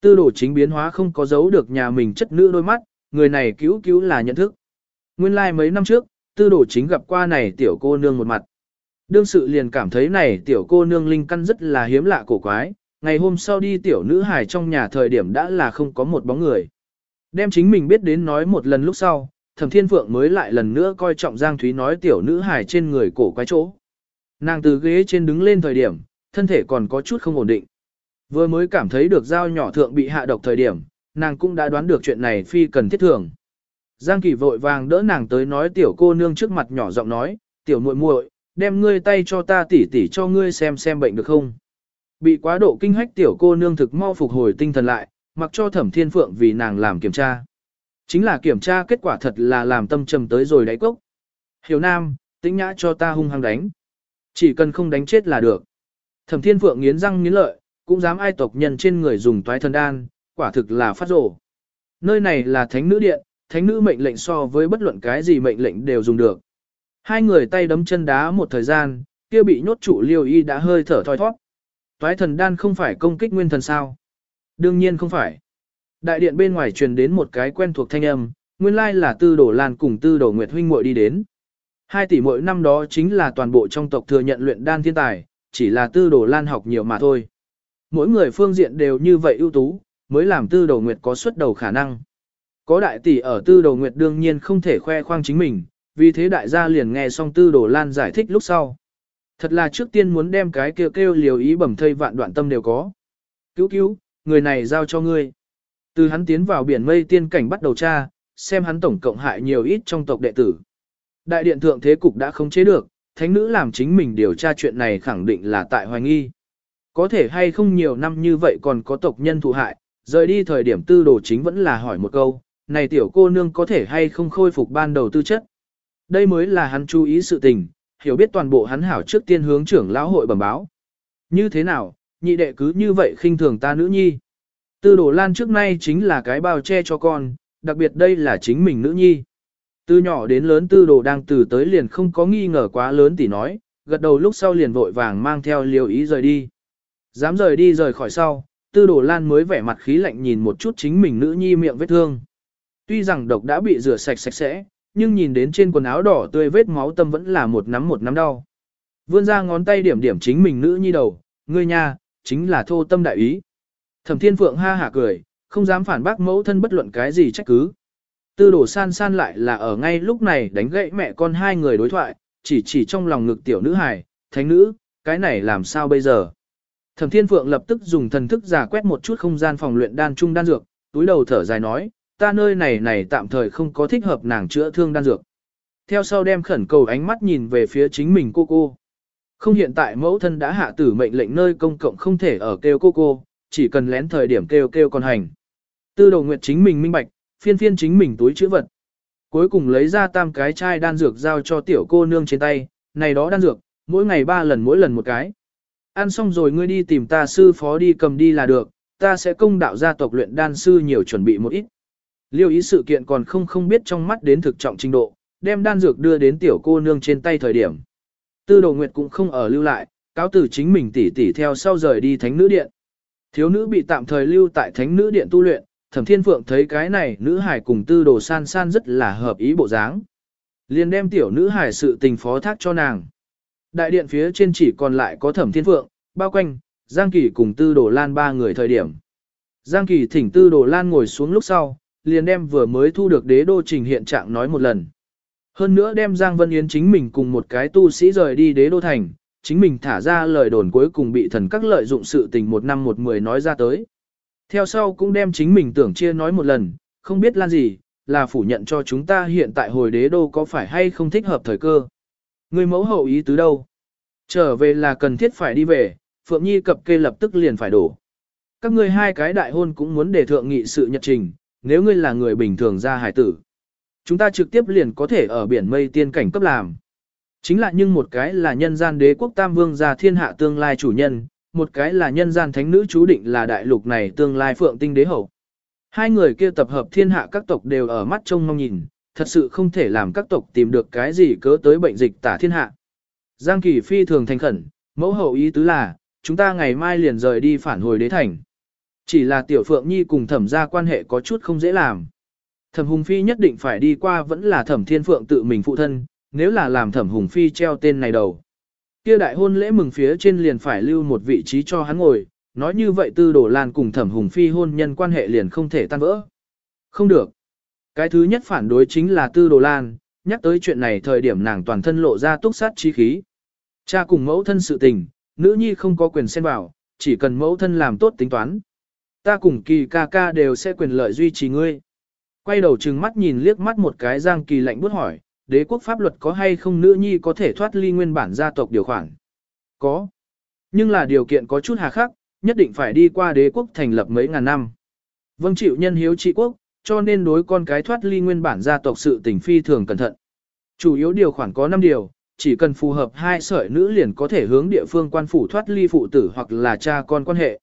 Tư đồ chính biến hóa không có giấu được nhà mình chất nữ đôi mắt, người này cứu cứu là nhận thức. Nguyên lai like mấy năm trước, tư đồ chính gặp qua này tiểu cô nương một mặt. Đương sự liền cảm thấy này tiểu cô nương linh căn rất là hiếm lạ cổ quái, ngày hôm sau đi tiểu nữ hải trong nhà thời điểm đã là không có một bóng người. Đem chính mình biết đến nói một lần lúc sau, thẩm thiên phượng mới lại lần nữa coi trọng Giang Thúy nói tiểu nữ hải trên người cổ quái chỗ. Nàng từ ghế trên đứng lên thời điểm, thân thể còn có chút không ổn định. Vừa mới cảm thấy được dao nhỏ thượng bị hạ độc thời điểm, nàng cũng đã đoán được chuyện này phi cần thiết thường. Giang Kỳ vội vàng đỡ nàng tới nói tiểu cô nương trước mặt nhỏ giọng nói, tiểu muội muội, đem ngươi tay cho ta tỉ tỉ cho ngươi xem xem bệnh được không. Bị quá độ kinh hách tiểu cô nương thực mau phục hồi tinh thần lại, mặc cho thẩm thiên phượng vì nàng làm kiểm tra. Chính là kiểm tra kết quả thật là làm tâm trầm tới rồi đáy cốc. Hiểu nam, tính nhã cho ta hung hăng đánh. Chỉ cần không đánh chết là được. Thẩm thiên phượng nghiến răng nghiến lợi, cũng dám ai tộc nhân trên người dùng toái thần đan, quả thực là phát rổ. Nơi này là thánh nữ điện, thánh nữ mệnh lệnh so với bất luận cái gì mệnh lệnh đều dùng được. Hai người tay đấm chân đá một thời gian, kia bị nhốt trụ liêu y đã hơi thở thoi thoát. Toái thần đan không phải công kích nguyên thần sao? Đương nhiên không phải. Đại điện bên ngoài truyền đến một cái quen thuộc thanh âm, nguyên lai là tư đổ lan cùng tư đổ nguyệt huynh muội đi đến. Hai tỷ mỗi năm đó chính là toàn bộ trong tộc thừa nhận luyện đan thiên tài, chỉ là tư đồ lan học nhiều mà thôi. Mỗi người phương diện đều như vậy ưu tú, mới làm tư đồ nguyệt có xuất đầu khả năng. Có đại tỷ ở tư đồ nguyệt đương nhiên không thể khoe khoang chính mình, vì thế đại gia liền nghe xong tư đồ lan giải thích lúc sau. Thật là trước tiên muốn đem cái kêu kêu liều ý bẩm thây vạn đoạn tâm đều có. Cứu cứu, người này giao cho ngươi. Từ hắn tiến vào biển mây tiên cảnh bắt đầu tra, xem hắn tổng cộng hại nhiều ít trong tộc đệ tử. Đại điện thượng thế cục đã không chế được, thánh nữ làm chính mình điều tra chuyện này khẳng định là tại hoài nghi. Có thể hay không nhiều năm như vậy còn có tộc nhân thụ hại, rời đi thời điểm tư đồ chính vẫn là hỏi một câu, này tiểu cô nương có thể hay không khôi phục ban đầu tư chất. Đây mới là hắn chú ý sự tình, hiểu biết toàn bộ hắn hảo trước tiên hướng trưởng lão hội bẩm báo. Như thế nào, nhị đệ cứ như vậy khinh thường ta nữ nhi. Tư đồ lan trước nay chính là cái bao che cho con, đặc biệt đây là chính mình nữ nhi. Từ nhỏ đến lớn tư đồ đang từ tới liền không có nghi ngờ quá lớn tỉ nói, gật đầu lúc sau liền vội vàng mang theo liều ý rời đi. Dám rời đi rời khỏi sau, tư đồ lan mới vẻ mặt khí lạnh nhìn một chút chính mình nữ nhi miệng vết thương. Tuy rằng độc đã bị rửa sạch sạch sẽ, nhưng nhìn đến trên quần áo đỏ tươi vết máu tâm vẫn là một nắm một nắm đau. Vươn ra ngón tay điểm điểm chính mình nữ nhi đầu, ngươi nha, chính là thô tâm đại ý. Thẩm Thiên Phượng ha hả cười, không dám phản bác mẫu thân bất luận cái gì trách cứ. Tư đổ san san lại là ở ngay lúc này đánh gãy mẹ con hai người đối thoại, chỉ chỉ trong lòng ngực tiểu nữ hài, thánh nữ, cái này làm sao bây giờ? Thẩm Thiên Phượng lập tức dùng thần thức giả quét một chút không gian phòng luyện đan trung đan dược, túi đầu thở dài nói, ta nơi này này tạm thời không có thích hợp nàng chữa thương đan dược. Theo sau đem khẩn cầu ánh mắt nhìn về phía chính mình cô cô. Không hiện tại mẫu thân đã hạ tử mệnh lệnh nơi công cộng không thể ở kêu cô cô, chỉ cần lén thời điểm kêu kêu con hành. Tư đầu nguyệt chính mình minh bạch, phiên phiên chính mình túi chữ vật. Cuối cùng lấy ra tam cái chai đan dược giao cho tiểu cô nương trên tay, này đó đan dược, mỗi ngày ba lần mỗi lần một cái. Ăn xong rồi ngươi đi tìm ta sư phó đi cầm đi là được, ta sẽ công đạo gia tộc luyện đan sư nhiều chuẩn bị một ít. Liêu ý sự kiện còn không không biết trong mắt đến thực trọng trình độ, đem đan dược đưa đến tiểu cô nương trên tay thời điểm. Tư đồ nguyệt cũng không ở lưu lại, cáo tử chính mình tỉ tỉ theo sau rời đi thánh nữ điện. Thiếu nữ bị tạm thời lưu tại thánh nữ điện tu luyện, thẩm thiên phượng thấy cái này nữ hải cùng tư đồ san san rất là hợp ý bộ dáng. liền đem tiểu nữ hải sự tình phó thác cho nàng. Đại điện phía trên chỉ còn lại có thẩm thiên phượng, bao quanh, Giang Kỳ cùng tư đồ lan ba người thời điểm. Giang Kỳ thỉnh tư đồ lan ngồi xuống lúc sau, liền đem vừa mới thu được đế đô trình hiện trạng nói một lần. Hơn nữa đem Giang Vân Yến chính mình cùng một cái tu sĩ rời đi đế đô thành, chính mình thả ra lời đồn cuối cùng bị thần các lợi dụng sự tình một năm một mười nói ra tới. Theo sau cũng đem chính mình tưởng chia nói một lần, không biết lan gì, là phủ nhận cho chúng ta hiện tại hồi đế đô có phải hay không thích hợp thời cơ. Người mẫu hậu ý tứ đâu? Trở về là cần thiết phải đi về, Phượng Nhi cập kê lập tức liền phải đổ. Các ngươi hai cái đại hôn cũng muốn để thượng nghị sự nhật trình, nếu ngươi là người bình thường ra hải tử. Chúng ta trực tiếp liền có thể ở biển mây tiên cảnh cấp làm. Chính là nhưng một cái là nhân gian đế quốc tam vương gia thiên hạ tương lai chủ nhân, một cái là nhân gian thánh nữ chú định là đại lục này tương lai phượng tinh đế hậu. Hai người kia tập hợp thiên hạ các tộc đều ở mắt trông mong nhìn, thật sự không thể làm các tộc tìm được cái gì cớ tới bệnh dịch tả thiên hạ. Giang Kỳ phi thường thành khẩn, mẫu hậu ý tứ là, chúng ta ngày mai liền rời đi phản hồi đế thành. Chỉ là tiểu phượng nhi cùng thẩm gia quan hệ có chút không dễ làm. Thẩm Hùng Phi nhất định phải đi qua vẫn là thẩm thiên phượng tự mình phụ thân, nếu là làm thẩm Hùng Phi treo tên này đầu. Kia đại hôn lễ mừng phía trên liền phải lưu một vị trí cho hắn ngồi, nói như vậy tư đổ lan cùng thẩm Hùng Phi hôn nhân quan hệ liền không thể tan vỡ. Không được. Cái thứ nhất phản đối chính là tư đồ lan, nhắc tới chuyện này thời điểm nàng toàn thân lộ ra túc sát chi khí. Cha cùng mẫu thân sự tình, nữ nhi không có quyền xen vào, chỉ cần mẫu thân làm tốt tính toán. Ta cùng kỳ ca ca đều sẽ quyền lợi duy trì ngươi. Quay đầu trừng mắt nhìn liếc mắt một cái giang kỳ lạnh bút hỏi, đế quốc pháp luật có hay không nữ nhi có thể thoát ly nguyên bản gia tộc điều khoản? Có. Nhưng là điều kiện có chút hà khắc, nhất định phải đi qua đế quốc thành lập mấy ngàn năm. Vâng chịu nhân hiếu trị quốc, cho nên đối con cái thoát ly nguyên bản gia tộc sự tình phi thường cẩn thận. Chủ yếu điều khoản có 5 điều, chỉ cần phù hợp hai sợi nữ liền có thể hướng địa phương quan phủ thoát ly phụ tử hoặc là cha con quan hệ.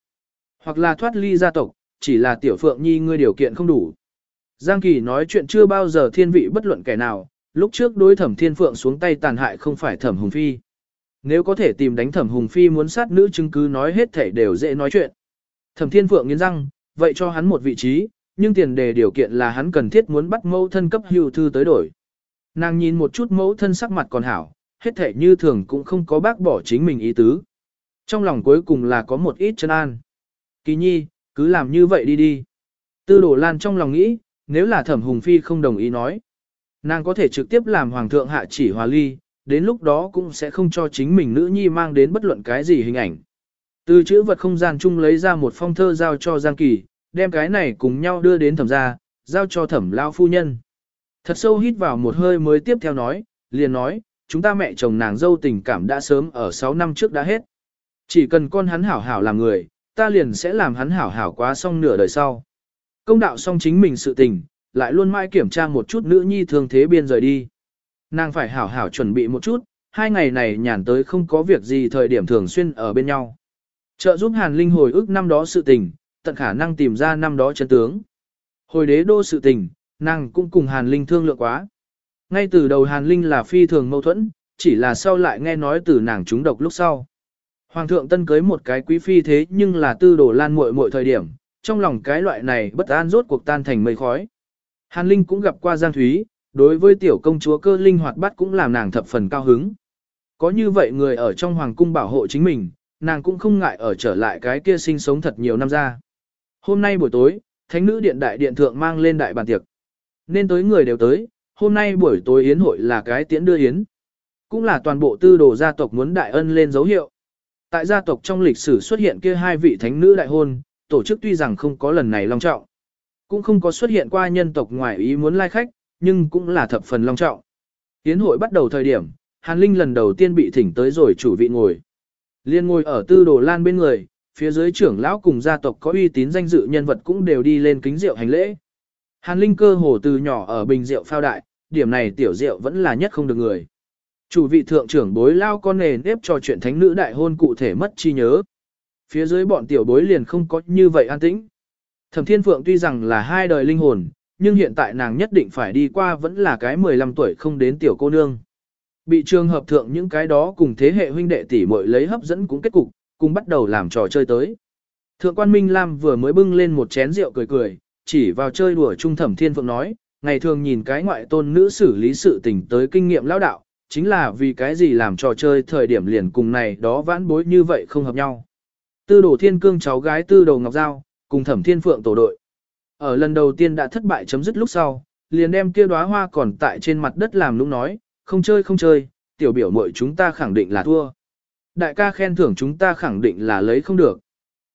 Hoặc là thoát ly gia tộc, chỉ là tiểu phượng nhi ngươi điều kiện không đủ. Giang Kỳ nói chuyện chưa bao giờ thiên vị bất luận kẻ nào, lúc trước đối thẩm thiên phượng xuống tay tàn hại không phải thẩm hùng phi. Nếu có thể tìm đánh thẩm hùng phi muốn sát nữ chứng cứ nói hết thể đều dễ nói chuyện. Thẩm thiên phượng nghiến răng, vậy cho hắn một vị trí, nhưng tiền đề điều kiện là hắn cần thiết muốn bắt mẫu thân cấp hưu thư tới đổi. Nàng nhìn một chút mẫu thân sắc mặt còn hảo, hết thể như thường cũng không có bác bỏ chính mình ý tứ. Trong lòng cuối cùng là có một ít chân an. Kỳ nhi, cứ làm như vậy đi đi. Tư đổ lan trong lòng nghĩ, nếu là thẩm hùng phi không đồng ý nói. Nàng có thể trực tiếp làm hoàng thượng hạ chỉ hòa ly, đến lúc đó cũng sẽ không cho chính mình nữ nhi mang đến bất luận cái gì hình ảnh. Từ chữ vật không gian chung lấy ra một phong thơ giao cho Giang Kỳ, đem cái này cùng nhau đưa đến thẩm gia, giao cho thẩm lao phu nhân. Thật sâu hít vào một hơi mới tiếp theo nói, liền nói, chúng ta mẹ chồng nàng dâu tình cảm đã sớm ở 6 năm trước đã hết. Chỉ cần con hắn hảo hảo làm người, ta liền sẽ làm hắn hảo hảo quá xong nửa đời sau. Công đạo xong chính mình sự tình, lại luôn mãi kiểm tra một chút nữ nhi thường thế biên rời đi. Nàng phải hảo hảo chuẩn bị một chút, hai ngày này nhàn tới không có việc gì thời điểm thường xuyên ở bên nhau. Trợ giúp Hàn Linh hồi ức năm đó sự tình, tận khả năng tìm ra năm đó chân tướng. Hồi đế đô sự tình, nàng cũng cùng Hàn Linh thương lượng quá. Ngay từ đầu Hàn Linh là phi thường mâu thuẫn, chỉ là sau lại nghe nói từ nàng trúng độc lúc sau. Hoàng thượng tân cưới một cái quý phi thế nhưng là tư đồ lan muội muội thời điểm, trong lòng cái loại này bất an rốt cuộc tan thành mây khói. Hàn Linh cũng gặp qua Giang Thúy, đối với tiểu công chúa cơ linh hoạt bát cũng làm nàng thập phần cao hứng. Có như vậy người ở trong hoàng cung bảo hộ chính mình, nàng cũng không ngại ở trở lại cái kia sinh sống thật nhiều năm ra. Hôm nay buổi tối, thánh nữ điện đại điện thượng mang lên đại bàn tiệc. Nên tới người đều tới, hôm nay buổi tối yến hội là cái tiễn đưa yến. Cũng là toàn bộ tư đồ gia tộc muốn đại ân lên dấu hiệu. Tại gia tộc trong lịch sử xuất hiện kia hai vị thánh nữ đại hôn, tổ chức tuy rằng không có lần này long trọng. Cũng không có xuất hiện qua nhân tộc ngoài ý muốn lai khách, nhưng cũng là thập phần long trọng. tiến hội bắt đầu thời điểm, Hàn Linh lần đầu tiên bị thỉnh tới rồi chủ vị ngồi. Liên ngồi ở tư đồ lan bên người, phía dưới trưởng lão cùng gia tộc có uy tín danh dự nhân vật cũng đều đi lên kính rượu hành lễ. Hàn Linh cơ hồ từ nhỏ ở bình rượu phao đại, điểm này tiểu rượu vẫn là nhất không được người. Chủ vị thượng trưởng bối lao con nề nếp cho chuyện thánh nữ đại hôn cụ thể mất chi nhớ. Phía dưới bọn tiểu bối liền không có như vậy an tĩnh. Thẩm Thiên Phượng tuy rằng là hai đời linh hồn, nhưng hiện tại nàng nhất định phải đi qua vẫn là cái 15 tuổi không đến tiểu cô nương. Bị trường hợp thượng những cái đó cùng thế hệ huynh đệ tỷ muội lấy hấp dẫn cũng kết cục, cùng bắt đầu làm trò chơi tới. Thượng quan Minh Lam vừa mới bưng lên một chén rượu cười cười, chỉ vào chơi đùa trung thẩm thiên phượng nói, ngày thường nhìn cái ngoại tôn nữ xử lý sự tình tới kinh nghiệm lão đạo, chính là vì cái gì làm trò chơi thời điểm liền cùng này đó vãn bối như vậy không hợp nhau. Tư đồ thiên cương cháu gái tư đồ ngọc giao, cùng thẩm thiên phượng tổ đội. Ở lần đầu tiên đã thất bại chấm dứt lúc sau, liền đem kia đóa hoa còn tại trên mặt đất làm lúc nói, không chơi không chơi, tiểu biểu muội chúng ta khẳng định là thua. Đại ca khen thưởng chúng ta khẳng định là lấy không được.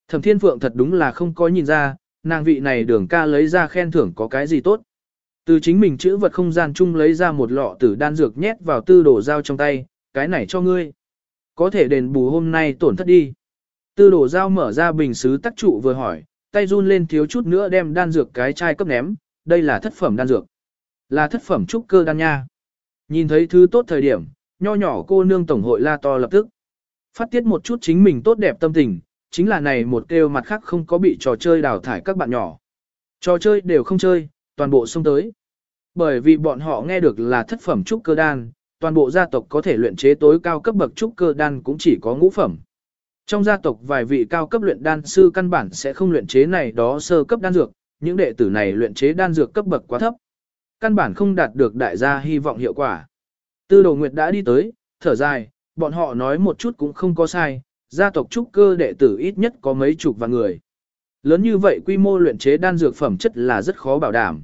Thẩm Thiên Phượng thật đúng là không có nhìn ra, nàng vị này đường ca lấy ra khen thưởng có cái gì tốt. Từ chính mình chữ vật không gian chung lấy ra một lọ tử đan dược nhét vào tư đồ dao trong tay, cái này cho ngươi. Có thể đền bù hôm nay tổn thất đi. Tư đồ dao mở ra bình xứ tắc trụ vừa hỏi, tay run lên thiếu chút nữa đem đan dược cái chai cấp ném, đây là thất phẩm đan dược. Là thất phẩm trúc cơ đan nha. Nhìn thấy thứ tốt thời điểm, nho nhỏ cô nương tổng hội la to lập tức. Phát tiết một chút chính mình tốt đẹp tâm tình, chính là này một kêu mặt khác không có bị trò chơi đào thải các bạn nhỏ. Trò chơi đều không chơi, toàn bộ xông tới. Bởi vì bọn họ nghe được là thất phẩm trúc cơ đan, toàn bộ gia tộc có thể luyện chế tối cao cấp bậc trúc cơ đan cũng chỉ có ngũ phẩm. Trong gia tộc vài vị cao cấp luyện đan sư căn bản sẽ không luyện chế này đó sơ cấp đan dược, những đệ tử này luyện chế đan dược cấp bậc quá thấp. Căn bản không đạt được đại gia hy vọng hiệu quả. Tư đồ nguyệt đã đi tới, thở dài, bọn họ nói một chút cũng không có sai, gia tộc trúc cơ đệ tử ít nhất có mấy chục vạn người. Lớn như vậy quy mô luyện chế đan dược phẩm chất là rất khó bảo đảm.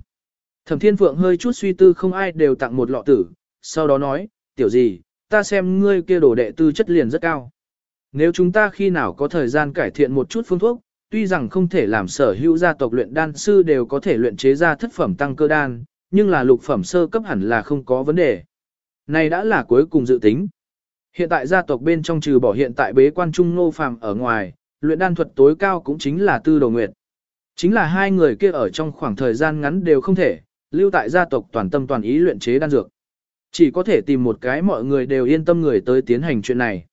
Thẩm Thiên Phượng hơi chút suy tư không ai đều tặng một lọ tử, sau đó nói, tiểu gì, ta xem ngươi kia đồ đệ tư chất liền rất cao. Nếu chúng ta khi nào có thời gian cải thiện một chút phương thuốc, tuy rằng không thể làm sở hữu gia tộc luyện đan sư đều có thể luyện chế ra thất phẩm tăng cơ đan, nhưng là lục phẩm sơ cấp hẳn là không có vấn đề. Này đã là cuối cùng dự tính. Hiện tại gia tộc bên trong trừ bỏ hiện tại bế quan trung nô phàm ở ngoài, luyện đan thuật tối cao cũng chính là tư đồ nguyệt. Chính là hai người kia ở trong khoảng thời gian ngắn đều không thể, lưu tại gia tộc toàn tâm toàn ý luyện chế đan dược. Chỉ có thể tìm một cái mọi người đều yên tâm người tới tiến hành chuyện này.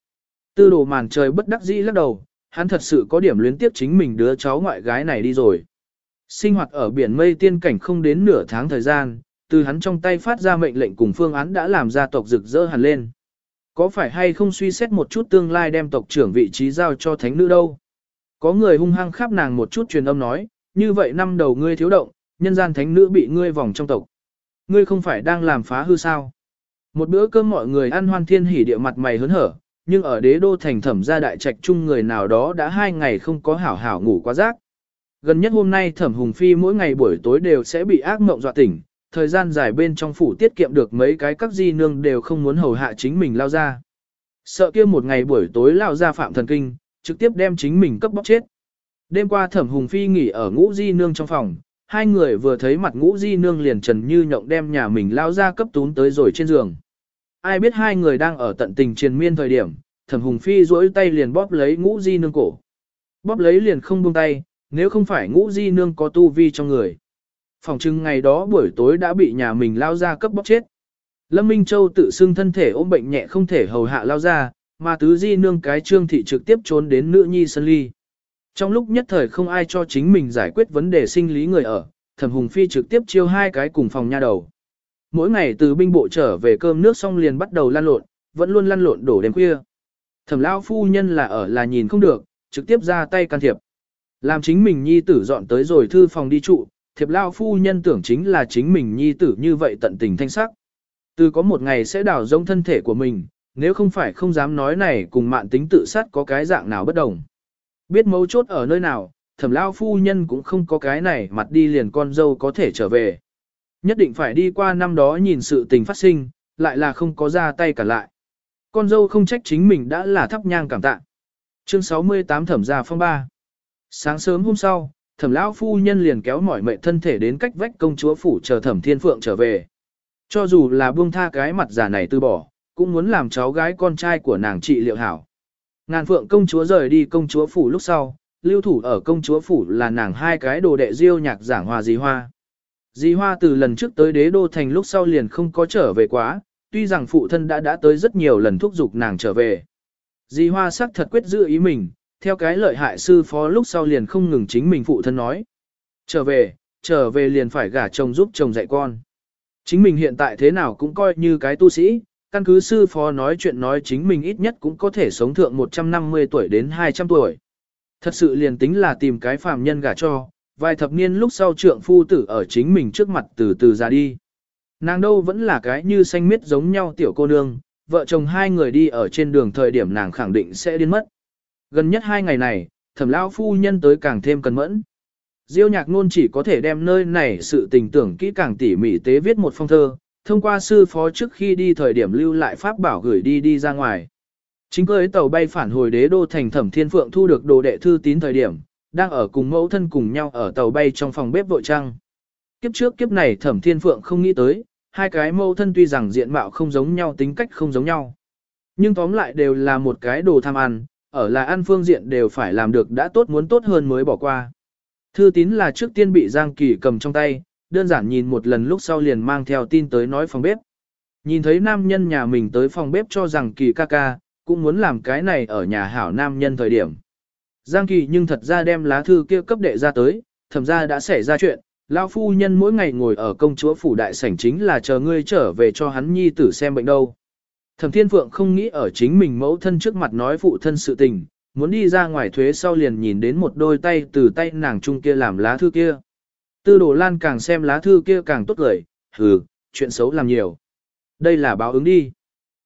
Tư đồ màn trời bất đắc dĩ lắc đầu, hắn thật sự có điểm luyến tiếp chính mình đứa cháu ngoại gái này đi rồi. Sinh hoạt ở biển mây tiên cảnh không đến nửa tháng thời gian, từ hắn trong tay phát ra mệnh lệnh cùng phương án đã làm gia tộc rực rỡ hẳn lên. Có phải hay không suy xét một chút tương lai đem tộc trưởng vị trí giao cho thánh nữ đâu? Có người hung hăng khắp nàng một chút truyền âm nói, như vậy năm đầu ngươi thiếu động, nhân gian thánh nữ bị ngươi vòng trong tộc. Ngươi không phải đang làm phá hư sao? Một bữa cơm mọi người ăn hoan thiên hỉ địa mặt mày hớn hở, nhưng ở đế đô thành thẩm gia đại trạch chung người nào đó đã hai ngày không có hảo hảo ngủ quá giấc. Gần nhất hôm nay thẩm hùng phi mỗi ngày buổi tối đều sẽ bị ác mộng dọa tỉnh, thời gian dài bên trong phủ tiết kiệm được mấy cái các di nương đều không muốn hầu hạ chính mình lao ra. Sợ kia một ngày buổi tối lao ra phạm thần kinh, trực tiếp đem chính mình cấp bóc chết. Đêm qua thẩm hùng phi nghỉ ở ngũ di nương trong phòng, hai người vừa thấy mặt ngũ di nương liền trần như nhộng đem nhà mình lao ra cấp tún tới rồi trên giường. Ai biết hai người đang ở tận tình triền miên thời điểm, thẩm hùng phi duỗi tay liền bóp lấy ngũ di nương cổ. Bóp lấy liền không buông tay, nếu không phải ngũ di nương có tu vi trong người. Phòng trưng ngày đó buổi tối đã bị nhà mình lao ra cấp bóp chết. Lâm Minh Châu tự xưng thân thể ôm bệnh nhẹ không thể hầu hạ lao ra, mà tứ di nương cái trương thị trực tiếp trốn đến nữ nhi sân ly. Trong lúc nhất thời không ai cho chính mình giải quyết vấn đề sinh lý người ở, thẩm hùng phi trực tiếp chiêu hai cái cùng phòng nha đầu. Mỗi ngày từ binh bộ trở về cơm nước xong liền bắt đầu lăn lộn, vẫn luôn lăn lộn đổ đêm khuya. Thẩm Lão phu nhân là ở là nhìn không được, trực tiếp ra tay can thiệp. Làm chính mình nhi tử dọn tới rồi thư phòng đi trụ, thiệp lao phu nhân tưởng chính là chính mình nhi tử như vậy tận tình thanh sắc. Từ có một ngày sẽ đào rông thân thể của mình, nếu không phải không dám nói này cùng mạn tính tự sát có cái dạng nào bất đồng. Biết mấu chốt ở nơi nào, thẩm lao phu nhân cũng không có cái này mặt đi liền con dâu có thể trở về. Nhất định phải đi qua năm đó nhìn sự tình phát sinh, lại là không có ra tay cả lại. Con dâu không trách chính mình đã là thắp nhang cảm tạ. Chương 68 thẩm gia phong ba. Sáng sớm hôm sau, thẩm lão phu nhân liền kéo mỏi mệt thân thể đến cách vách công chúa phủ chờ thẩm thiên phượng trở về. Cho dù là buông tha cái mặt giả này từ bỏ, cũng muốn làm cháu gái con trai của nàng trị liệu hảo. Ngàn phượng công chúa rời đi công chúa phủ lúc sau, lưu thủ ở công chúa phủ là nàng hai cái đồ đệ diêu nhạc giảng hòa dì hoa. Dì hoa từ lần trước tới đế đô thành lúc sau liền không có trở về quá, tuy rằng phụ thân đã đã tới rất nhiều lần thúc giục nàng trở về. Dì hoa sắc thật quyết giữ ý mình, theo cái lợi hại sư phó lúc sau liền không ngừng chính mình phụ thân nói. Trở về, trở về liền phải gả chồng giúp chồng dạy con. Chính mình hiện tại thế nào cũng coi như cái tu sĩ, căn cứ sư phó nói chuyện nói chính mình ít nhất cũng có thể sống thượng 150 tuổi đến 200 tuổi. Thật sự liền tính là tìm cái phàm nhân gả cho, vài thập niên lúc sau trượng phu tử ở chính mình trước mặt từ từ ra đi. Nàng đâu vẫn là cái như xanh miết giống nhau tiểu cô nương, vợ chồng hai người đi ở trên đường thời điểm nàng khẳng định sẽ điên mất. Gần nhất hai ngày này, thẩm lão phu nhân tới càng thêm cẩn mẫn. Diêu nhạc nôn chỉ có thể đem nơi này sự tình tưởng kỹ càng tỉ mỉ tế viết một phong thơ, thông qua sư phó trước khi đi thời điểm lưu lại pháp bảo gửi đi đi ra ngoài. Chính cưới tàu bay phản hồi đế đô thành thẩm thiên phượng thu được đồ đệ thư tín thời điểm, đang ở cùng mẫu thân cùng nhau ở tàu bay trong phòng bếp vội trăng. Kiếp trước kiếp này thẩm thiên phượng không nghĩ tới, hai cái mẫu thân tuy rằng diện mạo không giống nhau tính cách không giống nhau. Nhưng tóm lại đều là một cái đồ tham ăn, ở là ăn phương diện đều phải làm được đã tốt muốn tốt hơn mới bỏ qua. Thư tín là trước tiên bị Giang Kỳ cầm trong tay, đơn giản nhìn một lần lúc sau liền mang theo tin tới nói phòng bếp. Nhìn thấy nam nhân nhà mình tới phòng bếp cho rằng Kỳ ca ca, cũng muốn làm cái này ở nhà hảo nam nhân thời điểm. Giang Kỳ nhưng thật ra đem lá thư kia cấp đệ ra tới, thẩm ra đã xảy ra chuyện, lão phu nhân mỗi ngày ngồi ở công chúa phủ đại sảnh chính là chờ ngươi trở về cho hắn nhi tử xem bệnh đâu. Thẩm Thiên Phượng không nghĩ ở chính mình mẫu thân trước mặt nói phụ thân sự tình, muốn đi ra ngoài thuế sau liền nhìn đến một đôi tay từ tay nàng trung kia làm lá thư kia. Tư đồ lan càng xem lá thư kia càng tốt lời, hừ, chuyện xấu làm nhiều. Đây là báo ứng đi.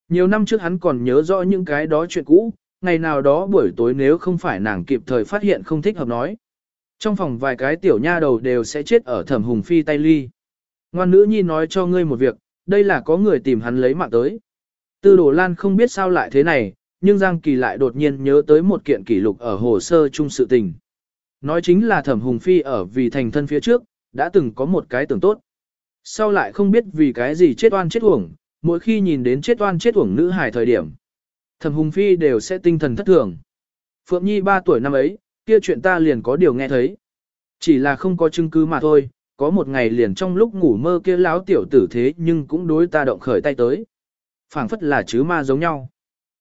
Nhiều năm trước hắn còn nhớ rõ những cái đó chuyện cũ, ngày nào đó buổi tối nếu không phải nàng kịp thời phát hiện không thích hợp nói. Trong phòng vài cái tiểu nha đầu đều sẽ chết ở thẩm hùng phi tay ly. Ngoan nữ nhi nói cho ngươi một việc, đây là có người tìm hắn lấy mạng tới. Tư đồ lan không biết sao lại thế này, nhưng Giang Kỳ lại đột nhiên nhớ tới một kiện kỷ lục ở hồ sơ chung sự tình. Nói chính là thẩm hùng phi ở vì thành thân phía trước, đã từng có một cái tưởng tốt. Sau lại không biết vì cái gì chết oan chết uổng, mỗi khi nhìn đến chết oan chết uổng nữ hài thời điểm. Thẩm hùng phi đều sẽ tinh thần thất thường. Phượng Nhi 3 tuổi năm ấy, kia chuyện ta liền có điều nghe thấy. Chỉ là không có chứng cứ mà thôi, có một ngày liền trong lúc ngủ mơ kia láo tiểu tử thế nhưng cũng đối ta động khởi tay tới. phảng phất là chứ ma giống nhau.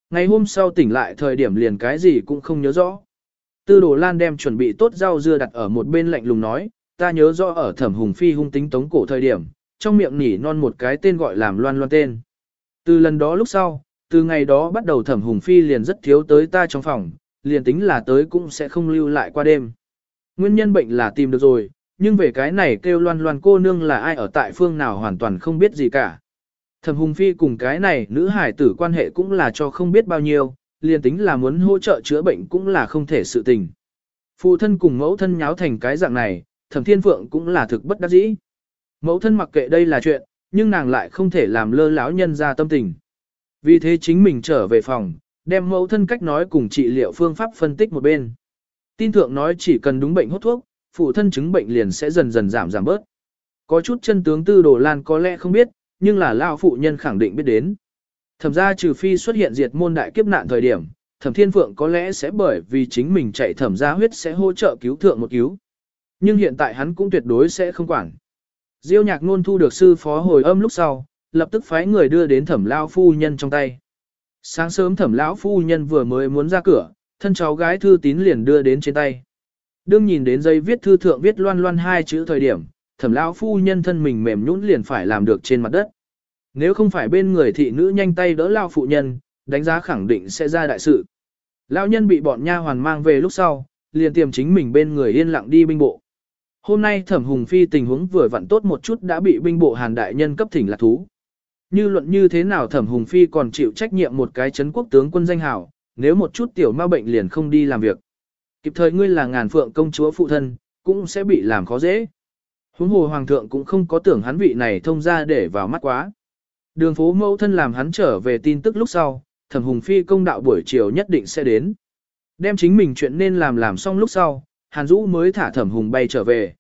Ngày hôm sau tỉnh lại thời điểm liền cái gì cũng không nhớ rõ. Tư đồ lan đem chuẩn bị tốt rau dưa đặt ở một bên lạnh lùng nói, ta nhớ rõ ở thẩm hùng phi hung tính tống cổ thời điểm, trong miệng nỉ non một cái tên gọi làm loan loan tên. Từ lần đó lúc sau, từ ngày đó bắt đầu thẩm hùng phi liền rất thiếu tới ta trong phòng, liền tính là tới cũng sẽ không lưu lại qua đêm. Nguyên nhân bệnh là tìm được rồi, nhưng về cái này kêu loan loan cô nương là ai ở tại phương nào hoàn toàn không biết gì cả. Thẩm Hùng Phi cùng cái này nữ hải tử quan hệ cũng là cho không biết bao nhiêu, liền tính là muốn hỗ trợ chữa bệnh cũng là không thể sự tình. Phụ thân cùng mẫu thân nháo thành cái dạng này, Thẩm Thiên Phượng cũng là thực bất đắc dĩ. Mẫu thân mặc kệ đây là chuyện, nhưng nàng lại không thể làm lơ lão nhân ra tâm tình. Vì thế chính mình trở về phòng, đem mẫu thân cách nói cùng trị liệu phương pháp phân tích một bên. Tin thượng nói chỉ cần đúng bệnh hốt thuốc, phụ thân chứng bệnh liền sẽ dần dần giảm giảm bớt. Có chút chân tướng tư đồ lan có lẽ không biết, nhưng là lao phụ nhân khẳng định biết đến. Thẩm ra trừ phi xuất hiện diệt môn đại kiếp nạn thời điểm, thẩm thiên phượng có lẽ sẽ bởi vì chính mình chạy thẩm ra huyết sẽ hỗ trợ cứu thượng một cứu. Nhưng hiện tại hắn cũng tuyệt đối sẽ không quản. Diêu nhạc nôn thu được sư phó hồi âm lúc sau, lập tức phái người đưa đến thẩm lao phu nhân trong tay. Sáng sớm thẩm lão phu nhân vừa mới muốn ra cửa, thân cháu gái thư tín liền đưa đến trên tay. Đương nhìn đến dây viết thư thượng viết loan loan hai chữ thời điểm, thẩm lão phu nhân thân mình mềm nhũn liền phải làm được trên mặt đất. Nếu không phải bên người thị nữ nhanh tay đỡ lao phụ nhân, đánh giá khẳng định sẽ ra đại sự. Lão nhân bị bọn nha hoàn mang về lúc sau, liền tiềm chính mình bên người yên lặng đi binh bộ. Hôm nay thẩm hùng phi tình huống vừa vặn tốt một chút đã bị binh bộ hàn đại nhân cấp thỉnh lạc thú. Như luận như thế nào thẩm hùng phi còn chịu trách nhiệm một cái chấn quốc tướng quân danh hảo, nếu một chút tiểu ma bệnh liền không đi làm việc. Kịp thời ngươi là ngàn phượng công chúa phụ thân, cũng sẽ bị làm khó dễ. Huống hồ hoàng thượng cũng không có tưởng hắn vị này thông ra để vào mắt quá. Đường phố mẫu thân làm hắn trở về tin tức lúc sau, thẩm hùng phi công đạo buổi chiều nhất định sẽ đến. Đem chính mình chuyện nên làm làm xong lúc sau, Hàn Dũ mới thả thẩm hùng bay trở về.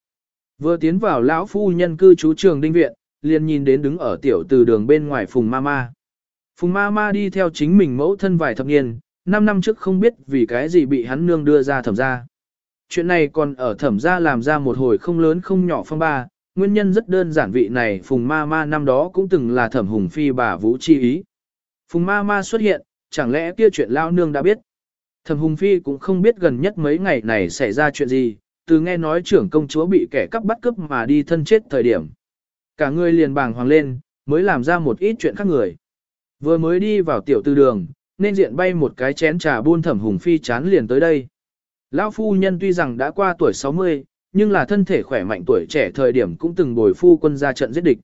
Vừa tiến vào lão phu nhân cư trú trường đinh viện, liền nhìn đến đứng ở tiểu từ đường bên ngoài Phùng Mama. Phùng Mama đi theo chính mình mẫu thân vài thập niên, 5 năm trước không biết vì cái gì bị hắn nương đưa ra thẩm gia Chuyện này còn ở thẩm gia làm ra một hồi không lớn không nhỏ phong ba, nguyên nhân rất đơn giản vị này Phùng Mama năm đó cũng từng là thẩm hùng phi bà Vũ Chi Ý. Phùng Mama xuất hiện, chẳng lẽ kia chuyện lao nương đã biết. Thẩm Hùng Phi cũng không biết gần nhất mấy ngày này xảy ra chuyện gì, từ nghe nói trưởng công chúa bị kẻ cắp bắt cướp mà đi thân chết thời điểm. Cả người liền bàng hoàng lên, mới làm ra một ít chuyện khác người. Vừa mới đi vào tiểu tư đường, nên diện bay một cái chén trà buôn thẩm hùng phi chán liền tới đây. Lão phu nhân tuy rằng đã qua tuổi 60, nhưng là thân thể khỏe mạnh tuổi trẻ thời điểm cũng từng bồi phu quân ra trận giết địch.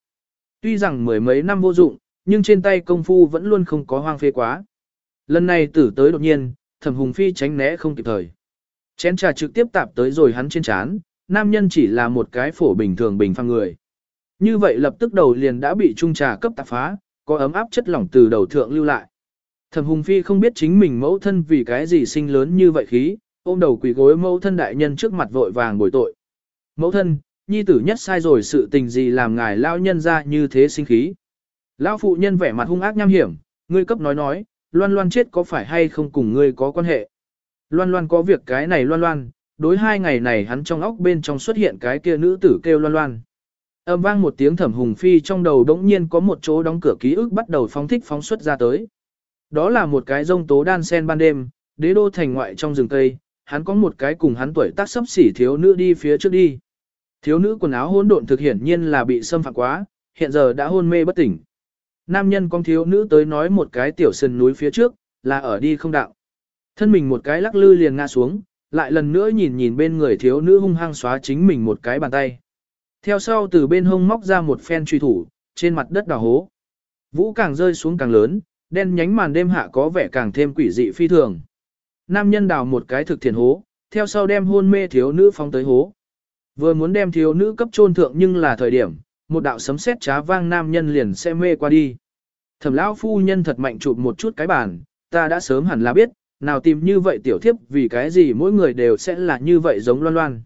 Tuy rằng mười mấy năm vô dụng, nhưng trên tay công phu vẫn luôn không có hoang phê quá. Lần này tử tới đột nhiên, thẩm hùng phi tránh né không kịp thời. Chén trà trực tiếp tạp tới rồi hắn trên chán, nam nhân chỉ là một cái phổ bình thường bình phang người. Như vậy lập tức đầu liền đã bị trung trà cấp tạp phá, có ấm áp chất lỏng từ đầu thượng lưu lại. Thẩm Hùng Phi không biết chính mình mẫu thân vì cái gì sinh lớn như vậy khí, ôm đầu quỳ gối mẫu thân đại nhân trước mặt vội vàng bồi tội. Mẫu thân, nhi tử nhất sai rồi sự tình gì làm ngài lao nhân ra như thế sinh khí. Lão phụ nhân vẻ mặt hung ác nham hiểm, ngươi cấp nói nói, loan loan chết có phải hay không cùng ngươi có quan hệ. Loan loan có việc cái này loan loan, đối hai ngày này hắn trong óc bên trong xuất hiện cái kia nữ tử kêu loan loan. Âm vang một tiếng thẩm hùng phi trong đầu đống nhiên có một chỗ đóng cửa ký ức bắt đầu phóng thích phóng xuất ra tới. Đó là một cái rông tố đan sen ban đêm, đế đô thành ngoại trong rừng cây, hắn có một cái cùng hắn tuổi tác sắp xỉ thiếu nữ đi phía trước đi. Thiếu nữ quần áo hỗn độn thực hiển nhiên là bị xâm phạm quá, hiện giờ đã hôn mê bất tỉnh. Nam nhân con thiếu nữ tới nói một cái tiểu sân núi phía trước, là ở đi không đạo. Thân mình một cái lắc lư liền ngã xuống, lại lần nữa nhìn nhìn bên người thiếu nữ hung hăng xóa chính mình một cái bàn tay. Theo sau từ bên hông móc ra một phen truy thủ, trên mặt đất đào hố. Vũ càng rơi xuống càng lớn, đen nhánh màn đêm hạ có vẻ càng thêm quỷ dị phi thường. Nam nhân đào một cái thực thiền hố, theo sau đem hôn mê thiếu nữ phóng tới hố. Vừa muốn đem thiếu nữ cấp trôn thượng nhưng là thời điểm, một đạo sấm sét trá vang nam nhân liền sẽ mê qua đi. Thẩm lão phu nhân thật mạnh chụp một chút cái bàn, ta đã sớm hẳn là biết, nào tìm như vậy tiểu thiếp vì cái gì mỗi người đều sẽ là như vậy giống loan loan.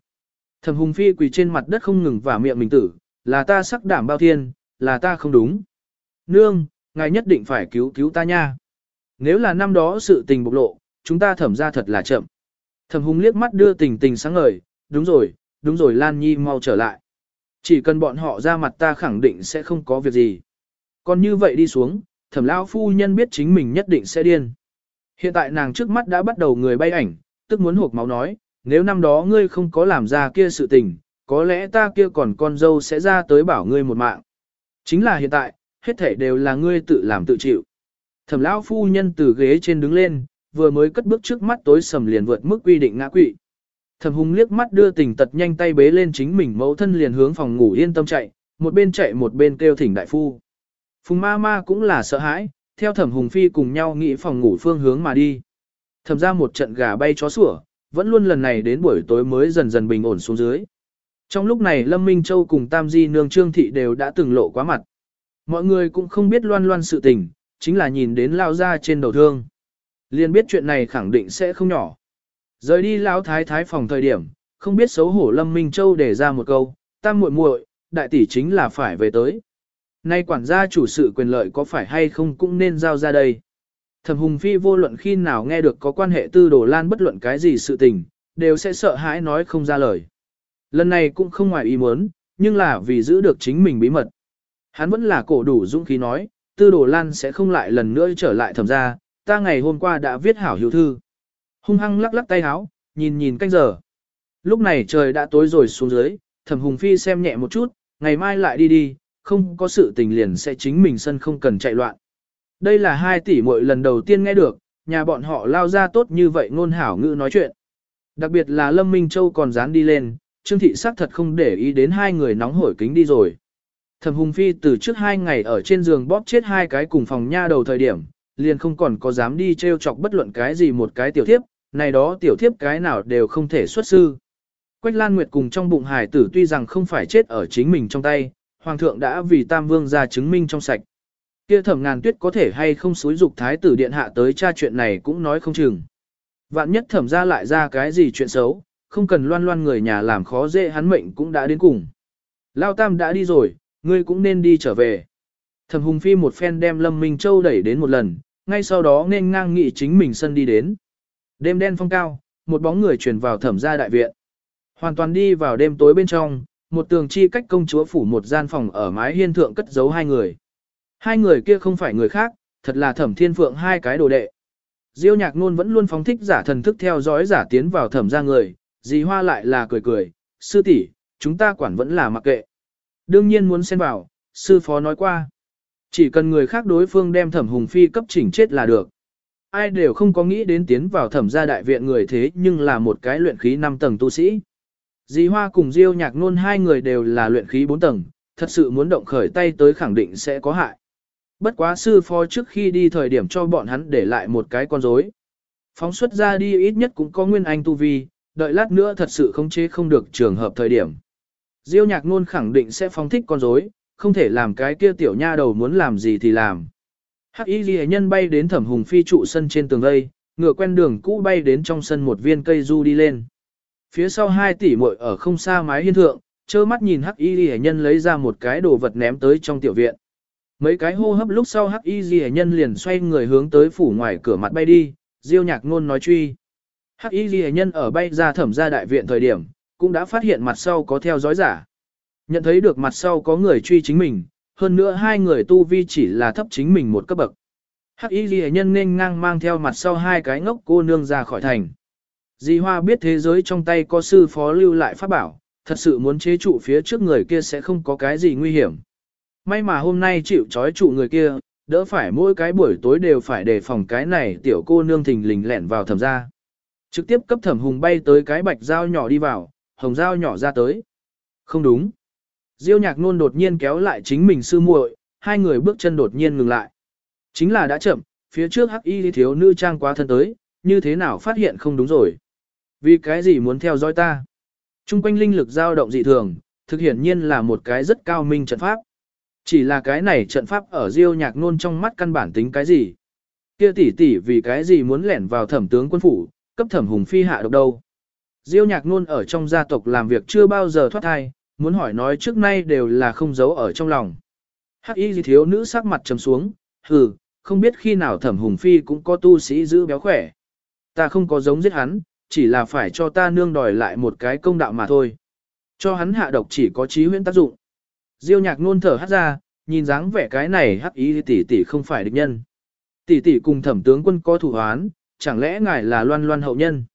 Thẩm hùng phi quỳ trên mặt đất không ngừng và miệng mình tử, là ta sắc đảm bao thiên, là ta không đúng. Nương, ngài nhất định phải cứu cứu ta nha. Nếu là năm đó sự tình bộc lộ, chúng ta thẩm ra thật là chậm. Thẩm hùng liếc mắt đưa tình tình sáng ngời, đúng rồi, đúng rồi Lan Nhi mau trở lại. Chỉ cần bọn họ ra mặt ta khẳng định sẽ không có việc gì. Còn như vậy đi xuống, thẩm lão phu nhân biết chính mình nhất định sẽ điên. Hiện tại nàng trước mắt đã bắt đầu người bay ảnh, tức muốn hộp máu nói, nếu năm đó ngươi không có làm ra kia sự tình, có lẽ ta kia còn con dâu sẽ ra tới bảo ngươi một mạng. Chính là hiện tại, hết thể đều là ngươi tự làm tự chịu. Thẩm lão phu nhân từ ghế trên đứng lên, vừa mới cất bước trước mắt tối sầm liền vượt mức quy định ngã quỵ. Thẩm Hùng liếc mắt đưa tình tật nhanh tay bế lên chính mình mẫu thân liền hướng phòng ngủ yên tâm chạy, một bên chạy một bên kêu thỉnh đại phu. Phùng ma ma cũng là sợ hãi, theo Thẩm Hùng Phi cùng nhau nghĩ phòng ngủ phương hướng mà đi. Thẩm ra một trận gà bay chó sủa, vẫn luôn lần này đến buổi tối mới dần dần bình ổn xuống dưới. Trong lúc này Lâm Minh Châu cùng Tam Di Nương Trương Thị đều đã từng lộ quá mặt. Mọi người cũng không biết loan loan sự tình, chính là nhìn đến lao ra trên đầu thương. Liên biết chuyện này khẳng định sẽ không nhỏ. Rời đi lão thái thái phòng thời điểm, không biết xấu hổ Lâm Minh Châu để ra một câu, tam muội muội, đại tỷ chính là phải về tới. Nay quản gia chủ sự quyền lợi có phải hay không cũng nên giao ra đây. Thẩm Hùng Phi vô luận khi nào nghe được có quan hệ tư đồ lan bất luận cái gì sự tình, đều sẽ sợ hãi nói không ra lời. Lần này cũng không ngoài ý muốn, nhưng là vì giữ được chính mình bí mật. Hắn vẫn là cổ đủ dũng khí nói, tư đồ lan sẽ không lại lần nữa trở lại thẩm ra, ta ngày hôm qua đã viết hảo hiệu thư. Hung hăng lắc lắc tay háo, nhìn nhìn canh giờ. Lúc này trời đã tối rồi xuống dưới, thẩm hùng phi xem nhẹ một chút, ngày mai lại đi đi, không có sự tình liền sẽ chính mình sân không cần chạy loạn. Đây là hai tỷ muội lần đầu tiên nghe được, nhà bọn họ lao ra tốt như vậy ngôn hảo ngữ nói chuyện. Đặc biệt là Lâm Minh Châu còn dán đi lên, Trương Thị sắc thật không để ý đến hai người nóng hổi kính đi rồi. Thẩm Hùng Phi từ trước hai ngày ở trên giường bóp chết hai cái cùng phòng nha đầu thời điểm, liền không còn có dám đi treo chọc bất luận cái gì một cái tiểu thiếp, này đó tiểu thiếp cái nào đều không thể xuất sư. Quách Lan Nguyệt cùng trong bụng hải tử tuy rằng không phải chết ở chính mình trong tay, Hoàng thượng đã vì Tam Vương ra chứng minh trong sạch. Kia thẩm ngàn tuyết có thể hay không xúi dục thái tử điện hạ tới tra chuyện này cũng nói không chừng. Vạn nhất thẩm ra lại ra cái gì chuyện xấu, không cần loan loan người nhà làm khó dễ hắn mệnh cũng đã đến cùng. Lao Tam đã đi rồi, ngươi cũng nên đi trở về. Thẩm Hùng Phi một phen đem Lâm Minh Châu đẩy đến một lần, ngay sau đó nên ngang nghị chính mình sân đi đến. Đêm đen phong cao, một bóng người truyền vào thẩm gia đại viện. Hoàn toàn đi vào đêm tối bên trong, một tường chi cách công chúa phủ một gian phòng ở mái hiên thượng cất giấu hai người. Hai người kia không phải người khác, thật là thẩm thiên phượng hai cái đồ đệ. Diêu nhạc nôn vẫn luôn phóng thích giả thần thức theo dõi giả tiến vào thẩm ra người, dì hoa lại là cười cười, sư tỷ, chúng ta quản vẫn là mặc kệ. Đương nhiên muốn xen vào, sư phó nói qua. Chỉ cần người khác đối phương đem thẩm hùng phi cấp chỉnh chết là được. Ai đều không có nghĩ đến tiến vào thẩm gia đại viện người thế nhưng là một cái luyện khí 5 tầng tu sĩ. Dì Hoa cùng Diêu nhạc nôn hai người đều là luyện khí 4 tầng, thật sự muốn động khởi tay tới khẳng định sẽ có hại. Bất quá sư phó trước khi đi thời điểm cho bọn hắn để lại một cái con rối. Phóng xuất ra đi ít nhất cũng có nguyên anh tu vi, đợi lát nữa thật sự không chế không được trường hợp thời điểm. Diêu nhạc ngôn khẳng định sẽ phóng thích con rối, không thể làm cái kia tiểu nha đầu muốn làm gì thì làm. Hắc y ghi nhân bay đến thẩm hùng phi trụ sân trên tường vây, ngựa quen đường cũ bay đến trong sân một viên cây du đi lên. Phía sau hai tỷ muội ở không xa mái hiên thượng, trơ mắt nhìn hắc y ghi nhân lấy ra một cái đồ vật ném tới trong tiểu viện. Mấy cái hô hấp lúc sau hắc y ghi nhân liền xoay người hướng tới phủ ngoài cửa mặt bay đi, diêu nhạc ngôn nói truy. Hắc y ghi nhân ở bay ra thẩm ra đại viện thời điểm, cũng đã phát hiện mặt sau có theo dõi giả. Nhận thấy được mặt sau có người truy chính mình, hơn nữa hai người tu vi chỉ là thấp chính mình một cấp bậc. Hắc y ghi nhân nên ngang mang theo mặt sau hai cái ngốc cô nương ra khỏi thành. Di Hoa biết thế giới trong tay có sư phó lưu lại pháp bảo, thật sự muốn chế trụ phía trước người kia sẽ không có cái gì nguy hiểm. May mà hôm nay chịu trói trụ người kia, đỡ phải mỗi cái buổi tối đều phải đề phòng cái này tiểu cô nương thình lình lẹn vào thẩm ra. Trực tiếp cấp thẩm hùng bay tới cái bạch dao nhỏ đi vào, hồng dao nhỏ ra tới. Không đúng. Diêu nhạc nôn đột nhiên kéo lại chính mình sư muội, hai người bước chân đột nhiên ngừng lại. Chính là đã chậm, phía trước hắc y thiếu nữ trang quá thân tới, như thế nào phát hiện không đúng rồi. Vì cái gì muốn theo dõi ta? Trung quanh linh lực dao động dị thường, thực hiển nhiên là một cái rất cao minh trận pháp. Chỉ là cái này trận pháp ở Diêu Nhạc Nôn trong mắt căn bản tính cái gì? Kia tỷ tỷ vì cái gì muốn lẻn vào thẩm tướng quân phủ, cấp thẩm hùng phi hạ độc đâu? Diêu Nhạc Nôn ở trong gia tộc làm việc chưa bao giờ thoát thai, muốn hỏi nói trước nay đều là không giấu ở trong lòng. Hắc Y thiếu nữ sắc mặt trầm xuống, hừ, không biết khi nào thẩm hùng phi cũng có tu sĩ giữ béo khỏe. Ta không có giống giết hắn, chỉ là phải cho ta nương đòi lại một cái công đạo mà thôi. Cho hắn hạ độc chỉ có trí huyễn tác dụng. Diêu nhạc nôn thở hát ra, nhìn dáng vẻ cái này hắc ý tỷ tỷ không phải địch nhân. Tỷ tỷ cùng thẩm tướng quân có thủ hoán, chẳng lẽ ngài là loan loan hậu nhân.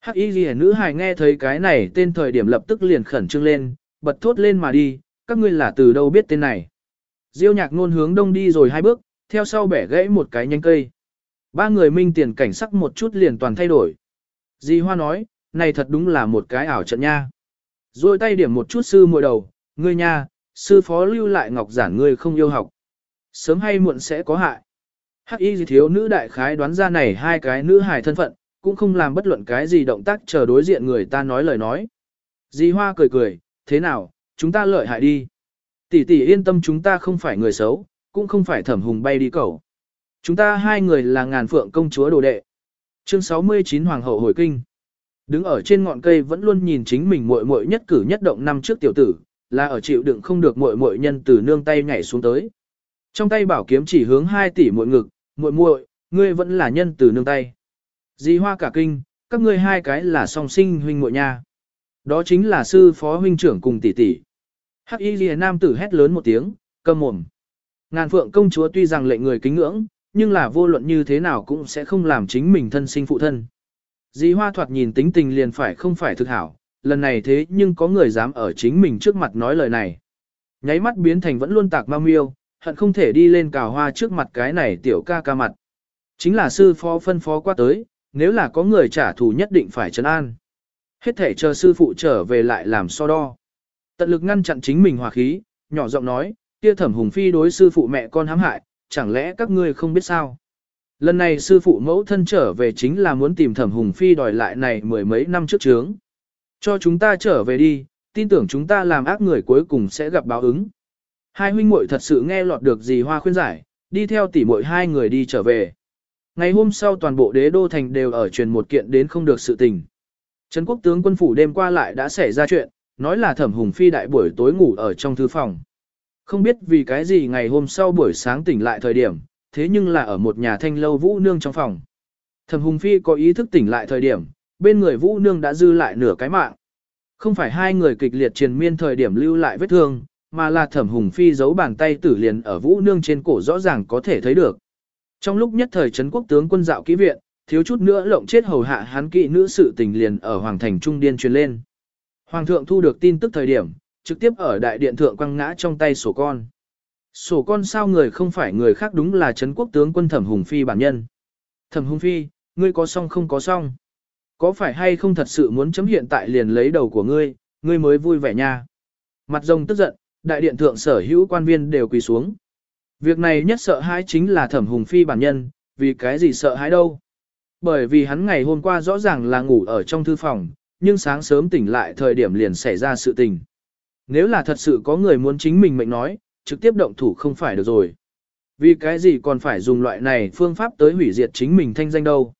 Hắc y ghi nữ hài nghe thấy cái này tên thời điểm lập tức liền khẩn trương lên, bật thốt lên mà đi, các ngươi là từ đâu biết tên này. Diêu nhạc nôn hướng đông đi rồi hai bước, theo sau bẻ gãy một cái nhánh cây. Ba người minh tiền cảnh sắc một chút liền toàn thay đổi. Di Hoa nói, này thật đúng là một cái ảo trận nha. Rồi tay điểm một chút sư muội đầu, ngươi nha, sư phó lưu lại ngọc giản ngươi không yêu học. Sớm hay muộn sẽ có hại. Hắc y gì thiếu nữ đại khái đoán ra này hai cái nữ hài thân phận, cũng không làm bất luận cái gì động tác chờ đối diện người ta nói lời nói. Di Hoa cười cười, thế nào, chúng ta lợi hại đi. Tỷ tỷ yên tâm chúng ta không phải người xấu, cũng không phải thẩm hùng bay đi cầu. Chúng ta hai người là ngàn phượng công chúa đồ đệ. Chương 69 Hoàng hậu hồi kinh. Đứng ở trên ngọn cây vẫn luôn nhìn chính mình muội muội nhất cử nhất động năm trước tiểu tử, là ở chịu đựng không được muội muội nhân từ nương tay nhảy xuống tới. Trong tay bảo kiếm chỉ hướng 2 tỷ muội ngực, muội muội, ngươi vẫn là nhân từ nương tay. Di hoa cả kinh, các ngươi hai cái là song sinh huynh muội nha. Đó chính là sư phó huynh trưởng cùng tỷ tỷ. Hắc Y Liễu nam tử hét lớn một tiếng, câm mồm. Ngàn Phượng công chúa tuy rằng lệnh người kính ngưỡng, nhưng là vô luận như thế nào cũng sẽ không làm chính mình thân sinh phụ thân. Dì hoa thoạt nhìn tính tình liền phải không phải thực hảo, lần này thế nhưng có người dám ở chính mình trước mặt nói lời này. Nháy mắt biến thành vẫn luôn tạc ma miêu, hận không thể đi lên cào hoa trước mặt cái này tiểu ca ca mặt. Chính là sư phó phân phó qua tới, nếu là có người trả thù nhất định phải trấn an. Hết thể chờ sư phụ trở về lại làm so đo. Tận lực ngăn chặn chính mình hòa khí, nhỏ giọng nói, kia thẩm hùng phi đối sư phụ mẹ con hãm hại, chẳng lẽ các ngươi không biết sao? Lần này sư phụ mẫu thân trở về chính là muốn tìm thẩm hùng phi đòi lại này mười mấy năm trước trướng. Cho chúng ta trở về đi, tin tưởng chúng ta làm ác người cuối cùng sẽ gặp báo ứng. Hai huynh muội thật sự nghe lọt được gì hoa khuyên giải, đi theo tỉ muội hai người đi trở về. Ngày hôm sau toàn bộ đế đô thành đều ở truyền một kiện đến không được sự tình. Trấn quốc tướng quân phủ đêm qua lại đã xảy ra chuyện, nói là thẩm hùng phi đại buổi tối ngủ ở trong thư phòng. Không biết vì cái gì ngày hôm sau buổi sáng tỉnh lại thời điểm, thế nhưng là ở một nhà thanh lâu vũ nương trong phòng. Thẩm hùng phi có ý thức tỉnh lại thời điểm, bên người vũ nương đã dư lại nửa cái mạng. Không phải hai người kịch liệt triền miên thời điểm lưu lại vết thương, mà là thẩm hùng phi giấu bàn tay tử liền ở vũ nương trên cổ rõ ràng có thể thấy được. Trong lúc nhất thời Trấn quốc tướng quân dạo kỹ viện, thiếu chút nữa lộng chết hầu hạ hắn kỵ nữ sự tình liền ở Hoàng thành Trung Điên truyền lên. Hoàng thượng thu được tin tức thời điểm, trực tiếp ở đại điện thượng quăng ngã trong tay sổ con. Sổ con sao người không phải người khác đúng là Trấn quốc tướng quân Thẩm Hùng Phi bản nhân. Thẩm Hùng Phi, ngươi có xong không có xong? Có phải hay không thật sự muốn chấm hiện tại liền lấy đầu của ngươi, ngươi mới vui vẻ nha. Mặt rồng tức giận, đại điện thượng sở hữu quan viên đều quỳ xuống. Việc này nhất sợ hãi chính là Thẩm Hùng Phi bản nhân, vì cái gì sợ hãi đâu? Bởi vì hắn ngày hôm qua rõ ràng là ngủ ở trong thư phòng, nhưng sáng sớm tỉnh lại thời điểm liền xảy ra sự tình. Nếu là thật sự có người muốn chính mình mệnh nói, trực tiếp động thủ không phải được rồi. Vì cái gì còn phải dùng loại này phương pháp tới hủy diệt chính mình thanh danh đâu.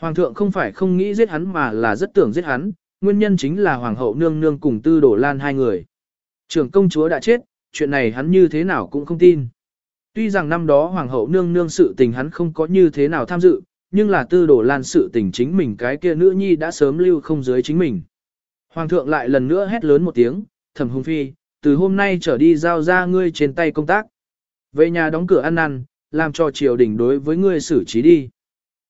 Hoàng thượng không phải không nghĩ giết hắn mà là rất tưởng giết hắn, nguyên nhân chính là hoàng hậu nương nương cùng tư đổ lan hai người. Trưởng công chúa đã chết, chuyện này hắn như thế nào cũng không tin. Tuy rằng năm đó hoàng hậu nương nương sự tình hắn không có như thế nào tham dự, nhưng là tư đổ lan sự tình chính mình cái kia nữ nhi đã sớm lưu không dưới chính mình. Hoàng thượng lại lần nữa hét lớn một tiếng, thẩm hùng phi, từ hôm nay trở đi giao ra ngươi trên tay công tác. Về nhà đóng cửa ăn năn, làm cho triều đình đối với ngươi xử trí đi.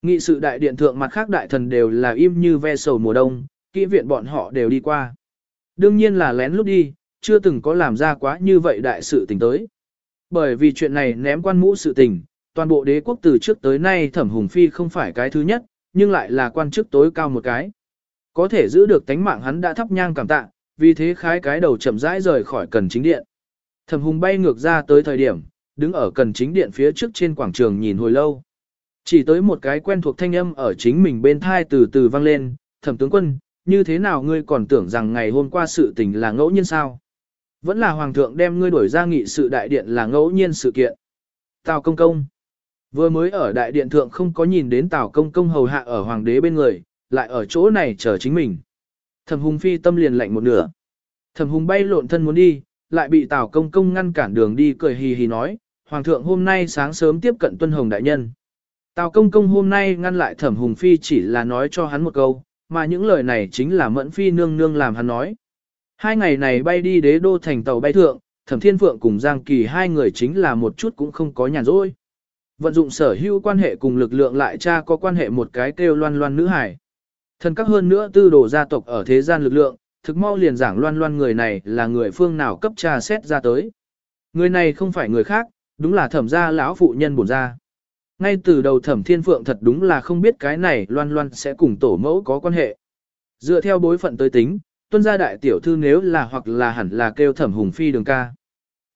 Nghị sự đại điện thượng mặt khác đại thần đều là im như ve sầu mùa đông, kỹ viện bọn họ đều đi qua. Đương nhiên là lén lút đi, chưa từng có làm ra quá như vậy đại sự tình tới. Bởi vì chuyện này ném quan mũ sự tình, toàn bộ đế quốc từ trước tới nay thẩm hùng phi không phải cái thứ nhất, nhưng lại là quan chức tối cao một cái. Có thể giữ được tánh mạng hắn đã thắp nhang cảm tạ, vì thế khái cái đầu chậm rãi rời khỏi cần chính điện. Thẩm hùng bay ngược ra tới thời điểm, đứng ở cần chính điện phía trước trên quảng trường nhìn hồi lâu. Chỉ tới một cái quen thuộc thanh âm ở chính mình bên thai từ từ vang lên, thẩm tướng quân, như thế nào ngươi còn tưởng rằng ngày hôm qua sự tình là ngẫu nhiên sao? Vẫn là hoàng thượng đem ngươi đuổi ra nghị sự đại điện là ngẫu nhiên sự kiện. Tào công công. Vừa mới ở đại điện thượng không có nhìn đến Tào công công hầu hạ ở hoàng đế bên người, lại ở chỗ này chờ chính mình. Thẩm hùng phi tâm liền lạnh một nửa. Thẩm hùng bay lộn thân muốn đi, lại bị Tào công công ngăn cản đường đi cười hì hì nói, hoàng thượng hôm nay sáng sớm tiếp cận tuân hồng đại nhân. Tào công công hôm nay ngăn lại thẩm hùng phi chỉ là nói cho hắn một câu, mà những lời này chính là mẫn phi nương nương làm hắn nói. Hai ngày này bay đi đế đô thành tàu bay thượng, thẩm thiên phượng cùng Giang Kỳ hai người chính là một chút cũng không có nhàn rỗi. Vận dụng sở hữu quan hệ cùng lực lượng lại cha có quan hệ một cái kêu loan loan nữ hải. Thần các hơn nữa tư đồ gia tộc ở thế gian lực lượng, thực mau liền giảng loan loan người này là người phương nào cấp cha xét ra tới. Người này không phải người khác, đúng là thẩm gia lão phụ nhân bổn gia. Ngay từ đầu thẩm thiên phượng thật đúng là không biết cái này loan loan sẽ cùng tổ mẫu có quan hệ. Dựa theo bối phận tới tính, tuân gia đại tiểu thư nếu là hoặc là hẳn là kêu thẩm hùng phi đường ca.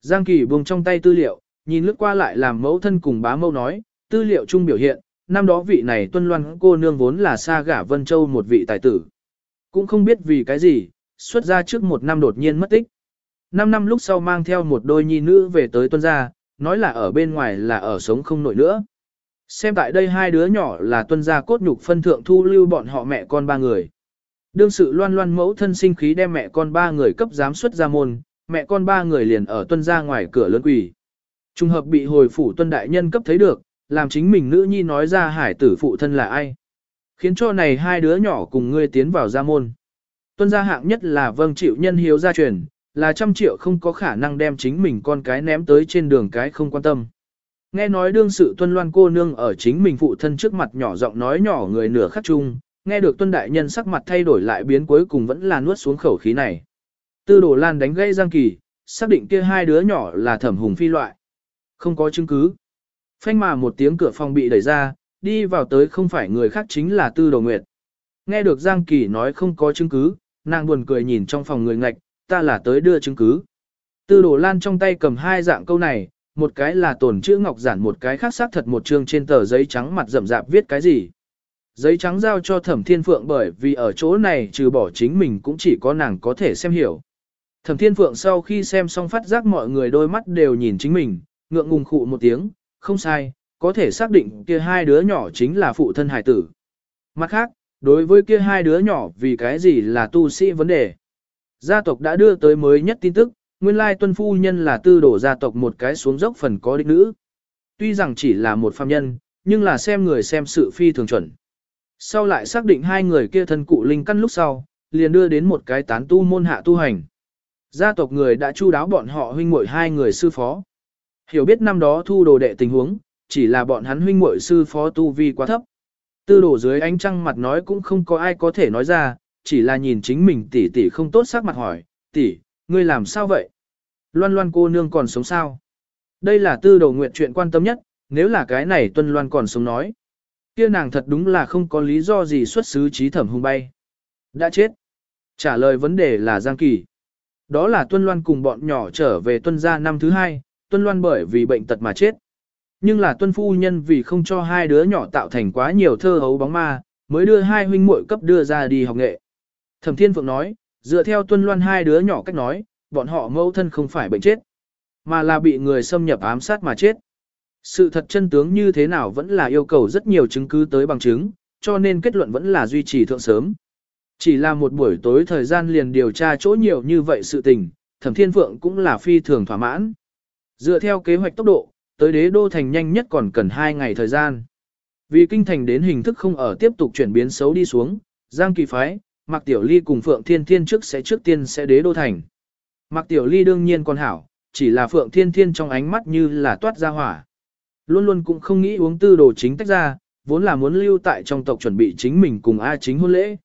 Giang kỳ buông trong tay tư liệu, nhìn lướt qua lại làm mẫu thân cùng bá mẫu nói, tư liệu chung biểu hiện, năm đó vị này tuân loan cô nương vốn là xa gả Vân Châu một vị tài tử. Cũng không biết vì cái gì, xuất ra trước một năm đột nhiên mất tích. Năm năm lúc sau mang theo một đôi nhi nữ về tới tuân gia, nói là ở bên ngoài là ở sống không nổi nữa. Xem tại đây hai đứa nhỏ là tuân gia cốt nhục phân thượng thu lưu bọn họ mẹ con ba người. Đương sự loan loan mẫu thân sinh khí đem mẹ con ba người cấp giám xuất ra môn, mẹ con ba người liền ở tuân gia ngoài cửa lớn quỷ. Trùng hợp bị hồi phủ tuân đại nhân cấp thấy được, làm chính mình nữ nhi nói ra hải tử phụ thân là ai. Khiến cho này hai đứa nhỏ cùng ngươi tiến vào gia môn. Tuân gia hạng nhất là vâng chịu nhân hiếu gia truyền, là trăm triệu không có khả năng đem chính mình con cái ném tới trên đường cái không quan tâm. Nghe nói đương sự tuân loan cô nương ở chính mình phụ thân trước mặt nhỏ giọng nói nhỏ người nửa khắc chung, nghe được tuân đại nhân sắc mặt thay đổi lại biến cuối cùng vẫn là nuốt xuống khẩu khí này. Tư đồ lan đánh gây giang kỳ, xác định kia hai đứa nhỏ là thẩm hùng phi loại. Không có chứng cứ. Phanh mà một tiếng cửa phòng bị đẩy ra, đi vào tới không phải người khác chính là tư đồ nguyệt. Nghe được Giang Kỳ nói không có chứng cứ, nàng buồn cười nhìn trong phòng người ngạch, ta là tới đưa chứng cứ. Tư đồ lan trong tay cầm hai dạng câu này, một cái là tổn chữ ngọc giản một cái khác xác thật một chương trên tờ giấy trắng mặt rậm rạp viết cái gì. Giấy trắng giao cho thẩm thiên phượng bởi vì ở chỗ này trừ bỏ chính mình cũng chỉ có nàng có thể xem hiểu. Thẩm thiên phượng sau khi xem xong phát giác mọi người đôi mắt đều nhìn chính mình, ngượng ngùng khụ một tiếng, không sai, có thể xác định kia hai đứa nhỏ chính là phụ thân hải tử. Mặt khác, đối với kia hai đứa nhỏ vì cái gì là tu sĩ vấn đề. Gia tộc đã đưa tới mới nhất tin tức, nguyên lai tuân phu nhân là tư đổ gia tộc một cái xuống dốc phần có đích nữ. Tuy rằng chỉ là một phàm nhân, nhưng là xem người xem sự phi thường chuẩn. Sau lại xác định hai người kia thân cụ linh căn lúc sau, liền đưa đến một cái tán tu môn hạ tu hành. Gia tộc người đã chu đáo bọn họ huynh muội hai người sư phó. Hiểu biết năm đó thu đồ đệ tình huống, chỉ là bọn hắn huynh muội sư phó tu vi quá thấp. Tư đổ dưới ánh trăng mặt nói cũng không có ai có thể nói ra, chỉ là nhìn chính mình tỷ tỷ không tốt sắc mặt hỏi, tỷ, ngươi làm sao vậy? Loan loan cô nương còn sống sao? Đây là tư đồ nguyện chuyện quan tâm nhất, nếu là cái này tuân loan còn sống nói. Kia nàng thật đúng là không có lý do gì xuất xứ trí thẩm hung bay. Đã chết. Trả lời vấn đề là Giang Kỳ. Đó là tuân loan cùng bọn nhỏ trở về tuân gia năm thứ hai, tuân loan bởi vì bệnh tật mà chết. Nhưng là tuân phu nhân vì không cho hai đứa nhỏ tạo thành quá nhiều thơ hấu bóng ma, mới đưa hai huynh muội cấp đưa ra đi học nghệ. Thẩm Thiên Phượng nói, dựa theo tuân loan hai đứa nhỏ cách nói, bọn họ mẫu thân không phải bệnh chết, mà là bị người xâm nhập ám sát mà chết. Sự thật chân tướng như thế nào vẫn là yêu cầu rất nhiều chứng cứ tới bằng chứng, cho nên kết luận vẫn là duy trì thượng sớm. Chỉ là một buổi tối thời gian liền điều tra chỗ nhiều như vậy sự tình, Thẩm Thiên Phượng cũng là phi thường thỏa mãn. Dựa theo kế hoạch tốc độ, tới đế đô thành nhanh nhất còn cần 2 ngày thời gian. Vì kinh thành đến hình thức không ở tiếp tục chuyển biến xấu đi xuống, Giang Kỳ Phái, Mạc Tiểu Ly cùng Phượng Thiên Thiên trước sẽ trước tiên sẽ đế đô thành. Mạc Tiểu Ly đương nhiên còn hảo, chỉ là Phượng Thiên Thiên trong ánh mắt như là toát ra hỏa. Luôn luôn cũng không nghĩ uống tư đồ chính tách ra, vốn là muốn lưu tại trong tộc chuẩn bị chính mình cùng A chính hôn lễ.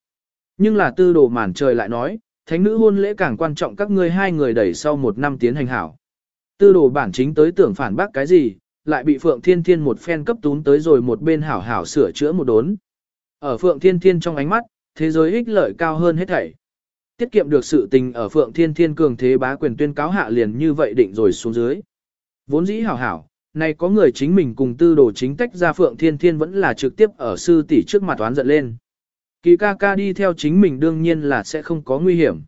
Nhưng là tư đồ màn trời lại nói, thánh nữ hôn lễ càng quan trọng các ngươi hai người đẩy sau một năm tiến hành hảo. Tư đồ bản chính tới tưởng phản bác cái gì, lại bị Phượng Thiên Thiên một phen cấp tún tới rồi một bên hảo hảo sửa chữa một đốn. Ở Phượng Thiên Thiên trong ánh mắt, thế giới ích lợi cao hơn hết thảy. Tiết kiệm được sự tình ở Phượng Thiên Thiên cường thế bá quyền tuyên cáo hạ liền như vậy định rồi xuống dưới. Vốn dĩ hảo hảo, này có người chính mình cùng tư đồ chính tách ra Phượng Thiên Thiên vẫn là trực tiếp ở sư tỷ trước mặt toán giận lên. Kỳ ca ca đi theo chính mình đương nhiên là sẽ không có nguy hiểm.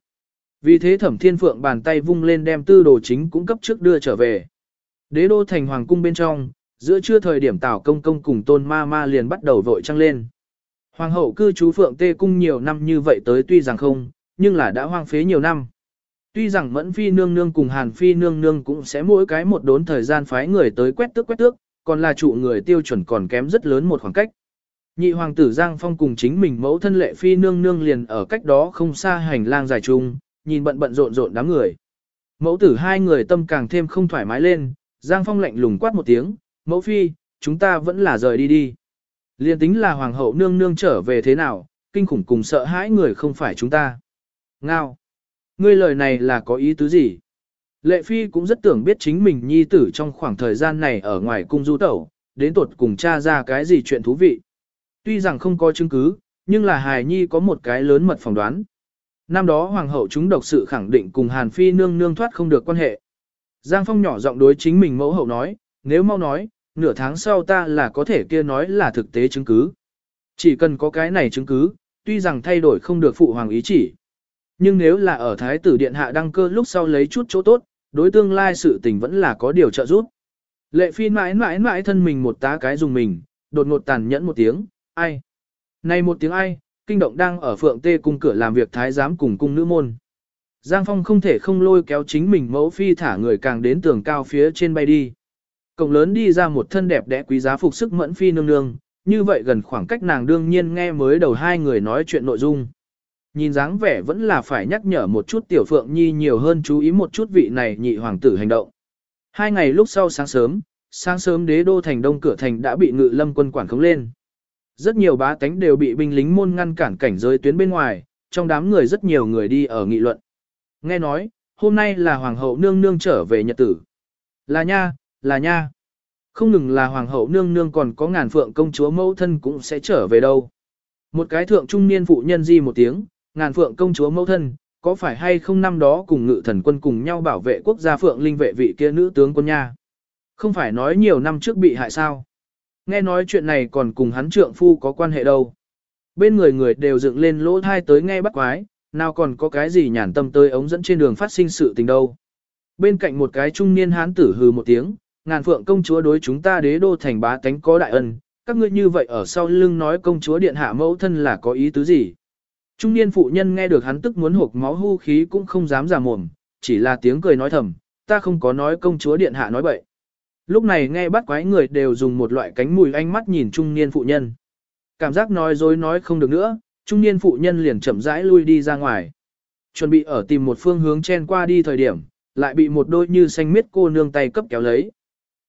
Vì thế thẩm thiên phượng bàn tay vung lên đem tư đồ chính cũng cấp trước đưa trở về. Đế đô thành hoàng cung bên trong, giữa trưa thời điểm tảo công công cùng tôn ma ma liền bắt đầu vội trăng lên. Hoàng hậu cư trú phượng tê cung nhiều năm như vậy tới tuy rằng không, nhưng là đã hoang phế nhiều năm. Tuy rằng mẫn phi nương nương cùng hàn phi nương nương cũng sẽ mỗi cái một đốn thời gian phái người tới quét tước quét tước, còn là trụ người tiêu chuẩn còn kém rất lớn một khoảng cách. Nhị hoàng tử Giang Phong cùng chính mình mẫu thân lệ phi nương nương liền ở cách đó không xa hành lang dài chung, nhìn bận bận rộn rộn đám người. Mẫu tử hai người tâm càng thêm không thoải mái lên, Giang Phong lạnh lùng quát một tiếng, mẫu phi, chúng ta vẫn là rời đi đi. Liên tính là hoàng hậu nương nương trở về thế nào, kinh khủng cùng sợ hãi người không phải chúng ta. Ngao! Ngươi lời này là có ý tứ gì? Lệ phi cũng rất tưởng biết chính mình nhi tử trong khoảng thời gian này ở ngoài cung du tẩu, đến tột cùng cha ra cái gì chuyện thú vị. Tuy rằng không có chứng cứ, nhưng là hài nhi có một cái lớn mật phỏng đoán. Năm đó hoàng hậu chúng độc sự khẳng định cùng Hàn Phi nương nương thoát không được quan hệ. Giang Phong nhỏ giọng đối chính mình mẫu hậu nói, nếu mau nói, nửa tháng sau ta là có thể kia nói là thực tế chứng cứ. Chỉ cần có cái này chứng cứ, tuy rằng thay đổi không được phụ hoàng ý chỉ. Nhưng nếu là ở Thái tử Điện Hạ đăng cơ lúc sau lấy chút chỗ tốt, đối tương lai sự tình vẫn là có điều trợ giúp. Lệ Phi mãi mãi mãi thân mình một tá cái dùng mình, đột ngột tàn nhẫn một tiếng, ai? Này một tiếng ai, kinh động đang ở phượng tê cung cửa làm việc thái giám cùng cung nữ môn. Giang Phong không thể không lôi kéo chính mình mẫu phi thả người càng đến tường cao phía trên bay đi. Cổng lớn đi ra một thân đẹp đẽ quý giá phục sức mẫn phi nương nương, như vậy gần khoảng cách nàng đương nhiên nghe mới đầu hai người nói chuyện nội dung. Nhìn dáng vẻ vẫn là phải nhắc nhở một chút tiểu phượng nhi nhiều hơn chú ý một chút vị này nhị hoàng tử hành động. Hai ngày lúc sau sáng sớm, sáng sớm đế đô thành đông cửa thành đã bị ngự lâm quân quản khống lên. Rất nhiều bá tánh đều bị binh lính môn ngăn cản cảnh giới tuyến bên ngoài, trong đám người rất nhiều người đi ở nghị luận. Nghe nói, hôm nay là hoàng hậu nương nương trở về nhật tử. Là nha, là nha. Không ngừng là hoàng hậu nương nương còn có ngàn phượng công chúa mẫu thân cũng sẽ trở về đâu. Một cái thượng trung niên phụ nhân di một tiếng, ngàn phượng công chúa mẫu thân, có phải hay không năm đó cùng ngự thần quân cùng nhau bảo vệ quốc gia phượng linh vệ vị kia nữ tướng quân nha. Không phải nói nhiều năm trước bị hại sao. Nghe nói chuyện này còn cùng hắn trượng phu có quan hệ đâu. Bên người người đều dựng lên lỗ thai tới nghe bắt quái, nào còn có cái gì nhàn tâm tới ống dẫn trên đường phát sinh sự tình đâu. Bên cạnh một cái trung niên hán tử hừ một tiếng, ngàn phượng công chúa đối chúng ta đế đô thành bá tánh có đại ân, các ngươi như vậy ở sau lưng nói công chúa điện hạ mẫu thân là có ý tứ gì. Trung niên phụ nhân nghe được hắn tức muốn hộp máu hưu khí cũng không dám giả mồm, chỉ là tiếng cười nói thầm, ta không có nói công chúa điện hạ nói bậy. Lúc này nghe bắt quái người đều dùng một loại cánh mùi ánh mắt nhìn trung niên phụ nhân. Cảm giác nói dối nói không được nữa, trung niên phụ nhân liền chậm rãi lui đi ra ngoài. Chuẩn bị ở tìm một phương hướng chen qua đi thời điểm, lại bị một đôi như xanh miết cô nương tay cấp kéo lấy.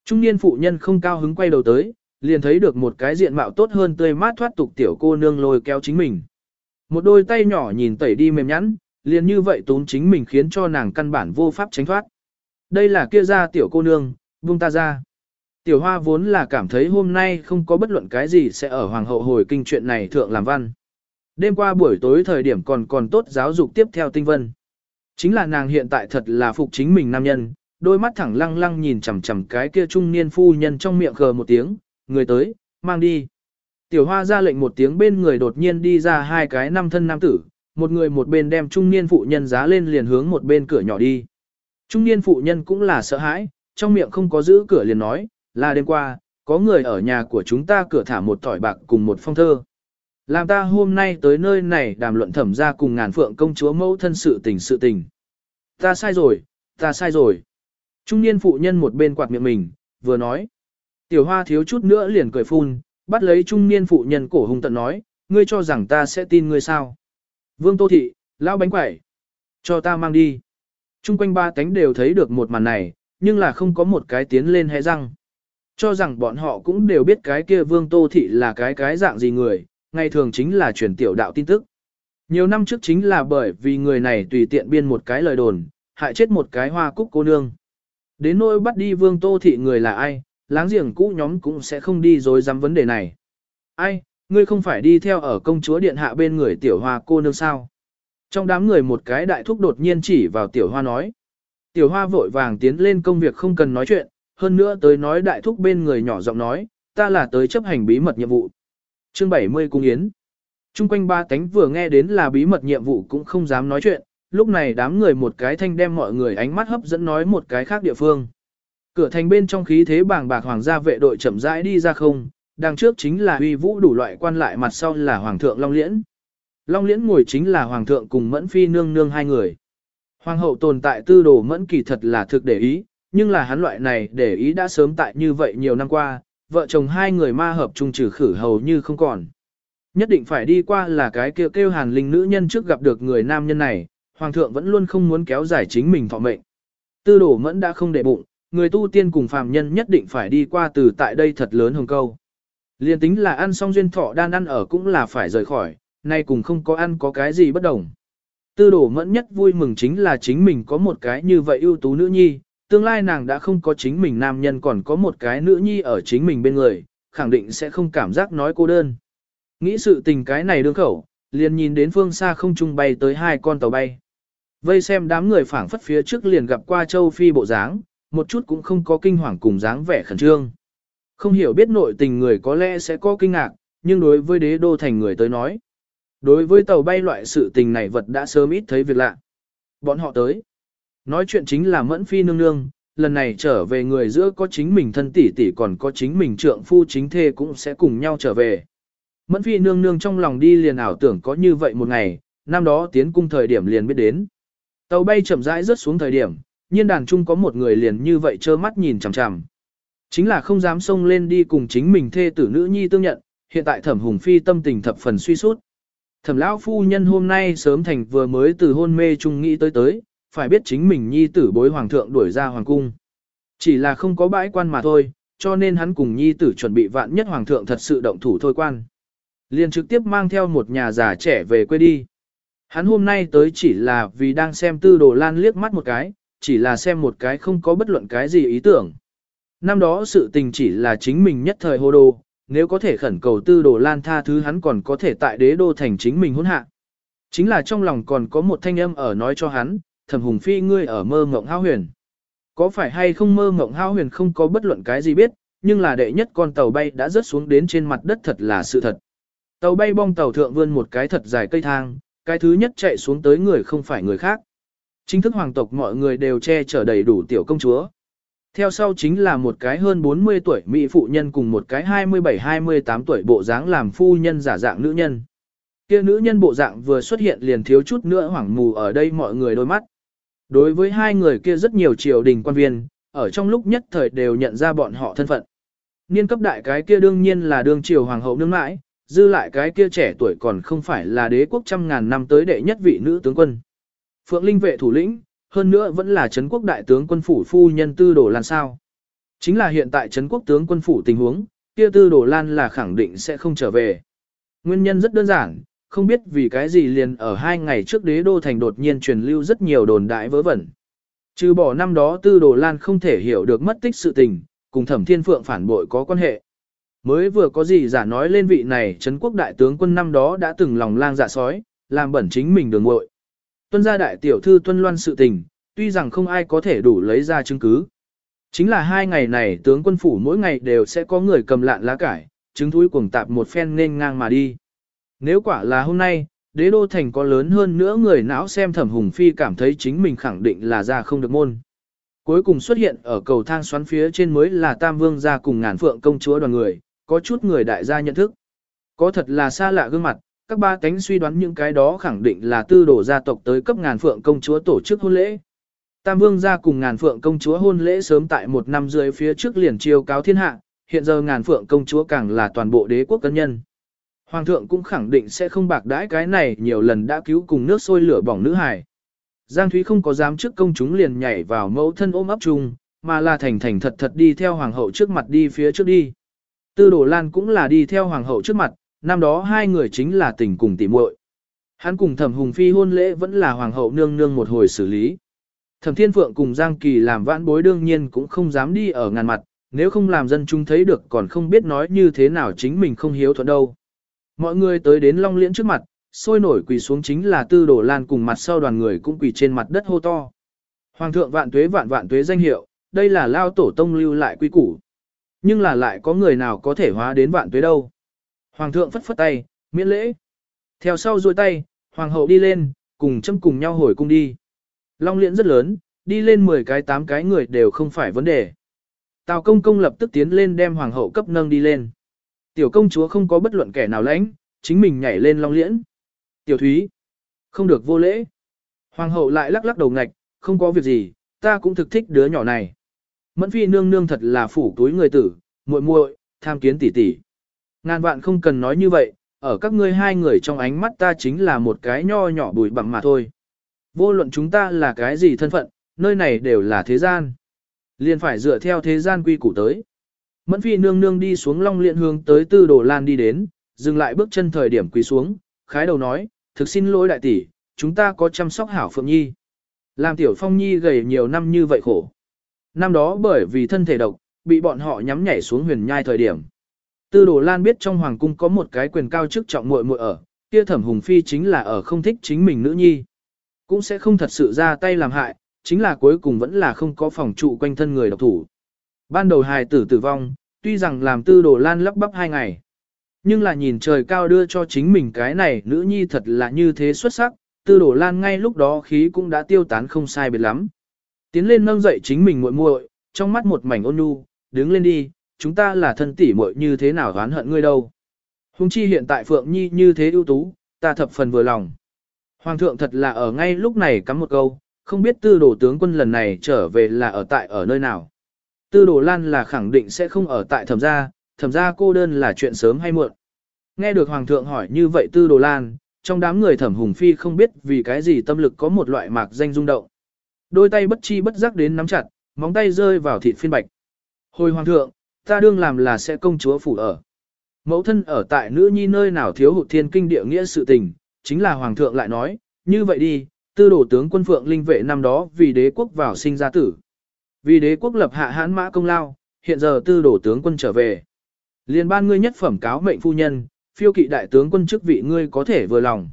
Trung niên phụ nhân không cao hứng quay đầu tới, liền thấy được một cái diện mạo tốt hơn tươi mát thoát tục tiểu cô nương lôi kéo chính mình. Một đôi tay nhỏ nhìn tẩy đi mềm nhẵn, liền như vậy tốn chính mình khiến cho nàng căn bản vô pháp tránh thoát. Đây là kia ra tiểu cô nương, buông ta ra. Tiểu hoa vốn là cảm thấy hôm nay không có bất luận cái gì sẽ ở hoàng hậu hồi kinh chuyện này thượng làm văn. Đêm qua buổi tối thời điểm còn còn tốt giáo dục tiếp theo tinh vân. Chính là nàng hiện tại thật là phục chính mình nam nhân, đôi mắt thẳng lăng lăng nhìn chằm chằm cái kia trung niên phu nhân trong miệng khờ một tiếng, người tới, mang đi. Tiểu hoa ra lệnh một tiếng bên người đột nhiên đi ra hai cái năm thân nam tử, một người một bên đem trung niên phụ nhân giá lên liền hướng một bên cửa nhỏ đi. Trung niên phụ nhân cũng là sợ hãi, trong miệng không có giữ cửa liền nói, là đêm qua, có người ở nhà của chúng ta cửa thả một tỏi bạc cùng một phong thơ. Làm ta hôm nay tới nơi này đàm luận thẩm ra cùng ngàn phượng công chúa mẫu thân sự tình sự tình. Ta sai rồi, ta sai rồi. Trung niên phụ nhân một bên quạt miệng mình, vừa nói. Tiểu hoa thiếu chút nữa liền cười phun, bắt lấy trung niên phụ nhân cổ hung tận nói, ngươi cho rằng ta sẽ tin ngươi sao. Vương Tô Thị, lão bánh quẩy, cho ta mang đi. Trung quanh ba tánh đều thấy được một màn này, nhưng là không có một cái tiến lên hé răng. Cho rằng bọn họ cũng đều biết cái kia Vương Tô Thị là cái cái dạng gì người, ngày thường chính là truyền tiểu đạo tin tức. Nhiều năm trước chính là bởi vì người này tùy tiện biên một cái lời đồn, hại chết một cái hoa cúc cô nương. Đến nỗi bắt đi Vương Tô Thị người là ai, láng giềng cũ nhóm cũng sẽ không đi dối dám vấn đề này. Ai, ngươi không phải đi theo ở công chúa điện hạ bên người tiểu hoa cô nương sao? Trong đám người một cái đại thúc đột nhiên chỉ vào tiểu hoa nói. Tiểu hoa vội vàng tiến lên công việc không cần nói chuyện, hơn nữa tới nói đại thúc bên người nhỏ giọng nói, ta là tới chấp hành bí mật nhiệm vụ. Chương 70 Cung Yến Trung quanh ba cánh vừa nghe đến là bí mật nhiệm vụ cũng không dám nói chuyện, lúc này đám người một cái thanh đem mọi người ánh mắt hấp dẫn nói một cái khác địa phương. Cửa thành bên trong khí thế bàng bạc hoàng gia vệ đội chậm rãi đi ra không, đằng trước chính là uy vũ đủ loại quan lại mặt sau là hoàng thượng Long Liễn. Long Liễn ngồi chính là hoàng thượng cùng mẫn phi nương nương hai người. Hoàng hậu tồn tại tư đồ mẫn kỳ thật là thực để ý, nhưng là hắn loại này để ý đã sớm tại như vậy nhiều năm qua, vợ chồng hai người ma hợp chung trừ khử hầu như không còn. Nhất định phải đi qua là cái kêu kêu hàn linh nữ nhân trước gặp được người nam nhân này, hoàng thượng vẫn luôn không muốn kéo dài chính mình thọ mệnh. Tư đổ mẫn đã không để bụng, người tu tiên cùng phàm nhân nhất định phải đi qua từ tại đây thật lớn hồng câu. Liên tính là ăn xong duyên thọ đan ăn ở cũng là phải rời khỏi, nay cùng không có ăn có cái gì bất đồng. Tư đổ mẫn nhất vui mừng chính là chính mình có một cái như vậy ưu tú nữ nhi, tương lai nàng đã không có chính mình nam nhân còn có một cái nữ nhi ở chính mình bên người, khẳng định sẽ không cảm giác nói cô đơn. Nghĩ sự tình cái này đương khẩu, liền nhìn đến phương xa không trung bay tới hai con tàu bay. Vây xem đám người phảng phất phía trước liền gặp qua châu phi bộ dáng, một chút cũng không có kinh hoàng cùng dáng vẻ khẩn trương. Không hiểu biết nội tình người có lẽ sẽ có kinh ngạc, nhưng đối với đế đô thành người tới nói. Đối với tàu bay loại sự tình này vật đã sớm ít thấy việc lạ. Bọn họ tới. Nói chuyện chính là mẫn phi nương nương, lần này trở về người giữa có chính mình thân tỷ tỷ còn có chính mình trượng phu chính thê cũng sẽ cùng nhau trở về. Mẫn phi nương nương trong lòng đi liền ảo tưởng có như vậy một ngày, năm đó tiến cung thời điểm liền biết đến. Tàu bay chậm rãi rớt xuống thời điểm, nhiên đàn chung có một người liền như vậy trơ mắt nhìn chằm chằm. Chính là không dám xông lên đi cùng chính mình thê tử nữ nhi tương nhận, hiện tại thẩm hùng phi tâm tình thập phần suy sút. Thẩm lão phu nhân hôm nay sớm thành vừa mới từ hôn mê chung nghĩ tới tới, phải biết chính mình nhi tử bối hoàng thượng đuổi ra hoàng cung. Chỉ là không có bãi quan mà thôi, cho nên hắn cùng nhi tử chuẩn bị vạn nhất hoàng thượng thật sự động thủ thôi quan. Liền trực tiếp mang theo một nhà già trẻ về quê đi. Hắn hôm nay tới chỉ là vì đang xem tư đồ lan liếc mắt một cái, chỉ là xem một cái không có bất luận cái gì ý tưởng. Năm đó sự tình chỉ là chính mình nhất thời hô đồ, nếu có thể khẩn cầu tư đồ lan tha thứ hắn còn có thể tại đế đô thành chính mình hôn hạ. Chính là trong lòng còn có một thanh âm ở nói cho hắn, thẩm hùng phi ngươi ở mơ ngộng hao huyền. Có phải hay không mơ ngộng hao huyền không có bất luận cái gì biết, nhưng là đệ nhất con tàu bay đã rớt xuống đến trên mặt đất thật là sự thật. Tàu bay bong tàu thượng vươn một cái thật dài cây thang, cái thứ nhất chạy xuống tới người không phải người khác. Chính thức hoàng tộc mọi người đều che chở đầy đủ tiểu công chúa. Theo sau chính là một cái hơn 40 tuổi mỹ phụ nhân cùng một cái 27-28 tuổi bộ dáng làm phu nhân giả dạng nữ nhân. Kia nữ nhân bộ dạng vừa xuất hiện liền thiếu chút nữa hoảng mù ở đây mọi người đôi mắt. Đối với hai người kia rất nhiều triều đình quan viên, ở trong lúc nhất thời đều nhận ra bọn họ thân phận. Niên cấp đại cái kia đương nhiên là đương triều hoàng hậu nương mãi, dư lại cái kia trẻ tuổi còn không phải là đế quốc trăm ngàn năm tới đệ nhất vị nữ tướng quân. Phượng Linh vệ thủ lĩnh, hơn nữa vẫn là Trấn quốc đại tướng quân phủ phu nhân tư đồ lan sao. Chính là hiện tại Trấn quốc tướng quân phủ tình huống, kia tư đồ lan là khẳng định sẽ không trở về. Nguyên nhân rất đơn giản, không biết vì cái gì liền ở hai ngày trước đế đô thành đột nhiên truyền lưu rất nhiều đồn đại vớ vẩn. Trừ bỏ năm đó tư đồ lan không thể hiểu được mất tích sự tình, cùng thẩm thiên phượng phản bội có quan hệ. Mới vừa có gì giả nói lên vị này Trấn quốc đại tướng quân năm đó đã từng lòng lang dạ sói, làm bẩn chính mình đường muội Tuân gia đại tiểu thư tuân loan sự tình, tuy rằng không ai có thể đủ lấy ra chứng cứ. Chính là hai ngày này tướng quân phủ mỗi ngày đều sẽ có người cầm lạn lá cải, chứng thúi cuồng tạp một phen nên ngang mà đi. Nếu quả là hôm nay, đế đô thành có lớn hơn nữa người não xem thẩm hùng phi cảm thấy chính mình khẳng định là ra không được môn. Cuối cùng xuất hiện ở cầu thang xoắn phía trên mới là Tam Vương gia cùng ngàn phượng công chúa đoàn người, có chút người đại gia nhận thức. Có thật là xa lạ gương mặt, các ba cánh suy đoán những cái đó khẳng định là tư đổ gia tộc tới cấp ngàn phượng công chúa tổ chức hôn lễ. Tam Vương gia cùng ngàn phượng công chúa hôn lễ sớm tại một năm dưới phía trước liền chiêu cáo thiên hạ, hiện giờ ngàn phượng công chúa càng là toàn bộ đế quốc cân nhân. Hoàng thượng cũng khẳng định sẽ không bạc đãi cái này nhiều lần đã cứu cùng nước sôi lửa bỏng nữ hài. Giang Thúy không có dám trước công chúng liền nhảy vào mẫu thân ôm ấp chung, mà là thành thành thật thật đi theo hoàng hậu trước mặt đi phía trước đi. Tư Đồ Lan cũng là đi theo hoàng hậu trước mặt, năm đó hai người chính là tình cùng tỉ muội. Hắn cùng Thẩm Hùng Phi hôn lễ vẫn là hoàng hậu nương nương một hồi xử lý. Thẩm Thiên Phượng cùng Giang Kỳ làm vãn bối đương nhiên cũng không dám đi ở ngàn mặt, nếu không làm dân chúng thấy được còn không biết nói như thế nào chính mình không hiếu thuận đâu. Mọi người tới đến Long Liễn trước mặt, sôi nổi quỳ xuống chính là Tư Đồ Lan cùng mặt sau đoàn người cũng quỳ trên mặt đất hô to. Hoàng thượng vạn tuế vạn vạn tuế danh hiệu, đây là lao tổ tông lưu lại quy củ. Nhưng là lại có người nào có thể hóa đến vạn tuế đâu. Hoàng thượng phất phất tay, miễn lễ. Theo sau duỗi tay, hoàng hậu đi lên, cùng châm cùng nhau hồi cung đi. Long liễn rất lớn, đi lên 10 cái 8 cái người đều không phải vấn đề. Tào công công lập tức tiến lên đem hoàng hậu cấp nâng đi lên. Tiểu công chúa không có bất luận kẻ nào lãnh, chính mình nhảy lên long liễn. Tiểu thúy, không được vô lễ. Hoàng hậu lại lắc lắc đầu ngạch, không có việc gì, ta cũng thực thích đứa nhỏ này. Mẫn phi nương nương thật là phủ túi người tử, muội muội, tham kiến tỷ tỷ. Ngàn vạn không cần nói như vậy, ở các ngươi hai người trong ánh mắt ta chính là một cái nho nhỏ bùi bặm mà thôi. Vô luận chúng ta là cái gì thân phận, nơi này đều là thế gian. Liền phải dựa theo thế gian quy củ tới. Mẫn phi nương nương đi xuống long liện hướng tới tư đồ lan đi đến, dừng lại bước chân thời điểm quỳ xuống, khái đầu nói, thực xin lỗi đại tỷ, chúng ta có chăm sóc hảo phượng nhi. Làm tiểu phong nhi gầy nhiều năm như vậy khổ. Năm đó bởi vì thân thể độc, bị bọn họ nhắm nhảy xuống huyền nhai thời điểm. Tư đồ lan biết trong hoàng cung có một cái quyền cao chức trọng muội muội ở, kia thẩm hùng phi chính là ở không thích chính mình nữ nhi. Cũng sẽ không thật sự ra tay làm hại, chính là cuối cùng vẫn là không có phòng trụ quanh thân người độc thủ. Ban đầu hài tử tử vong, tuy rằng làm tư đồ lan lắp bắp hai ngày. Nhưng là nhìn trời cao đưa cho chính mình cái này nữ nhi thật là như thế xuất sắc, tư đồ lan ngay lúc đó khí cũng đã tiêu tán không sai biệt lắm. Tiến lên nâng dậy chính mình muội muội, trong mắt một mảnh ôn nhu, đứng lên đi, chúng ta là thân tỷ muội như thế nào oán hận ngươi đâu. Hùng chi hiện tại Phượng Nhi như thế ưu tú, ta thập phần vừa lòng. Hoàng thượng thật là ở ngay lúc này cắm một câu, không biết tư đồ tướng quân lần này trở về là ở tại ở nơi nào. Tư đồ lan là khẳng định sẽ không ở tại thẩm gia, thẩm gia cô đơn là chuyện sớm hay muộn. Nghe được hoàng thượng hỏi như vậy tư đồ lan, trong đám người thẩm hùng phi không biết vì cái gì tâm lực có một loại mạc danh rung động. Đôi tay bất chi bất giác đến nắm chặt, móng tay rơi vào thịt phiên bạch. Hồi hoàng thượng, ta đương làm là sẽ công chúa phủ ở. Mẫu thân ở tại nữ nhi nơi nào thiếu hụt thiên kinh địa nghĩa sự tình, chính là hoàng thượng lại nói, như vậy đi, tư đổ tướng quân phượng linh vệ năm đó vì đế quốc vào sinh ra tử. Vì đế quốc lập hạ hãn mã công lao, hiện giờ tư đổ tướng quân trở về. Liên ban ngươi nhất phẩm cáo mệnh phu nhân, phiêu kỵ đại tướng quân chức vị ngươi có thể vừa lòng.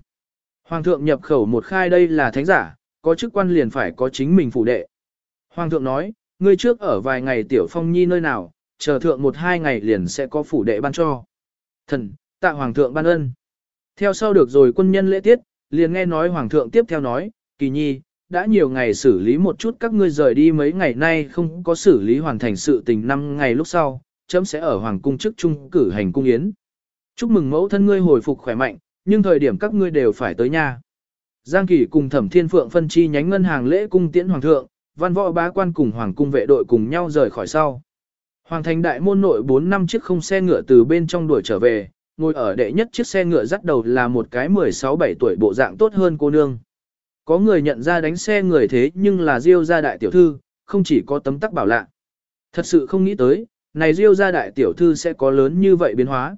Hoàng thượng nhập khẩu một khai đây là thánh giả, có chức quan liền phải có chính mình phụ đệ. Hoàng thượng nói, ngươi trước ở vài ngày tiểu phong nhi nơi nào, chờ thượng một hai ngày liền sẽ có phủ đệ ban cho. Thần, tạ hoàng thượng ban ân. Theo sau được rồi quân nhân lễ tiết, liền nghe nói hoàng thượng tiếp theo nói, kỳ nhi, đã nhiều ngày xử lý một chút các ngươi rời đi mấy ngày nay không có xử lý hoàn thành sự tình năm ngày lúc sau, chấm sẽ ở hoàng cung chức trung cử hành cung yến. Chúc mừng mẫu thân ngươi hồi phục khỏe mạnh, nhưng thời điểm các ngươi đều phải tới nhà. Giang Kỳ cùng Thẩm Thiên Phượng phân chi nhánh ngân hàng lễ cung tiễn hoàng thượng, văn võ bá quan cùng hoàng cung vệ đội cùng nhau rời khỏi sau. Hoàng thành đại môn nội 4 năm chiếc không xe ngựa từ bên trong đuổi trở về, ngồi ở đệ nhất chiếc xe ngựa dắt đầu là một cái 16-17 tuổi bộ dạng tốt hơn cô nương. Có người nhận ra đánh xe người thế nhưng là Diêu gia đại tiểu thư, không chỉ có tấm tắc bảo lạ. Thật sự không nghĩ tới, này Diêu gia đại tiểu thư sẽ có lớn như vậy biến hóa.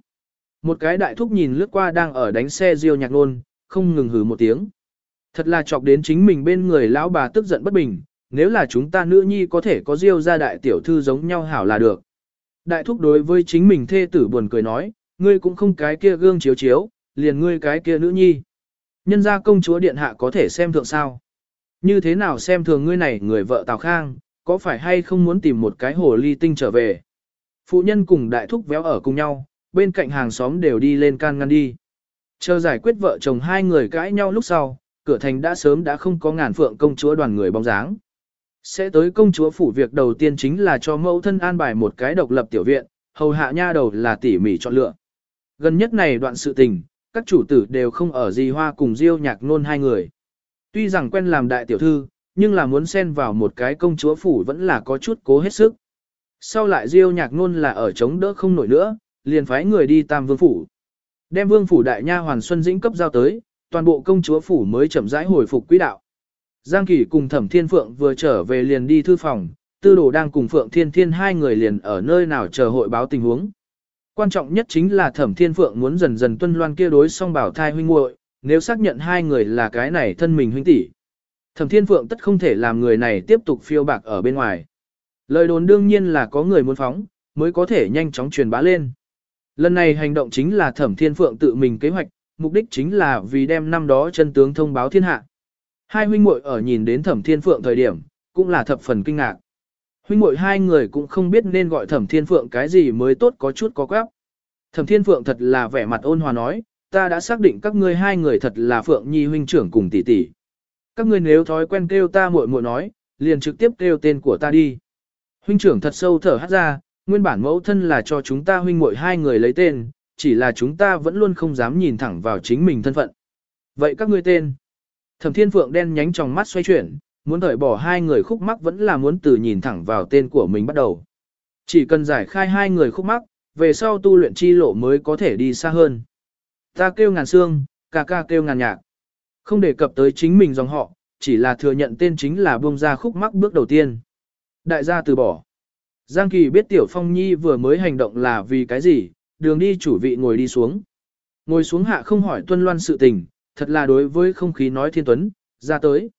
Một cái đại thúc nhìn lướt qua đang ở đánh xe Diêu nhạc nôn, không ngừng hừ một tiếng. Thật là chọc đến chính mình bên người lão bà tức giận bất bình, nếu là chúng ta nữ nhi có thể có Diêu gia đại tiểu thư giống nhau hảo là được. Đại thúc đối với chính mình thê tử buồn cười nói, ngươi cũng không cái kia gương chiếu chiếu, liền ngươi cái kia nữ nhi. Nhân gia công chúa điện hạ có thể xem thượng sao. Như thế nào xem thường ngươi này người vợ Tào Khang, có phải hay không muốn tìm một cái hồ ly tinh trở về. Phụ nhân cùng đại thúc véo ở cùng nhau, bên cạnh hàng xóm đều đi lên can ngăn đi. Chờ giải quyết vợ chồng hai người cãi nhau lúc sau, cửa thành đã sớm đã không có ngàn phượng công chúa đoàn người bóng dáng. Sẽ tới công chúa phủ việc đầu tiên chính là cho mẫu thân an bài một cái độc lập tiểu viện, hầu hạ nha đầu là tỉ mỉ chọn lựa. Gần nhất này đoạn sự tình, các chủ tử đều không ở gì hoa cùng diêu nhạc nôn hai người. Tuy rằng quen làm đại tiểu thư, nhưng là muốn xen vào một cái công chúa phủ vẫn là có chút cố hết sức. Sau lại diêu nhạc nôn là ở chống đỡ không nổi nữa, liền phái người đi tam vương phủ. Đem vương phủ đại nha hoàn Xuân Dĩnh cấp giao tới, toàn bộ công chúa phủ mới chậm rãi hồi phục quỹ đạo. Giang Kỳ cùng Thẩm Thiên Phượng vừa trở về liền đi thư phòng, Tư Đồ đang cùng Phượng Thiên Thiên hai người liền ở nơi nào chờ hội báo tình huống. Quan trọng nhất chính là Thẩm Thiên Phượng muốn dần dần tuân loan kia đối song bảo thai huynh muội, nếu xác nhận hai người là cái này thân mình huynh tỷ. Thẩm Thiên Phượng tất không thể làm người này tiếp tục phiêu bạc ở bên ngoài. Lời đồn đương nhiên là có người muốn phóng, mới có thể nhanh chóng truyền bá lên. Lần này hành động chính là Thẩm Thiên Phượng tự mình kế hoạch, mục đích chính là vì đem năm đó chân tướng thông báo thiên hạ. Hai huynh muội ở nhìn đến Thẩm Thiên Phượng thời điểm, cũng là thập phần kinh ngạc. Huynh muội hai người cũng không biết nên gọi Thẩm Thiên Phượng cái gì mới tốt có chút có quép. Thẩm Thiên Phượng thật là vẻ mặt ôn hòa nói, ta đã xác định các ngươi hai người thật là Phượng Nhi huynh trưởng cùng tỷ tỷ. Các ngươi nếu thói quen kêu ta muội muội nói, liền trực tiếp kêu tên của ta đi. Huynh trưởng thật sâu thở hát ra, nguyên bản mẫu thân là cho chúng ta huynh muội hai người lấy tên, chỉ là chúng ta vẫn luôn không dám nhìn thẳng vào chính mình thân phận. Vậy các ngươi tên? Thẩm Thiên Phượng đen nhánh trong mắt xoay chuyển, muốn đợi bỏ hai người khúc mắc vẫn là muốn từ nhìn thẳng vào tên của mình bắt đầu. Chỉ cần giải khai hai người khúc mắc, về sau tu luyện chi lộ mới có thể đi xa hơn. Ta kêu ngàn xương, ca ca kêu ngàn nhạc. Không đề cập tới chính mình dòng họ, chỉ là thừa nhận tên chính là buông ra khúc mắc bước đầu tiên. Đại gia từ bỏ. Giang Kỳ biết Tiểu Phong Nhi vừa mới hành động là vì cái gì, đường đi chủ vị ngồi đi xuống. Ngồi xuống hạ không hỏi tuân loan sự tình, thật là đối với không khí nói thiên tuấn, ra tới.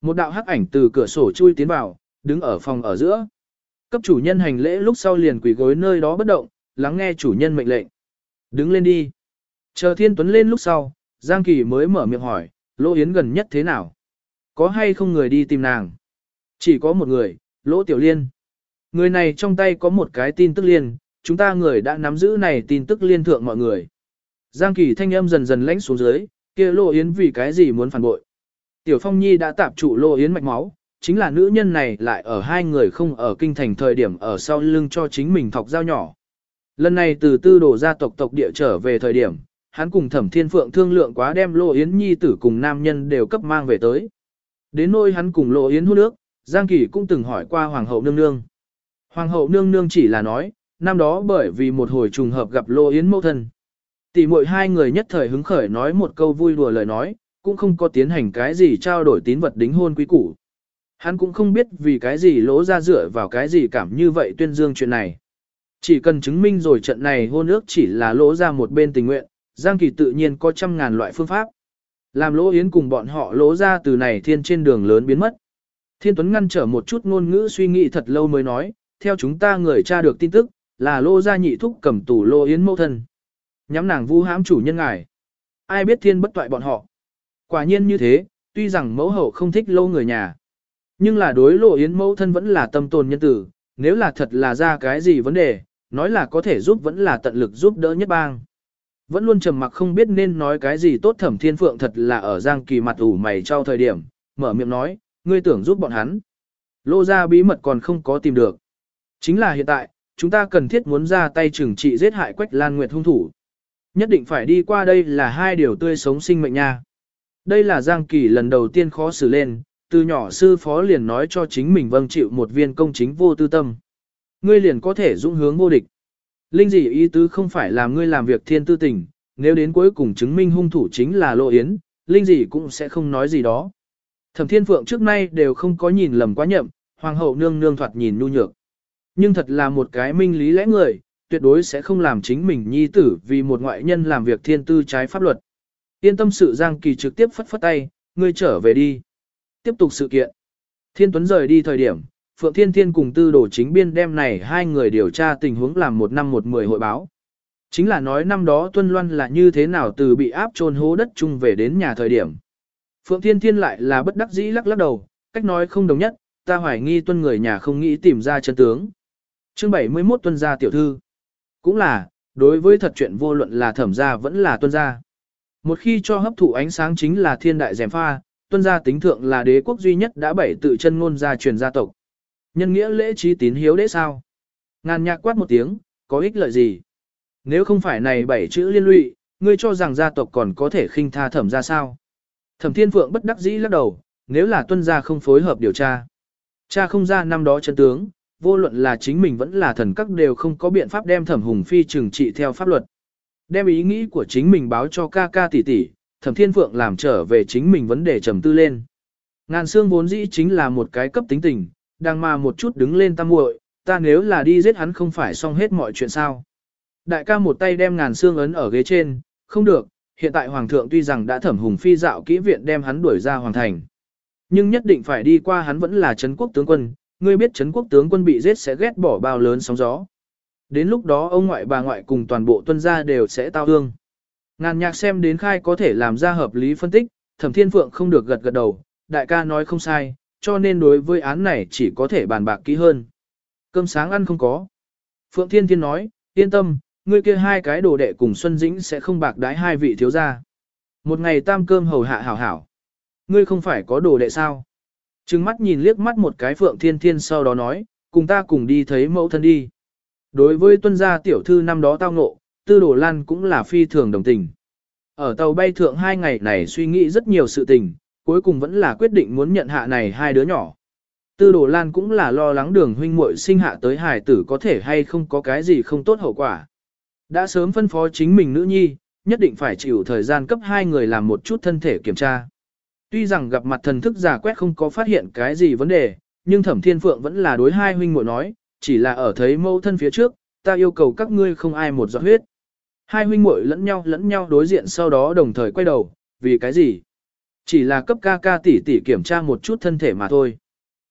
Một đạo hắc ảnh từ cửa sổ chui tiến vào, đứng ở phòng ở giữa. Cấp chủ nhân hành lễ lúc sau liền quỳ gối nơi đó bất động, lắng nghe chủ nhân mệnh lệnh. Đứng lên đi. Chờ thiên tuấn lên lúc sau, Giang Kỳ mới mở miệng hỏi, Lỗ Yến gần nhất thế nào? Có hay không người đi tìm nàng? Chỉ có một người, Lỗ Tiểu Liên. Người này trong tay có một cái tin tức liên, chúng ta người đã nắm giữ này tin tức liên thượng mọi người. Giang Kỳ thanh âm dần dần lãnh xuống dưới, kia Lô Yến vì cái gì muốn phản bội. Tiểu Phong Nhi đã tạp trụ Lô Yến mạch máu, chính là nữ nhân này lại ở hai người không ở kinh thành thời điểm ở sau lưng cho chính mình thọc dao nhỏ. Lần này từ tư đồ gia tộc tộc địa trở về thời điểm, hắn cùng thẩm thiên phượng thương lượng quá đem Lô Yến Nhi tử cùng nam nhân đều cấp mang về tới. Đến nôi hắn cùng Lô Yến hút nước, Giang Kỳ cũng từng hỏi qua Hoàng hậu nương nương. Hoàng hậu nương nương chỉ là nói, năm đó bởi vì một hồi trùng hợp gặp Lô Yến mẫu thân. Tỷ muội hai người nhất thời hứng khởi nói một câu vui đùa lời nói, cũng không có tiến hành cái gì trao đổi tín vật đính hôn quý củ. Hắn cũng không biết vì cái gì lỗ ra dựa vào cái gì cảm như vậy tuyên dương chuyện này. Chỉ cần chứng minh rồi trận này hôn ước chỉ là lỗ ra một bên tình nguyện, Giang Kỳ tự nhiên có trăm ngàn loại phương pháp. Làm lỗ yến cùng bọn họ lỗ ra từ này thiên trên đường lớn biến mất. Thiên Tuấn ngăn trở một chút ngôn ngữ suy nghĩ thật lâu mới nói, theo chúng ta người tra được tin tức, là lô gia nhị thúc cầm tủ lô yến mẫu thân. Nhắm nàng vu hãm chủ nhân ngài. Ai biết thiên bất toại bọn họ. Quả nhiên như thế, tuy rằng mẫu hậu không thích Lô người nhà. Nhưng là đối lộ yến mẫu thân vẫn là tâm tồn nhân tử, nếu là thật là ra cái gì vấn đề, nói là có thể giúp vẫn là tận lực giúp đỡ nhất bang. Vẫn luôn trầm mặc không biết nên nói cái gì tốt thẩm thiên phượng thật là ở giang kỳ mặt ủ mày trao thời điểm, mở miệng nói, ngươi tưởng giúp bọn hắn. Lô ra bí mật còn không có tìm được. Chính là hiện tại, chúng ta cần thiết muốn ra tay trừng trị giết hại Quách Lan Nguyệt hung thủ. Nhất định phải đi qua đây là hai điều tươi sống sinh mệnh nha. Đây là Giang Kỳ lần đầu tiên khó xử lên, từ nhỏ sư phó liền nói cho chính mình vâng chịu một viên công chính vô tư tâm. Ngươi liền có thể dũng hướng vô địch. Linh dị ý tứ không phải làm ngươi làm việc thiên tư tình, nếu đến cuối cùng chứng minh hung thủ chính là Lộ Yến, Linh dị cũng sẽ không nói gì đó. Thẩm Thiên Phượng trước nay đều không có nhìn lầm quá nhậm, hoàng hậu nương nương thoạt nhìn nhu nhược. Nhưng thật là một cái minh lý lẽ người, tuyệt đối sẽ không làm chính mình nhi tử vì một ngoại nhân làm việc thiên tư trái pháp luật. Yên tâm sự Giang Kỳ trực tiếp phất phất tay, ngươi trở về đi. Tiếp tục sự kiện. Thiên Tuấn rời đi thời điểm, Phượng Thiên Thiên cùng tư đồ chính biên đem này hai người điều tra tình huống làm một năm một mười hội báo. Chính là nói năm đó Tuân Loan là như thế nào từ bị áp trôn hố đất chung về đến nhà thời điểm. Phượng Thiên Thiên lại là bất đắc dĩ lắc lắc đầu, cách nói không đồng nhất, ta hoài nghi Tuân người nhà không nghĩ tìm ra chân tướng. Chương 71 Tuân gia tiểu thư. Cũng là, đối với thật chuyện vô luận là thẩm gia vẫn là Tuân gia. Một khi cho hấp thụ ánh sáng chính là thiên đại rèm pha, Tuân gia tính thượng là đế quốc duy nhất đã bảy tự chân ngôn gia truyền gia tộc. Nhân nghĩa lễ trí tín hiếu đế sao? Ngàn nhạc quát một tiếng, có ích lợi gì? Nếu không phải này bảy chữ liên lụy, ngươi cho rằng gia tộc còn có thể khinh tha thẩm ra sao? Thẩm Thiên Phượng bất đắc dĩ lắc đầu, nếu là tuân gia không phối hợp điều tra. Cha không ra năm đó chân tướng, vô luận là chính mình vẫn là thần các đều không có biện pháp đem thẩm hùng phi trừng trị theo pháp luật. Đem ý nghĩ của chính mình báo cho ca ca tỷ tỷ, thẩm thiên phượng làm trở về chính mình vấn đề trầm tư lên. Ngàn xương vốn dĩ chính là một cái cấp tính tình, đang mà một chút đứng lên tam muội, ta nếu là đi giết hắn không phải xong hết mọi chuyện sao. Đại ca một tay đem ngàn xương ấn ở ghế trên, không được, hiện tại hoàng thượng tuy rằng đã thẩm hùng phi dạo kỹ viện đem hắn đuổi ra hoàng thành. Nhưng nhất định phải đi qua hắn vẫn là Trấn quốc tướng quân, ngươi biết Trấn quốc tướng quân bị giết sẽ ghét bỏ bao lớn sóng gió. Đến lúc đó ông ngoại bà ngoại cùng toàn bộ tuân gia đều sẽ tao hương. Ngàn nhạc xem đến khai có thể làm ra hợp lý phân tích, thẩm thiên phượng không được gật gật đầu, đại ca nói không sai, cho nên đối với án này chỉ có thể bàn bạc kỹ hơn. Cơm sáng ăn không có. Phượng Thiên Thiên nói, yên tâm, ngươi kia hai cái đồ đệ cùng Xuân Dĩnh sẽ không bạc đái hai vị thiếu gia. Một ngày tam cơm hầu hạ hảo hảo. Ngươi không phải có đồ đệ sao? Trừng mắt nhìn liếc mắt một cái Phượng Thiên Thiên sau đó nói, cùng ta cùng đi thấy mẫu thân đi. Đối với tuân gia tiểu thư năm đó tao ngộ, tư đồ lan cũng là phi thường đồng tình. Ở tàu bay thượng hai ngày này suy nghĩ rất nhiều sự tình, cuối cùng vẫn là quyết định muốn nhận hạ này hai đứa nhỏ. Tư đồ lan cũng là lo lắng đường huynh muội sinh hạ tới hải tử có thể hay không có cái gì không tốt hậu quả. Đã sớm phân phó chính mình nữ nhi, nhất định phải chịu thời gian cấp hai người làm một chút thân thể kiểm tra. Tuy rằng gặp mặt thần thức giả quét không có phát hiện cái gì vấn đề, nhưng thẩm thiên phượng vẫn là đối hai huynh muội nói, chỉ là ở thấy mâu thân phía trước, ta yêu cầu các ngươi không ai một giọt huyết. Hai huynh muội lẫn nhau lẫn nhau đối diện sau đó đồng thời quay đầu, vì cái gì? Chỉ là cấp ca ca tỷ tỷ kiểm tra một chút thân thể mà thôi.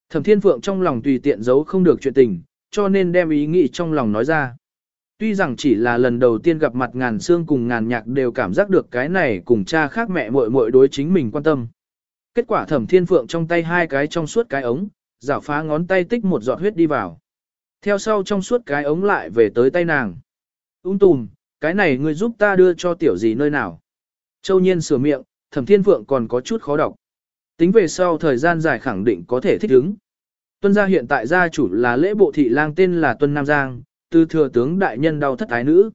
Thẩm Thiên Phượng trong lòng tùy tiện giấu không được chuyện tình, cho nên đem ý nghĩ trong lòng nói ra. Tuy rằng chỉ là lần đầu tiên gặp mặt ngàn xương cùng ngàn nhạc đều cảm giác được cái này cùng cha khác mẹ muội muội đối chính mình quan tâm. Kết quả Thẩm Thiên Phượng trong tay hai cái trong suốt cái ống, rảo phá ngón tay tích một giọt huyết đi vào. Theo sau trong suốt cái ống lại về tới tay nàng. Ung tùm, cái này ngươi giúp ta đưa cho tiểu gì nơi nào. Châu Nhiên sửa miệng, Thẩm Thiên Phượng còn có chút khó đọc. Tính về sau thời gian dài khẳng định có thể thích ứng. Tuân gia hiện tại gia chủ là lễ bộ thị lang tên là Tuân Nam Giang, từ thừa tướng đại nhân đau thất ái nữ.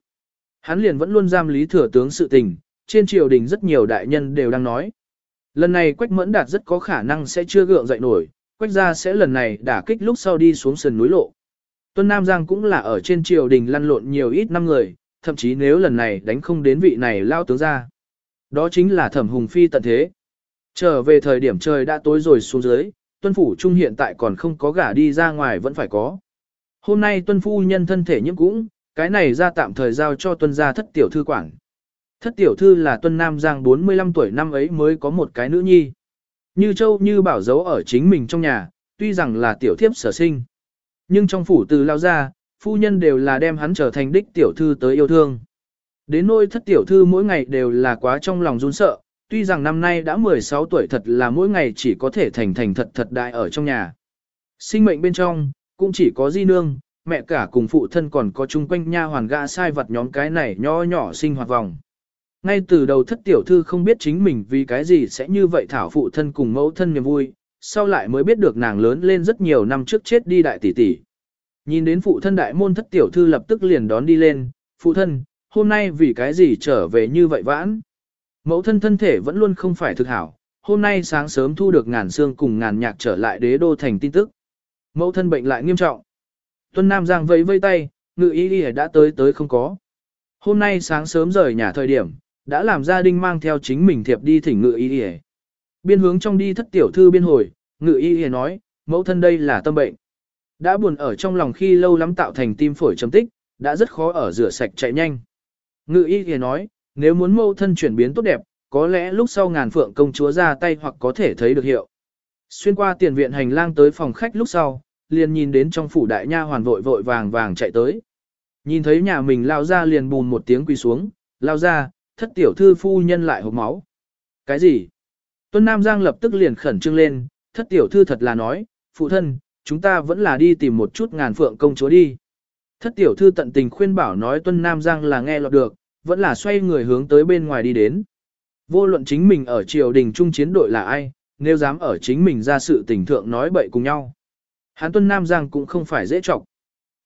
Hắn liền vẫn luôn giam lý thừa tướng sự tình, trên triều đình rất nhiều đại nhân đều đang nói. Lần này Quách Mẫn Đạt rất có khả năng sẽ chưa gượng dậy nổi, Quách gia sẽ lần này đả kích lúc sau đi xuống sườn núi lộ. Tuân Nam Giang cũng là ở trên triều đình lăn lộn nhiều ít năm người, thậm chí nếu lần này đánh không đến vị này lao tướng ra. Đó chính là thẩm hùng phi tận thế. Trở về thời điểm trời đã tối rồi xuống dưới, tuân phủ trung hiện tại còn không có gả đi ra ngoài vẫn phải có. Hôm nay tuân phu nhân thân thể nhiễm cũng, cái này ra tạm thời giao cho tuân gia thất tiểu thư quản. Thất tiểu thư là tuân nam giang 45 tuổi năm ấy mới có một cái nữ nhi. Như châu như bảo giấu ở chính mình trong nhà, tuy rằng là tiểu thiếp sở sinh. Nhưng trong phủ từ lao ra, Phu nhân đều là đem hắn trở thành đích tiểu thư tới yêu thương. Đến nôi thất tiểu thư mỗi ngày đều là quá trong lòng run sợ, tuy rằng năm nay đã 16 tuổi thật là mỗi ngày chỉ có thể thành thành thật thật đại ở trong nhà. Sinh mệnh bên trong, cũng chỉ có di nương, mẹ cả cùng phụ thân còn có chung quanh nha hoàn gã sai vật nhóm cái này nho nhỏ sinh hoạt vòng. Ngay từ đầu thất tiểu thư không biết chính mình vì cái gì sẽ như vậy thảo phụ thân cùng mẫu thân niềm vui, sau lại mới biết được nàng lớn lên rất nhiều năm trước chết đi đại tỷ tỷ. Nhìn đến phụ thân đại môn thất tiểu thư lập tức liền đón đi lên, phụ thân, hôm nay vì cái gì trở về như vậy vãn. Mẫu thân thân thể vẫn luôn không phải thực hảo, hôm nay sáng sớm thu được ngàn xương cùng ngàn nhạc trở lại đế đô thành tin tức. Mẫu thân bệnh lại nghiêm trọng. Tuân Nam Giang vẫy vây tay, ngự y đi đã tới tới không có. Hôm nay sáng sớm rời nhà thời điểm, đã làm gia đình mang theo chính mình thiệp đi thỉnh ngự y y. Biên hướng trong đi thất tiểu thư biên hồi, ngự y y nói, mẫu thân đây là tâm bệnh. Đã buồn ở trong lòng khi lâu lắm tạo thành tim phổi chấm tích, đã rất khó ở rửa sạch chạy nhanh. Ngự y y nói, nếu muốn mẫu thân chuyển biến tốt đẹp, có lẽ lúc sau ngàn phượng công chúa ra tay hoặc có thể thấy được hiệu. Xuyên qua tiền viện hành lang tới phòng khách lúc sau, liền nhìn đến trong phủ đại nha hoàn vội vội vàng vàng chạy tới. Nhìn thấy nhà mình lao ra liền bùn một tiếng quỳ xuống, lao ra, thất tiểu thư phu nhân lại hộp máu. Cái gì? Tuân Nam Giang lập tức liền khẩn trương lên, thất tiểu thư thật là nói, phụ thân, chúng ta vẫn là đi tìm một chút ngàn phượng công chúa đi. Thất tiểu thư tận tình khuyên bảo nói Tuân Nam Giang là nghe lọt được, vẫn là xoay người hướng tới bên ngoài đi đến. Vô luận chính mình ở triều đình trung chiến đội là ai, nếu dám ở chính mình ra sự tình thượng nói bậy cùng nhau. Hán Tuân Nam Giang cũng không phải dễ trọc.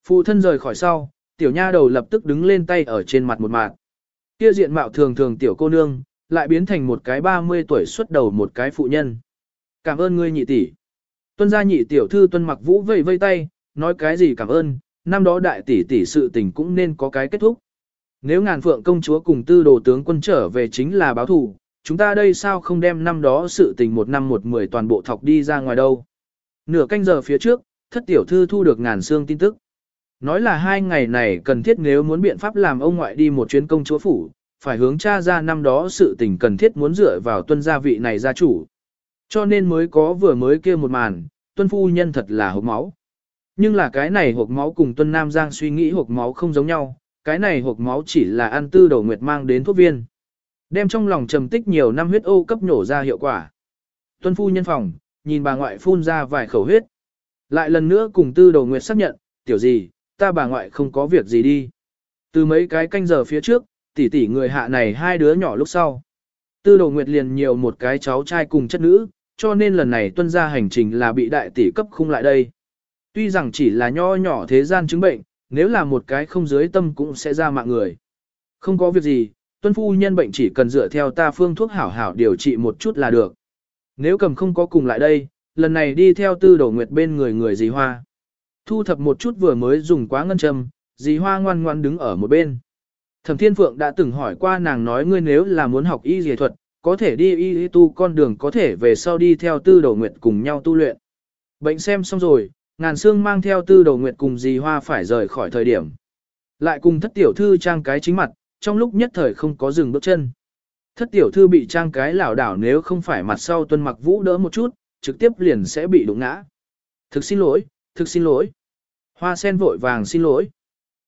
Phụ thân rời khỏi sau, tiểu nha đầu lập tức đứng lên tay ở trên mặt một mạng. Kia diện mạo thường thường tiểu cô nương, lại biến thành một cái 30 tuổi xuất đầu một cái phụ nhân. Cảm ơn ngươi nhị tỷ. Tuân gia nhị tiểu thư tuân mặc vũ vây vây tay, nói cái gì cảm ơn, năm đó đại tỷ tỷ sự tình cũng nên có cái kết thúc. Nếu ngàn phượng công chúa cùng tư đồ tướng quân trở về chính là báo thù, chúng ta đây sao không đem năm đó sự tình một năm một mười toàn bộ thọc đi ra ngoài đâu. Nửa canh giờ phía trước, thất tiểu thư thu được ngàn xương tin tức. Nói là hai ngày này cần thiết nếu muốn biện pháp làm ông ngoại đi một chuyến công chúa phủ, phải hướng cha ra năm đó sự tình cần thiết muốn dựa vào tuân gia vị này gia chủ. Cho nên mới có vừa mới kia một màn, tuân phu nhân thật là hộp máu. Nhưng là cái này hộp máu cùng tuân nam giang suy nghĩ hộp máu không giống nhau, cái này hộp máu chỉ là ăn tư đầu nguyệt mang đến thuốc viên. Đem trong lòng trầm tích nhiều năm huyết ô cấp nhổ ra hiệu quả. Tuân phu nhân phòng, nhìn bà ngoại phun ra vài khẩu huyết. Lại lần nữa cùng tư đầu nguyệt xác nhận, tiểu gì, ta bà ngoại không có việc gì đi. Từ mấy cái canh giờ phía trước, tỷ tỷ người hạ này hai đứa nhỏ lúc sau. Tư đồ nguyệt liền nhiều một cái cháu trai cùng chất nữ, cho nên lần này tuân ra hành trình là bị đại tỷ cấp khung lại đây. Tuy rằng chỉ là nho nhỏ thế gian chứng bệnh, nếu là một cái không dưới tâm cũng sẽ ra mạng người. Không có việc gì, tuân phu nhân bệnh chỉ cần dựa theo ta phương thuốc hảo hảo điều trị một chút là được. Nếu cầm không có cùng lại đây, lần này đi theo tư đồ nguyệt bên người người dì hoa. Thu thập một chút vừa mới dùng quá ngân châm, dì hoa ngoan ngoan đứng ở một bên. Thẩm Thiên Phượng đã từng hỏi qua nàng nói ngươi nếu là muốn học y dì thuật, có thể đi y, y tu con đường có thể về sau đi theo tư đầu nguyệt cùng nhau tu luyện. Bệnh xem xong rồi, ngàn xương mang theo tư đầu nguyệt cùng dì hoa phải rời khỏi thời điểm. Lại cùng thất tiểu thư trang cái chính mặt, trong lúc nhất thời không có dừng bước chân. Thất tiểu thư bị trang cái lảo đảo nếu không phải mặt sau tuân mặc vũ đỡ một chút, trực tiếp liền sẽ bị đụng ngã. Thực xin lỗi, thực xin lỗi. Hoa sen vội vàng xin lỗi.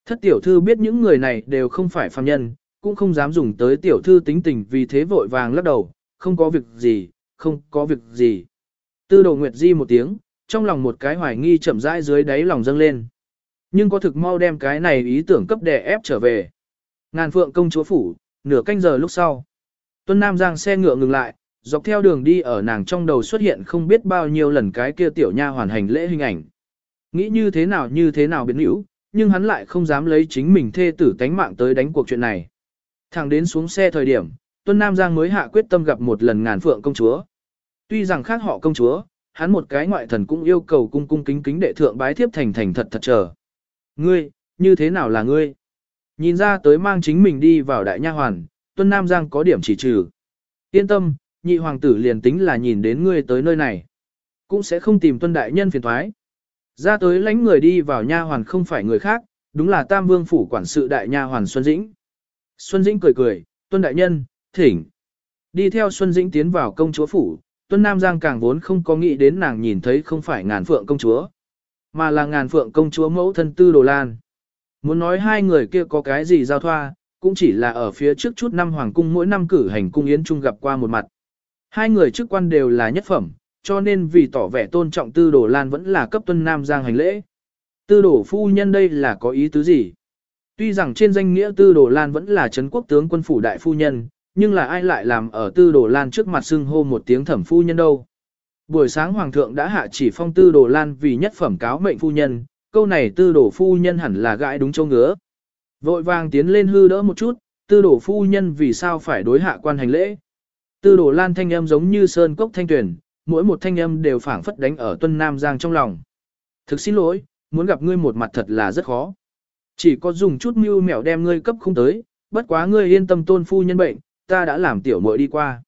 Thất tiểu thư biết những người này đều không phải phàm nhân, cũng không dám dùng tới tiểu thư tính tình vì thế vội vàng lắc đầu, không có việc gì, không có việc gì. Tư đồ nguyệt di một tiếng, trong lòng một cái hoài nghi chậm rãi dưới đáy lòng dâng lên. Nhưng có thực mau đem cái này ý tưởng cấp đè ép trở về. Ngàn phượng công chúa phủ, nửa canh giờ lúc sau. Tuân Nam Giang xe ngựa ngừng lại, dọc theo đường đi ở nàng trong đầu xuất hiện không biết bao nhiêu lần cái kia tiểu nha hoàn hành lễ hình ảnh. Nghĩ như thế nào như thế nào biến hữu, nhưng hắn lại không dám lấy chính mình thê tử tánh mạng tới đánh cuộc chuyện này. Thẳng đến xuống xe thời điểm, Tuân Nam Giang mới hạ quyết tâm gặp một lần ngàn phượng công chúa. Tuy rằng khác họ công chúa, hắn một cái ngoại thần cũng yêu cầu cung cung kính kính đệ thượng bái thiếp thành thành thật thật chờ. Ngươi, như thế nào là ngươi? Nhìn ra tới mang chính mình đi vào đại nha hoàn, Tuân Nam Giang có điểm chỉ trừ. Yên tâm, nhị hoàng tử liền tính là nhìn đến ngươi tới nơi này. Cũng sẽ không tìm Tuân Đại Nhân phiền thoái. Ra tới lãnh người đi vào nha hoàn không phải người khác, đúng là Tam Vương Phủ quản sự đại nha hoàn Xuân Dĩnh. Xuân Dĩnh cười cười, Tuân Đại Nhân, thỉnh. Đi theo Xuân Dĩnh tiến vào công chúa phủ, Tuân Nam Giang càng vốn không có nghĩ đến nàng nhìn thấy không phải ngàn phượng công chúa, mà là ngàn phượng công chúa mẫu thân tư đồ lan. Muốn nói hai người kia có cái gì giao thoa, cũng chỉ là ở phía trước chút năm hoàng cung mỗi năm cử hành cung yến chung gặp qua một mặt. Hai người chức quan đều là nhất phẩm, cho nên vì tỏ vẻ tôn trọng tư đồ lan vẫn là cấp tuân nam giang hành lễ. Tư đồ phu nhân đây là có ý tứ gì? Tuy rằng trên danh nghĩa tư đồ lan vẫn là Trấn quốc tướng quân phủ đại phu nhân, nhưng là ai lại làm ở tư đồ lan trước mặt xưng hô một tiếng thẩm phu nhân đâu. Buổi sáng hoàng thượng đã hạ chỉ phong tư đồ lan vì nhất phẩm cáo mệnh phu nhân, câu này tư đồ phu nhân hẳn là gãi đúng châu ngứa. Vội vàng tiến lên hư đỡ một chút, tư đồ phu nhân vì sao phải đối hạ quan hành lễ. Tư đồ lan thanh âm giống như sơn cốc thanh tuyển, mỗi một thanh âm đều phảng phất đánh ở tuân nam giang trong lòng. Thực xin lỗi, muốn gặp ngươi một mặt thật là rất khó. Chỉ có dùng chút mưu mẹo đem ngươi cấp không tới, bất quá ngươi yên tâm tôn phu nhân bệnh, ta đã làm tiểu muội đi qua.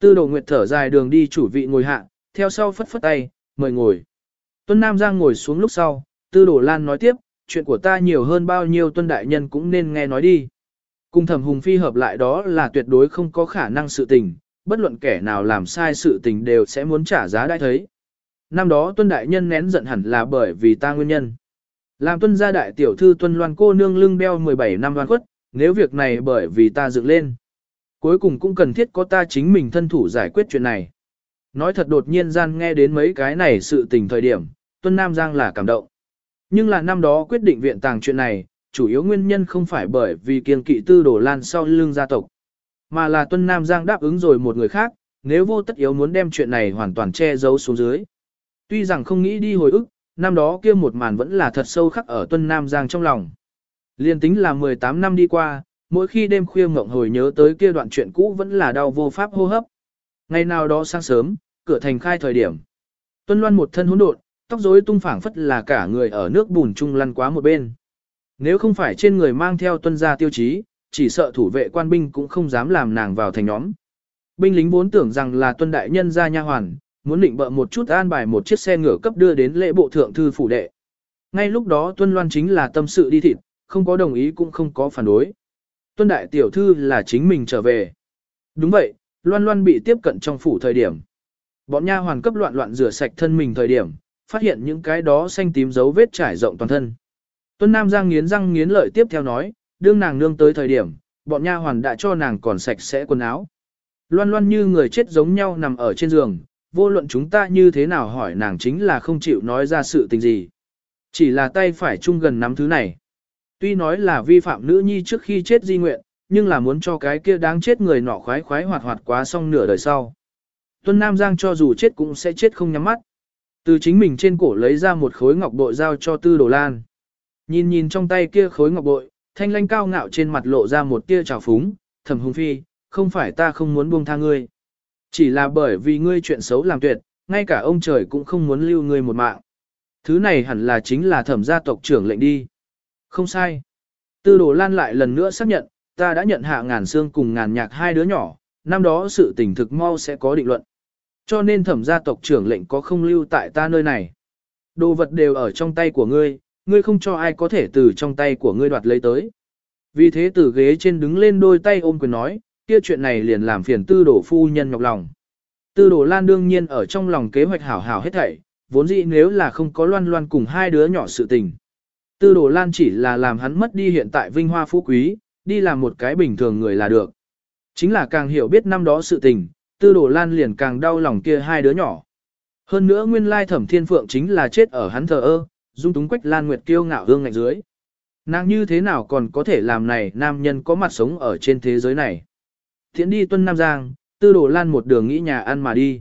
Tư đồ nguyệt thở dài đường đi chủ vị ngồi hạ, theo sau phất phất tay, mời ngồi. Tuân Nam Giang ngồi xuống lúc sau, tư đồ lan nói tiếp, chuyện của ta nhiều hơn bao nhiêu tuân đại nhân cũng nên nghe nói đi. Cùng thẩm hùng phi hợp lại đó là tuyệt đối không có khả năng sự tình, bất luận kẻ nào làm sai sự tình đều sẽ muốn trả giá đã thấy. Năm đó tuân đại nhân nén giận hẳn là bởi vì ta nguyên nhân. Làm tuân gia đại tiểu thư tuân loan cô nương lưng đeo 17 năm đoan khuất, nếu việc này bởi vì ta dựng lên. Cuối cùng cũng cần thiết có ta chính mình thân thủ giải quyết chuyện này. Nói thật đột nhiên gian nghe đến mấy cái này sự tình thời điểm, tuân Nam Giang là cảm động. Nhưng là năm đó quyết định viện tàng chuyện này, chủ yếu nguyên nhân không phải bởi vì kiên kỵ tư đổ lan sau lưng gia tộc, mà là tuân Nam Giang đáp ứng rồi một người khác, nếu vô tất yếu muốn đem chuyện này hoàn toàn che giấu xuống dưới. Tuy rằng không nghĩ đi hồi ức, năm đó kia một màn vẫn là thật sâu khắc ở tuân Nam Giang trong lòng. Liên tính là 18 năm đi qua, mỗi khi đêm khuya mộng hồi nhớ tới kia đoạn chuyện cũ vẫn là đau vô pháp hô hấp. Ngày nào đó sáng sớm, cửa thành khai thời điểm. Tuân Loan một thân hỗn độn, tóc rối tung phảng phất là cả người ở nước bùn chung lăn quá một bên. Nếu không phải trên người mang theo tuân gia tiêu chí, chỉ sợ thủ vệ quan binh cũng không dám làm nàng vào thành nhóm. Binh lính vốn tưởng rằng là tuân đại nhân gia nha hoàn, muốn định bợ một chút an bài một chiếc xe ngựa cấp đưa đến lễ bộ thượng thư phủ đệ. Ngay lúc đó tuân loan chính là tâm sự đi thịt, không có đồng ý cũng không có phản đối. Tuân đại tiểu thư là chính mình trở về. Đúng vậy, loan loan bị tiếp cận trong phủ thời điểm. Bọn nha hoàn cấp loạn loạn rửa sạch thân mình thời điểm, phát hiện những cái đó xanh tím dấu vết trải rộng toàn thân. Tuân Nam Giang nghiến răng nghiến lợi tiếp theo nói, đương nàng nương tới thời điểm, bọn nha hoàn đã cho nàng còn sạch sẽ quần áo. Loan loan như người chết giống nhau nằm ở trên giường, vô luận chúng ta như thế nào hỏi nàng chính là không chịu nói ra sự tình gì. Chỉ là tay phải chung gần nắm thứ này. Tuy nói là vi phạm nữ nhi trước khi chết di nguyện, nhưng là muốn cho cái kia đáng chết người nọ khoái khoái hoạt hoạt quá xong nửa đời sau. Tuân Nam Giang cho dù chết cũng sẽ chết không nhắm mắt. Từ chính mình trên cổ lấy ra một khối ngọc bội giao cho Tư Đồ Lan. Nhìn nhìn trong tay kia khối ngọc bội, thanh lanh cao ngạo trên mặt lộ ra một tia trào phúng, thầm hùng phi, không phải ta không muốn buông tha ngươi. Chỉ là bởi vì ngươi chuyện xấu làm tuyệt, ngay cả ông trời cũng không muốn lưu ngươi một mạng. Thứ này hẳn là chính là thẩm gia tộc trưởng lệnh đi. Không sai. Tư đồ lan lại lần nữa xác nhận, ta đã nhận hạ ngàn xương cùng ngàn nhạc hai đứa nhỏ, năm đó sự tình thực mau sẽ có định luận. Cho nên thẩm gia tộc trưởng lệnh có không lưu tại ta nơi này. Đồ vật đều ở trong tay của ngươi, ngươi không cho ai có thể từ trong tay của ngươi đoạt lấy tới. Vì thế từ ghế trên đứng lên đôi tay ôm quyền nói, kia chuyện này liền làm phiền tư đổ phu nhân nhọc lòng. Tư đổ lan đương nhiên ở trong lòng kế hoạch hảo hảo hết thảy, vốn dĩ nếu là không có loan loan cùng hai đứa nhỏ sự tình. Tư đổ lan chỉ là làm hắn mất đi hiện tại vinh hoa phú quý, đi làm một cái bình thường người là được. Chính là càng hiểu biết năm đó sự tình, tư đổ lan liền càng đau lòng kia hai đứa nhỏ. Hơn nữa nguyên lai thẩm thiên phượng chính là chết ở hắn thờ ơ, dung túng quách lan nguyệt kiêu ngạo hương ngạnh dưới. Nàng như thế nào còn có thể làm này nam nhân có mặt sống ở trên thế giới này. Thiện đi tuân Nam Giang, tư Đồ lan một đường nghĩ nhà ăn mà đi.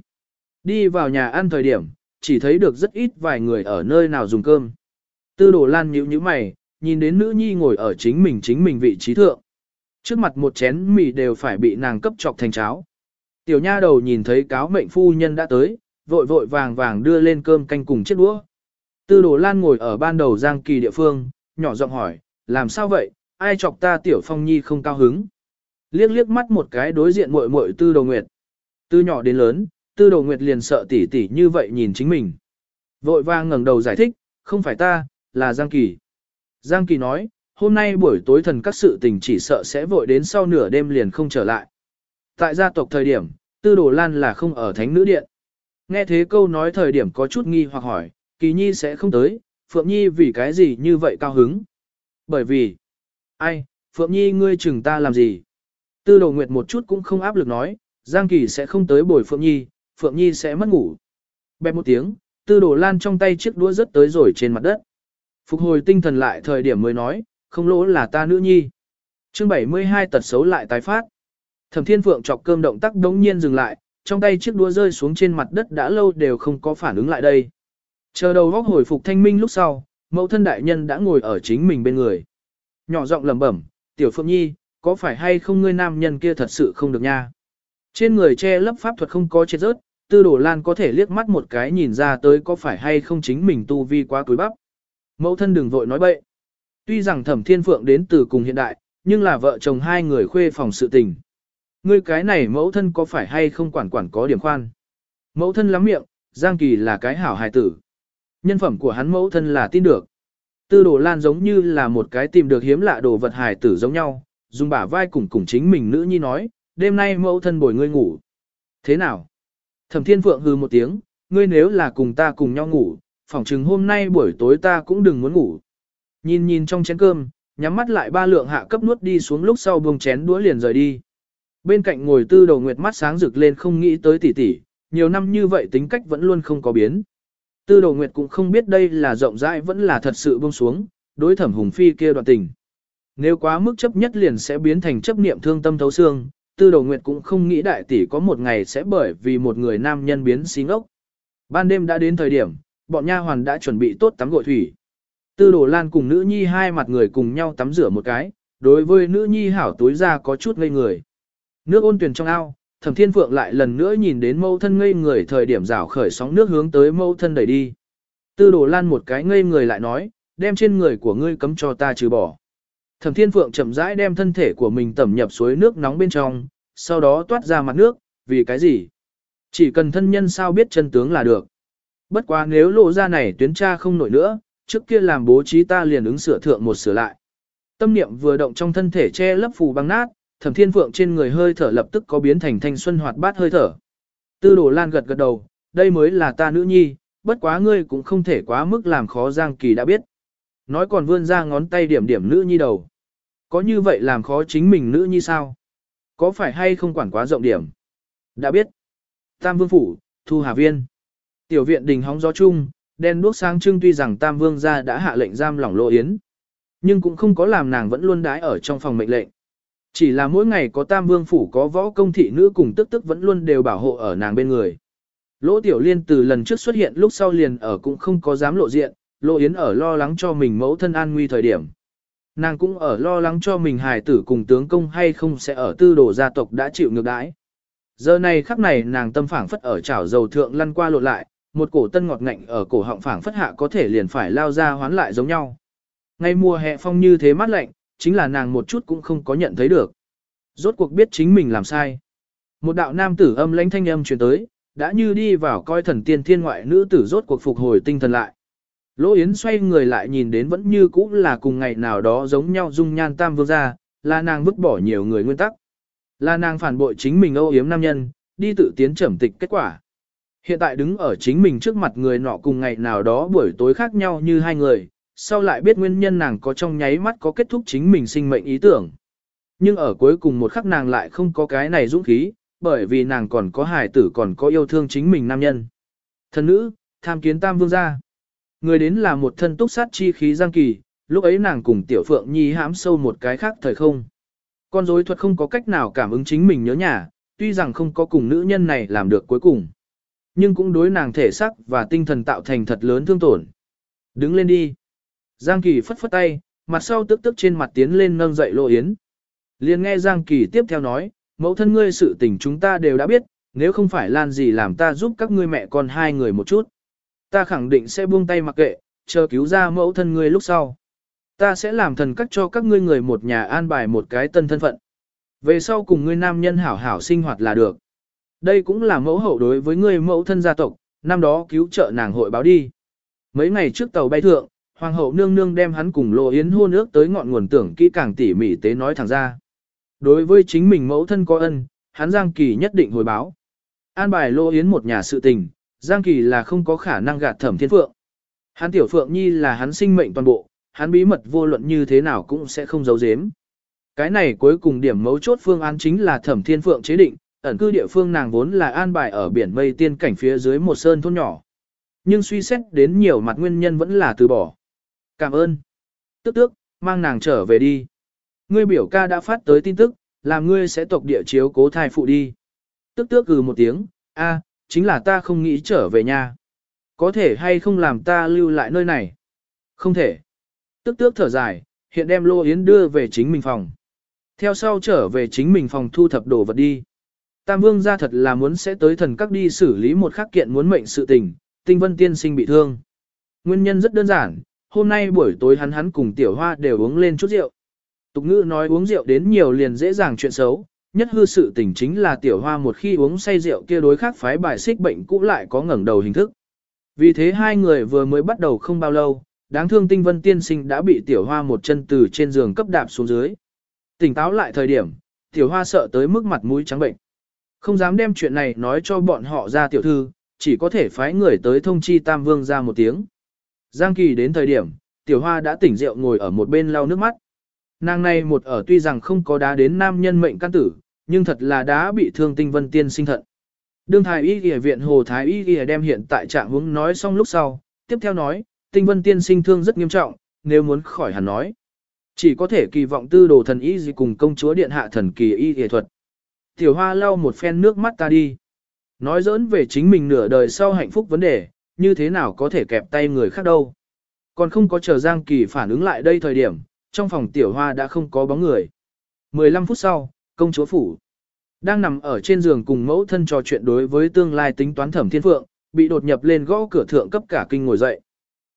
Đi vào nhà ăn thời điểm, chỉ thấy được rất ít vài người ở nơi nào dùng cơm. Tư Đồ lan nhíu nhíu mày, nhìn đến nữ nhi ngồi ở chính mình chính mình vị trí thượng. Trước mặt một chén mì đều phải bị nàng cấp chọc thành cháo. Tiểu nha đầu nhìn thấy cáo mệnh phu nhân đã tới, vội vội vàng vàng đưa lên cơm canh cùng chiếc đũa. Tư đồ lan ngồi ở ban đầu giang kỳ địa phương, nhỏ giọng hỏi, làm sao vậy, ai chọc ta tiểu phong nhi không cao hứng. Liếc liếc mắt một cái đối diện muội muội tư đồ nguyệt. Từ nhỏ đến lớn, tư đồ nguyệt liền sợ tỉ tỉ như vậy nhìn chính mình. Vội vàng ngẩng đầu giải thích, không phải ta, là Giang Kỳ. Giang Kỳ nói, hôm nay buổi tối thần các sự tình chỉ sợ sẽ vội đến sau nửa đêm liền không trở lại. Tại gia tộc thời điểm, tư đồ lan là không ở thánh nữ điện. Nghe thế câu nói thời điểm có chút nghi hoặc hỏi, kỳ nhi sẽ không tới, phượng nhi vì cái gì như vậy cao hứng. Bởi vì, ai, Phượng Nhi ngươi chừng ta làm gì? Tư đồ nguyệt một chút cũng không áp lực nói, Giang Kỳ sẽ không tới bồi Phượng Nhi, Phượng Nhi sẽ mất ngủ. Bẹp một tiếng, tư đồ lan trong tay chiếc đũa rớt tới rồi trên mặt đất. Phục hồi tinh thần lại thời điểm mới nói, không lỗ là ta nữ nhi. chương 72 tật xấu lại tái phát. Thẩm thiên phượng chọc cơm động tác đống nhiên dừng lại, trong tay chiếc đũa rơi xuống trên mặt đất đã lâu đều không có phản ứng lại đây. Chờ đầu góc hồi phục thanh minh lúc sau, mẫu thân đại nhân đã ngồi ở chính mình bên người. Nhỏ giọng lẩm bẩm, tiểu phượng nhi, có phải hay không ngươi nam nhân kia thật sự không được nha. Trên người che lấp pháp thuật không có chết rớt, tư đổ lan có thể liếc mắt một cái nhìn ra tới có phải hay không chính mình tu vi quá túi bắp. Mẫu thân đừng vội nói bậy. Tuy rằng thẩm thiên phượng đến từ cùng hiện đại, nhưng là vợ chồng hai người khuê phòng sự tình. Ngươi cái này mẫu thân có phải hay không quản quản có điểm khoan. Mẫu thân lắm miệng, Giang Kỳ là cái hảo hài tử. Nhân phẩm của hắn mẫu thân là tin được. Tư đồ lan giống như là một cái tìm được hiếm lạ đồ vật hài tử giống nhau, dùng bả vai cùng cùng chính mình nữ nhi nói, đêm nay mẫu thân bồi ngươi ngủ. Thế nào? Thẩm thiên phượng hư một tiếng, ngươi nếu là cùng ta cùng nhau ngủ, phỏng chừng hôm nay buổi tối ta cũng đừng muốn ngủ. Nhìn nhìn trong chén cơm, nhắm mắt lại ba lượng hạ cấp nuốt đi xuống lúc sau buông chén đũa liền rời đi. Bên cạnh ngồi tư đầu nguyệt mắt sáng rực lên không nghĩ tới tỷ tỷ, nhiều năm như vậy tính cách vẫn luôn không có biến. Tư Đồ nguyệt cũng không biết đây là rộng rãi vẫn là thật sự buông xuống, đối thẩm hùng phi kia đoạn tình. Nếu quá mức chấp nhất liền sẽ biến thành chấp niệm thương tâm thấu xương, tư Đồ nguyệt cũng không nghĩ đại tỷ có một ngày sẽ bởi vì một người nam nhân biến xí ngốc. Ban đêm đã đến thời điểm, bọn nha hoàn đã chuẩn bị tốt tắm gội thủy. Tư đồ lan cùng nữ nhi hai mặt người cùng nhau tắm rửa một cái, đối với nữ nhi hảo tối ra có chút ngây người. Nước ôn tuyển trong ao, thẩm thiên phượng lại lần nữa nhìn đến mâu thân ngây người thời điểm rảo khởi sóng nước hướng tới mâu thân đẩy đi. Tư đồ lan một cái ngây người lại nói, đem trên người của ngươi cấm cho ta trừ bỏ. Thẩm thiên phượng chậm rãi đem thân thể của mình tẩm nhập suối nước nóng bên trong, sau đó toát ra mặt nước, vì cái gì? Chỉ cần thân nhân sao biết chân tướng là được. Bất quá nếu lộ ra này tuyến tra không nổi nữa, trước kia làm bố trí ta liền ứng sửa thượng một sửa lại. Tâm niệm vừa động trong thân thể che lấp phù băng nát, thẩm thiên phượng trên người hơi thở lập tức có biến thành thanh xuân hoạt bát hơi thở. Tư đồ lan gật gật đầu, đây mới là ta nữ nhi, bất quá ngươi cũng không thể quá mức làm khó Giang Kỳ đã biết. Nói còn vươn ra ngón tay điểm điểm nữ nhi đầu. Có như vậy làm khó chính mình nữ nhi sao? Có phải hay không quản quá rộng điểm? Đã biết. Tam Vương Phủ, Thu Hà Viên. Tiểu viện đình hóng gió chung, đen đuốc sáng trưng tuy rằng Tam Vương gia đã hạ lệnh giam lỏng Lộ Yến, nhưng cũng không có làm nàng vẫn luôn đái ở trong phòng mệnh lệnh. Chỉ là mỗi ngày có Tam Vương phủ có võ công thị nữ cùng tức tức vẫn luôn đều bảo hộ ở nàng bên người. Lỗ Tiểu Liên từ lần trước xuất hiện lúc sau liền ở cũng không có dám lộ diện, lỗ Yến ở lo lắng cho mình mẫu thân an nguy thời điểm. Nàng cũng ở lo lắng cho mình hài tử cùng tướng công hay không sẽ ở tư đồ gia tộc đã chịu ngược đãi. Giờ này khắc này nàng tâm phảng phất ở chảo dầu thượng lăn qua lộn lại, một cổ tân ngọt ngạnh ở cổ họng phảng phất hạ có thể liền phải lao ra hoán lại giống nhau. Ngay mùa hè phong như thế mát lạnh, chính là nàng một chút cũng không có nhận thấy được. Rốt cuộc biết chính mình làm sai. Một đạo nam tử âm lãnh thanh âm truyền tới, đã như đi vào coi thần tiên thiên ngoại nữ tử rốt cuộc phục hồi tinh thần lại. Lỗ Yến xoay người lại nhìn đến vẫn như cũ là cùng ngày nào đó giống nhau dung nhan tam vương gia, là nàng vứt bỏ nhiều người nguyên tắc. Là nàng phản bội chính mình âu yếm nam nhân, đi tự tiến trầm tịch kết quả. Hiện tại đứng ở chính mình trước mặt người nọ cùng ngày nào đó buổi tối khác nhau như hai người, sau lại biết nguyên nhân nàng có trong nháy mắt có kết thúc chính mình sinh mệnh ý tưởng. Nhưng ở cuối cùng một khắc nàng lại không có cái này dũng khí, bởi vì nàng còn có hài tử còn có yêu thương chính mình nam nhân. Thần nữ, tham kiến tam vương gia. Người đến là một thân túc sát chi khí giang kỳ, lúc ấy nàng cùng tiểu phượng nhi hãm sâu một cái khác thời không. Con rối thuật không có cách nào cảm ứng chính mình nhớ nhà, tuy rằng không có cùng nữ nhân này làm được cuối cùng. Nhưng cũng đối nàng thể sắc và tinh thần tạo thành thật lớn thương tổn. Đứng lên đi. Giang Kỳ phất phất tay, mặt sau tức tức trên mặt tiến lên nâng dậy Lộ Yến. Liền nghe Giang Kỳ tiếp theo nói, mẫu thân ngươi sự tình chúng ta đều đã biết, nếu không phải Lan gì làm ta giúp các ngươi mẹ con hai người một chút. Ta khẳng định sẽ buông tay mặc kệ, chờ cứu ra mẫu thân ngươi lúc sau. Ta sẽ làm thần cách cho các ngươi người một nhà an bài một cái tân thân phận. Về sau cùng ngươi nam nhân hảo hảo sinh hoạt là được. Đây cũng là mẫu hậu đối với ngươi mẫu thân gia tộc, năm đó cứu trợ nàng hội báo đi. Mấy ngày trước tàu bay thượng, hoàng hậu nương nương đem hắn cùng Lộ Yến hôn ước tới ngọn nguồn tưởng kỹ càng tỉ mỉ tế nói thẳng ra. Đối với chính mình mẫu thân có ân, hắn Giang Kỳ nhất định hồi báo. An bài Lộ Yến một nhà sự tình, Giang Kỳ là không có khả năng gạt thẩm thiên phượng. Hắn tiểu phượng nhi là hắn sinh mệnh toàn bộ, hắn bí mật vô luận như thế nào cũng sẽ không giấu giếm. Cái này cuối cùng điểm mấu chốt phương án chính là thẩm thiên phượng chế định, ẩn cư địa phương nàng vốn là an bài ở biển mây tiên cảnh phía dưới một sơn thôn nhỏ. Nhưng suy xét đến nhiều mặt nguyên nhân vẫn là từ bỏ. Cảm ơn. Tức tước, mang nàng trở về đi. Ngươi biểu ca đã phát tới tin tức, làm ngươi sẽ tộc địa chiếu cố thai phụ đi. Tức tước gừ một tiếng, a, chính là ta không nghĩ trở về nhà. Có thể hay không làm ta lưu lại nơi này? Không thể. Tức tước thở dài, hiện đem Lô Yến đưa về chính mình phòng. Theo sau trở về chính mình phòng thu thập đồ vật đi. Tam Vương ra thật là muốn sẽ tới thần các đi xử lý một khắc kiện muốn mệnh sự tình, tinh vân tiên sinh bị thương. Nguyên nhân rất đơn giản, hôm nay buổi tối hắn hắn cùng tiểu hoa đều uống lên chút rượu. Tục ngữ nói uống rượu đến nhiều liền dễ dàng chuyện xấu, nhất hư sự tình chính là tiểu hoa một khi uống say rượu kia đối khác phái bài xích bệnh cũ lại có ngẩng đầu hình thức. Vì thế hai người vừa mới bắt đầu không bao lâu, đáng thương tinh vân tiên sinh đã bị tiểu hoa một chân từ trên giường cấp đạp xuống dưới. Tỉnh táo lại thời điểm, tiểu hoa sợ tới mức mặt mũi trắng bệnh. Không dám đem chuyện này nói cho bọn họ ra tiểu thư, chỉ có thể phái người tới thông chi tam vương ra một tiếng. Giang kỳ đến thời điểm, tiểu hoa đã tỉnh rượu ngồi ở một bên lau nước mắt. Nàng này một ở tuy rằng không có đá đến nam nhân mệnh căn tử, nhưng thật là đã bị thương tinh vân tiên sinh thận. Đương thái y ghi viện hồ thái y ghi đem hiện tại trạng hướng nói xong lúc sau, tiếp theo nói, tinh vân tiên sinh thương rất nghiêm trọng, nếu muốn khỏi hẳn nói. Chỉ có thể kỳ vọng tư đồ thần y gì cùng công chúa điện hạ thần kỳ y y thuật. Tiểu hoa lau một phen nước mắt ta đi. Nói dỡn về chính mình nửa đời sau hạnh phúc vấn đề, như thế nào có thể kẹp tay người khác đâu. Còn không có chờ Giang Kỳ phản ứng lại đây thời điểm, trong phòng tiểu hoa đã không có bóng người. 15 phút sau, công chúa phủ. Đang nằm ở trên giường cùng mẫu thân trò chuyện đối với tương lai tính toán thẩm thiên phượng, bị đột nhập lên gõ cửa thượng cấp cả kinh ngồi dậy.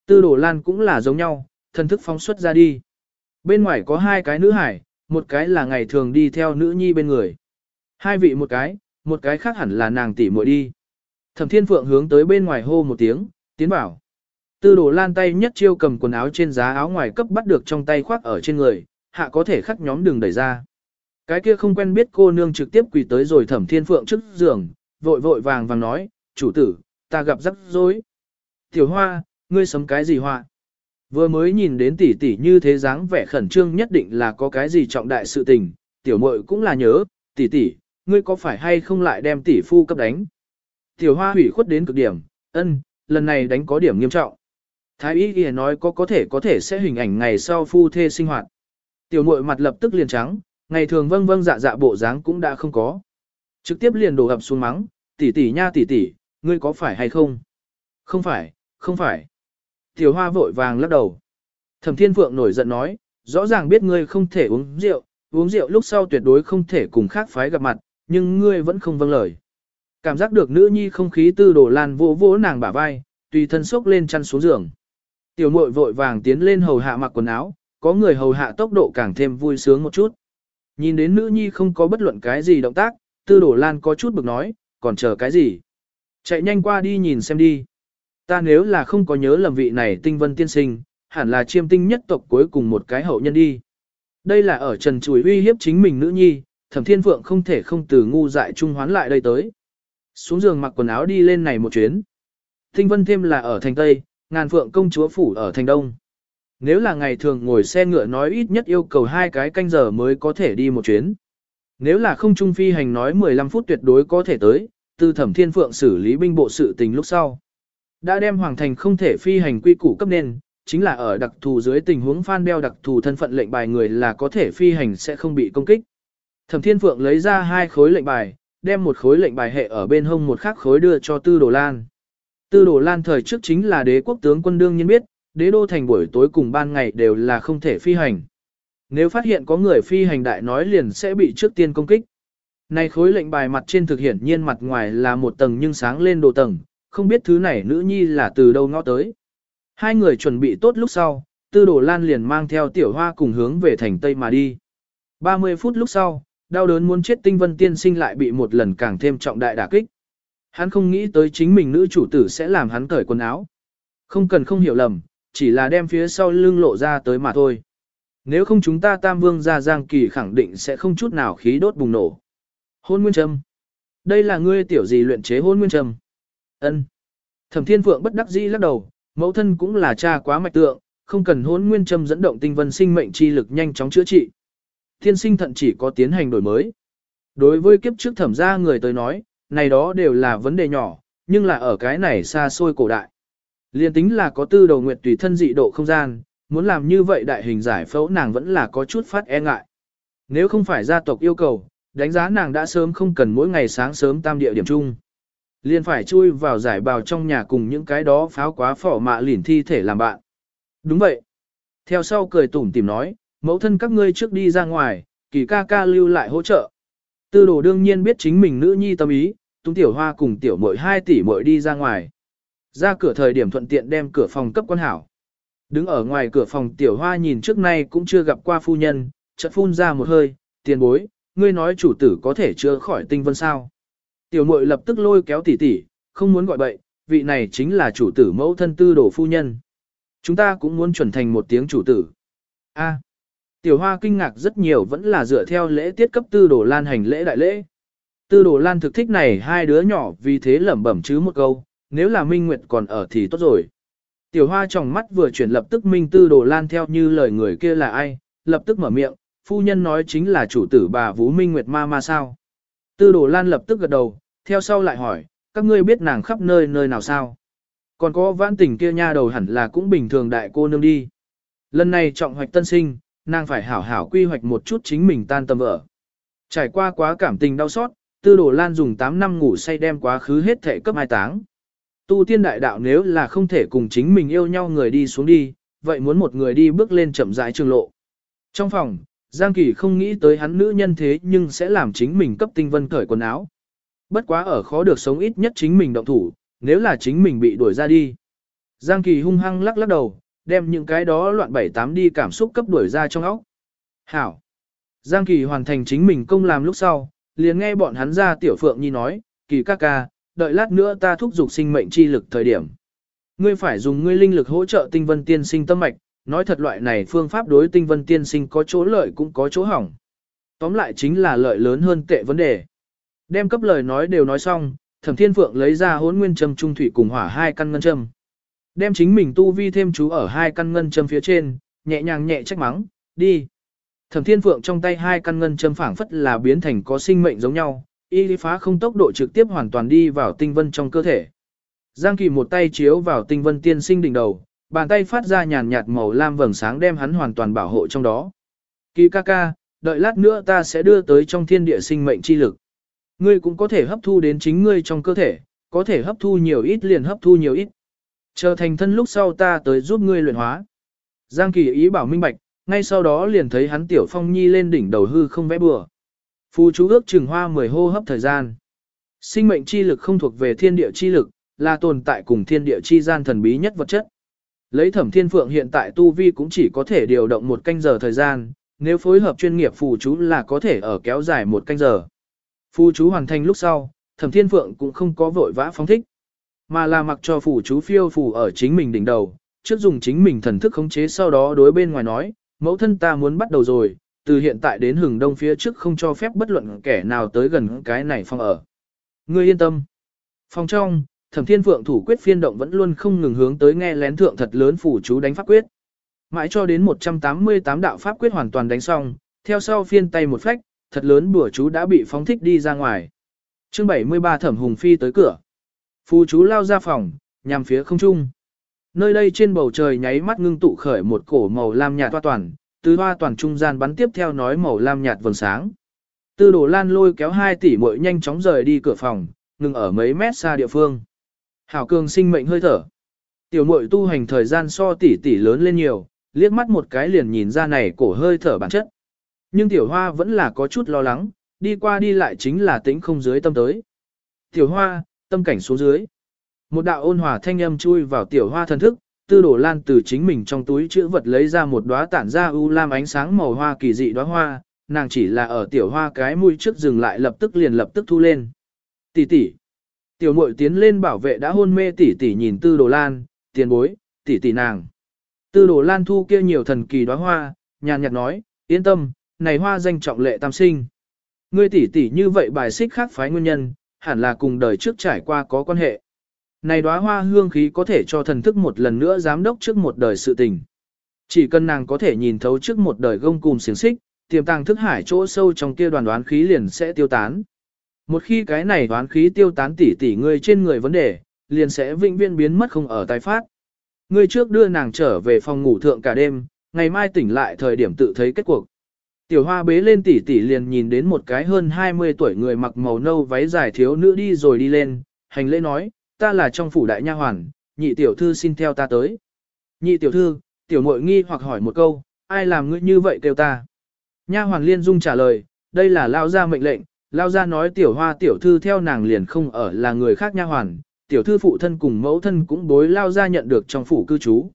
Tư đồ lan cũng là giống nhau, thân thức phóng xuất ra đi. Bên ngoài có hai cái nữ hải, một cái là ngày thường đi theo nữ nhi bên người. Hai vị một cái, một cái khác hẳn là nàng tỷ muội đi. Thẩm Thiên Phượng hướng tới bên ngoài hô một tiếng, tiến bảo. Tư đồ lan tay nhất chiêu cầm quần áo trên giá áo ngoài cấp bắt được trong tay khoác ở trên người, hạ có thể khắc nhóm đường đẩy ra. Cái kia không quen biết cô nương trực tiếp quỳ tới rồi Thẩm Thiên Phượng trước giường, vội vội vàng vàng nói, chủ tử, ta gặp rắc rối. Tiểu hoa, ngươi sấm cái gì hoa? Vừa mới nhìn đến tỷ tỷ như thế dáng vẻ khẩn trương nhất định là có cái gì trọng đại sự tình, tiểu muội cũng là nhớ, tỷ tỷ, ngươi có phải hay không lại đem tỷ phu cấp đánh? Tiểu hoa hủy khuất đến cực điểm, ân, lần này đánh có điểm nghiêm trọng. Thái y ghi nói có có thể có thể sẽ hình ảnh ngày sau phu thê sinh hoạt. Tiểu muội mặt lập tức liền trắng, ngày thường vâng vâng dạ dạ bộ dáng cũng đã không có. Trực tiếp liền đổ ập xuống mắng, tỷ tỷ nha tỷ tỷ, ngươi có phải hay không? Không phải, không phải. Tiểu hoa vội vàng lắc đầu. Thẩm thiên phượng nổi giận nói, rõ ràng biết ngươi không thể uống rượu, uống rượu lúc sau tuyệt đối không thể cùng khác phái gặp mặt, nhưng ngươi vẫn không vâng lời. Cảm giác được nữ nhi không khí tư đổ lan vỗ vỗ nàng bả vai, tùy thân sốc lên chăn xuống giường. Tiểu muội vội vàng tiến lên hầu hạ mặc quần áo, có người hầu hạ tốc độ càng thêm vui sướng một chút. Nhìn đến nữ nhi không có bất luận cái gì động tác, tư đổ lan có chút bực nói, còn chờ cái gì? Chạy nhanh qua đi nhìn xem đi. Ta nếu là không có nhớ lầm vị này tinh vân tiên sinh, hẳn là chiêm tinh nhất tộc cuối cùng một cái hậu nhân đi. Đây là ở trần chùi uy hiếp chính mình nữ nhi, thẩm thiên phượng không thể không từ ngu dại trung hoán lại đây tới. Xuống giường mặc quần áo đi lên này một chuyến. Thinh vân thêm là ở thành Tây, ngàn phượng công chúa phủ ở thành Đông. Nếu là ngày thường ngồi xe ngựa nói ít nhất yêu cầu hai cái canh giờ mới có thể đi một chuyến. Nếu là không trung phi hành nói 15 phút tuyệt đối có thể tới, từ thẩm thiên phượng xử lý binh bộ sự tình lúc sau. Đã đem hoàng thành không thể phi hành quy củ cấp nên, chính là ở đặc thù dưới tình huống phan đeo đặc thù thân phận lệnh bài người là có thể phi hành sẽ không bị công kích. Thẩm Thiên Phượng lấy ra hai khối lệnh bài, đem một khối lệnh bài hệ ở bên hông một khác khối đưa cho Tư Đồ Lan. Tư Đồ Lan thời trước chính là đế quốc tướng quân đương nhiên biết, đế đô thành buổi tối cùng ban ngày đều là không thể phi hành. Nếu phát hiện có người phi hành đại nói liền sẽ bị trước tiên công kích. Này khối lệnh bài mặt trên thực hiện nhiên mặt ngoài là một tầng nhưng sáng lên đồ tầng, không biết thứ này nữ nhi là từ đâu ngõ tới. Hai người chuẩn bị tốt lúc sau, tư đồ lan liền mang theo tiểu hoa cùng hướng về thành Tây mà đi. 30 phút lúc sau, đau đớn muốn chết tinh vân tiên sinh lại bị một lần càng thêm trọng đại đả kích. Hắn không nghĩ tới chính mình nữ chủ tử sẽ làm hắn cởi quần áo. Không cần không hiểu lầm, chỉ là đem phía sau lưng lộ ra tới mà thôi. Nếu không chúng ta tam vương ra giang kỳ khẳng định sẽ không chút nào khí đốt bùng nổ. Hôn nguyên trâm. Đây là ngươi tiểu gì luyện chế hôn nguyên trâm. Ân. Thẩm Thiên Phượng bất đắc dĩ lắc đầu, mẫu thân cũng là cha quá mạch tượng, không cần hôn nguyên trâm dẫn động tinh vân sinh mệnh chi lực nhanh chóng chữa trị. Thiên sinh thận chỉ có tiến hành đổi mới. Đối với kiếp trước thẩm gia người tới nói, này đó đều là vấn đề nhỏ, nhưng là ở cái này xa xôi cổ đại. Liên tính là có tư đầu nguyệt tùy thân dị độ không gian, muốn làm như vậy đại hình giải phẫu nàng vẫn là có chút phát e ngại. Nếu không phải gia tộc yêu cầu, đánh giá nàng đã sớm không cần mỗi ngày sáng sớm tam địa điểm chung. Liên phải chui vào giải bào trong nhà cùng những cái đó pháo quá phỏ mạ lỉn thi thể làm bạn. Đúng vậy. Theo sau cười tủm tìm nói, mẫu thân các ngươi trước đi ra ngoài, kỳ ca ca lưu lại hỗ trợ. Tư đồ đương nhiên biết chính mình nữ nhi tâm ý, tung tiểu hoa cùng tiểu mội hai tỷ mội đi ra ngoài. Ra cửa thời điểm thuận tiện đem cửa phòng cấp quan hảo. Đứng ở ngoài cửa phòng tiểu hoa nhìn trước nay cũng chưa gặp qua phu nhân, chợt phun ra một hơi, tiền bối, ngươi nói chủ tử có thể chữa khỏi tinh vân sao. Tiểu muội lập tức lôi kéo tỷ tỷ, không muốn gọi bậy, vị này chính là chủ tử mẫu thân tư đồ phu nhân. Chúng ta cũng muốn chuẩn thành một tiếng chủ tử. A tiểu hoa kinh ngạc rất nhiều vẫn là dựa theo lễ tiết cấp tư đồ lan hành lễ đại lễ. Tư đồ lan thực thích này hai đứa nhỏ vì thế lẩm bẩm chứ một câu, nếu là Minh Nguyệt còn ở thì tốt rồi. Tiểu hoa trong mắt vừa chuyển lập tức Minh tư đồ lan theo như lời người kia là ai, lập tức mở miệng, phu nhân nói chính là chủ tử bà Vũ Minh Nguyệt ma ma sao. Tư đồ lan lập tức gật đầu, theo sau lại hỏi, các ngươi biết nàng khắp nơi nơi nào sao? Còn có vãn tình kia nha đầu hẳn là cũng bình thường đại cô nương đi. Lần này trọng hoạch tân sinh, nàng phải hảo hảo quy hoạch một chút chính mình tan tầm ở. Trải qua quá cảm tình đau xót, tư đồ lan dùng 8 năm ngủ say đem quá khứ hết thể cấp hai táng. Tu tiên đại đạo nếu là không thể cùng chính mình yêu nhau người đi xuống đi, vậy muốn một người đi bước lên chậm rãi trường lộ. Trong phòng, Giang Kỳ không nghĩ tới hắn nữ nhân thế nhưng sẽ làm chính mình cấp tinh vân cởi quần áo. Bất quá ở khó được sống ít nhất chính mình động thủ, nếu là chính mình bị đuổi ra đi. Giang Kỳ hung hăng lắc lắc đầu, đem những cái đó loạn bảy tám đi cảm xúc cấp đuổi ra trong óc. Hảo! Giang Kỳ hoàn thành chính mình công làm lúc sau, liền nghe bọn hắn ra tiểu phượng nhi nói, Kỳ ca ca, đợi lát nữa ta thúc giục sinh mệnh chi lực thời điểm. Ngươi phải dùng ngươi linh lực hỗ trợ tinh vân tiên sinh tâm mạch, nói thật loại này phương pháp đối tinh vân tiên sinh có chỗ lợi cũng có chỗ hỏng. Tóm lại chính là lợi lớn hơn tệ vấn đề. Đem cấp lời nói đều nói xong, Thẩm Thiên Phượng lấy ra hỗn nguyên châm trung thủy cùng hỏa hai căn ngân châm. Đem chính mình tu vi thêm chú ở hai căn ngân châm phía trên, nhẹ nhàng nhẹ trách mắng, đi. Thẩm Thiên Phượng trong tay hai căn ngân châm phảng phất là biến thành có sinh mệnh giống nhau, y lý phá không tốc độ trực tiếp hoàn toàn đi vào tinh vân trong cơ thể. Giang Kỳ một tay chiếu vào tinh vân tiên sinh đỉnh đầu, bàn tay phát ra nhàn nhạt màu lam vầng sáng đem hắn hoàn toàn bảo hộ trong đó. Kỳ ca ca, đợi lát nữa ta sẽ đưa tới trong thiên địa sinh mệnh chi lực. Ngươi cũng có thể hấp thu đến chính ngươi trong cơ thể, có thể hấp thu nhiều ít liền hấp thu nhiều ít. Chờ thành thân lúc sau ta tới giúp ngươi luyện hóa. Giang Kỳ ý bảo minh bạch, ngay sau đó liền thấy hắn tiểu phong nhi lên đỉnh đầu hư không vẽ bừa. Phù chú ước trừng hoa mười hô hấp thời gian. Sinh mệnh chi lực không thuộc về thiên địa chi lực, là tồn tại cùng thiên địa chi gian thần bí nhất vật chất. Lấy thẩm thiên phượng hiện tại tu vi cũng chỉ có thể điều động một canh giờ thời gian, nếu phối hợp chuyên nghiệp phù chú là có thể ở kéo dài một canh giờ. Phù chú hoàn thành lúc sau, thẩm thiên phượng cũng không có vội vã phóng thích, mà là mặc cho phủ chú phiêu phủ ở chính mình đỉnh đầu, trước dùng chính mình thần thức khống chế sau đó đối bên ngoài nói, mẫu thân ta muốn bắt đầu rồi, từ hiện tại đến hừng đông phía trước không cho phép bất luận kẻ nào tới gần cái này phòng ở. Ngươi yên tâm. Phòng trong, thẩm thiên phượng thủ quyết phiên động vẫn luôn không ngừng hướng tới nghe lén thượng thật lớn phủ chú đánh pháp quyết. Mãi cho đến 188 đạo pháp quyết hoàn toàn đánh xong, theo sau phiên tay một phách, thật lớn bùa chú đã bị phóng thích đi ra ngoài. chương 73 thẩm hùng phi tới cửa. Phù chú lao ra phòng, nhằm phía không trung. Nơi đây trên bầu trời nháy mắt ngưng tụ khởi một cổ màu lam nhạt toa toàn, từ hoa toàn trung gian bắn tiếp theo nói màu lam nhạt vầng sáng. Tư đồ lan lôi kéo hai tỷ muội nhanh chóng rời đi cửa phòng, ngừng ở mấy mét xa địa phương. Hảo cường sinh mệnh hơi thở. Tiểu muội tu hành thời gian so tỷ tỷ lớn lên nhiều, liếc mắt một cái liền nhìn ra này cổ hơi thở bản chất. Nhưng tiểu hoa vẫn là có chút lo lắng, đi qua đi lại chính là tính không dưới tâm tới. Tiểu hoa, tâm cảnh xuống dưới. Một đạo ôn hòa thanh âm chui vào tiểu hoa thần thức, tư đổ lan từ chính mình trong túi chữ vật lấy ra một đóa tản ra u lam ánh sáng màu hoa kỳ dị đóa hoa, nàng chỉ là ở tiểu hoa cái mũi trước dừng lại lập tức liền lập tức thu lên. Tỷ tỷ. Tiểu muội tiến lên bảo vệ đã hôn mê tỷ tỷ nhìn tư đồ lan, tiền bối, tỷ tỷ nàng. Tư đồ lan thu kia nhiều thần kỳ đóa hoa, nhàn nhạt nói, yên tâm, này hoa danh trọng lệ tam sinh. Ngươi tỷ tỷ như vậy bài xích khác phái nguyên nhân, hẳn là cùng đời trước trải qua có quan hệ. Này đóa hoa hương khí có thể cho thần thức một lần nữa giám đốc trước một đời sự tình. Chỉ cần nàng có thể nhìn thấu trước một đời gông cùng xiềng xích, tiềm tàng thức hải chỗ sâu trong kia đoàn đoán khí liền sẽ tiêu tán. Một khi cái này đoán khí tiêu tán tỉ tỉ người trên người vấn đề, liền sẽ vĩnh viễn biến mất không ở tái phát. Ngươi trước đưa nàng trở về phòng ngủ thượng cả đêm, ngày mai tỉnh lại thời điểm tự thấy kết cuộc. Tiểu hoa bế lên tỉ tỉ liền nhìn đến một cái hơn 20 tuổi người mặc màu nâu váy dài thiếu nữ đi rồi đi lên, hành lễ nói, ta là trong phủ đại nha hoàn, nhị tiểu thư xin theo ta tới. Nhị tiểu thư, tiểu muội nghi hoặc hỏi một câu, ai làm ngươi như vậy kêu ta? Nha hoàn liên dung trả lời, đây là lao gia mệnh lệnh, lao gia nói tiểu hoa tiểu thư theo nàng liền không ở là người khác nha hoàn, tiểu thư phụ thân cùng mẫu thân cũng bối lao gia nhận được trong phủ cư trú.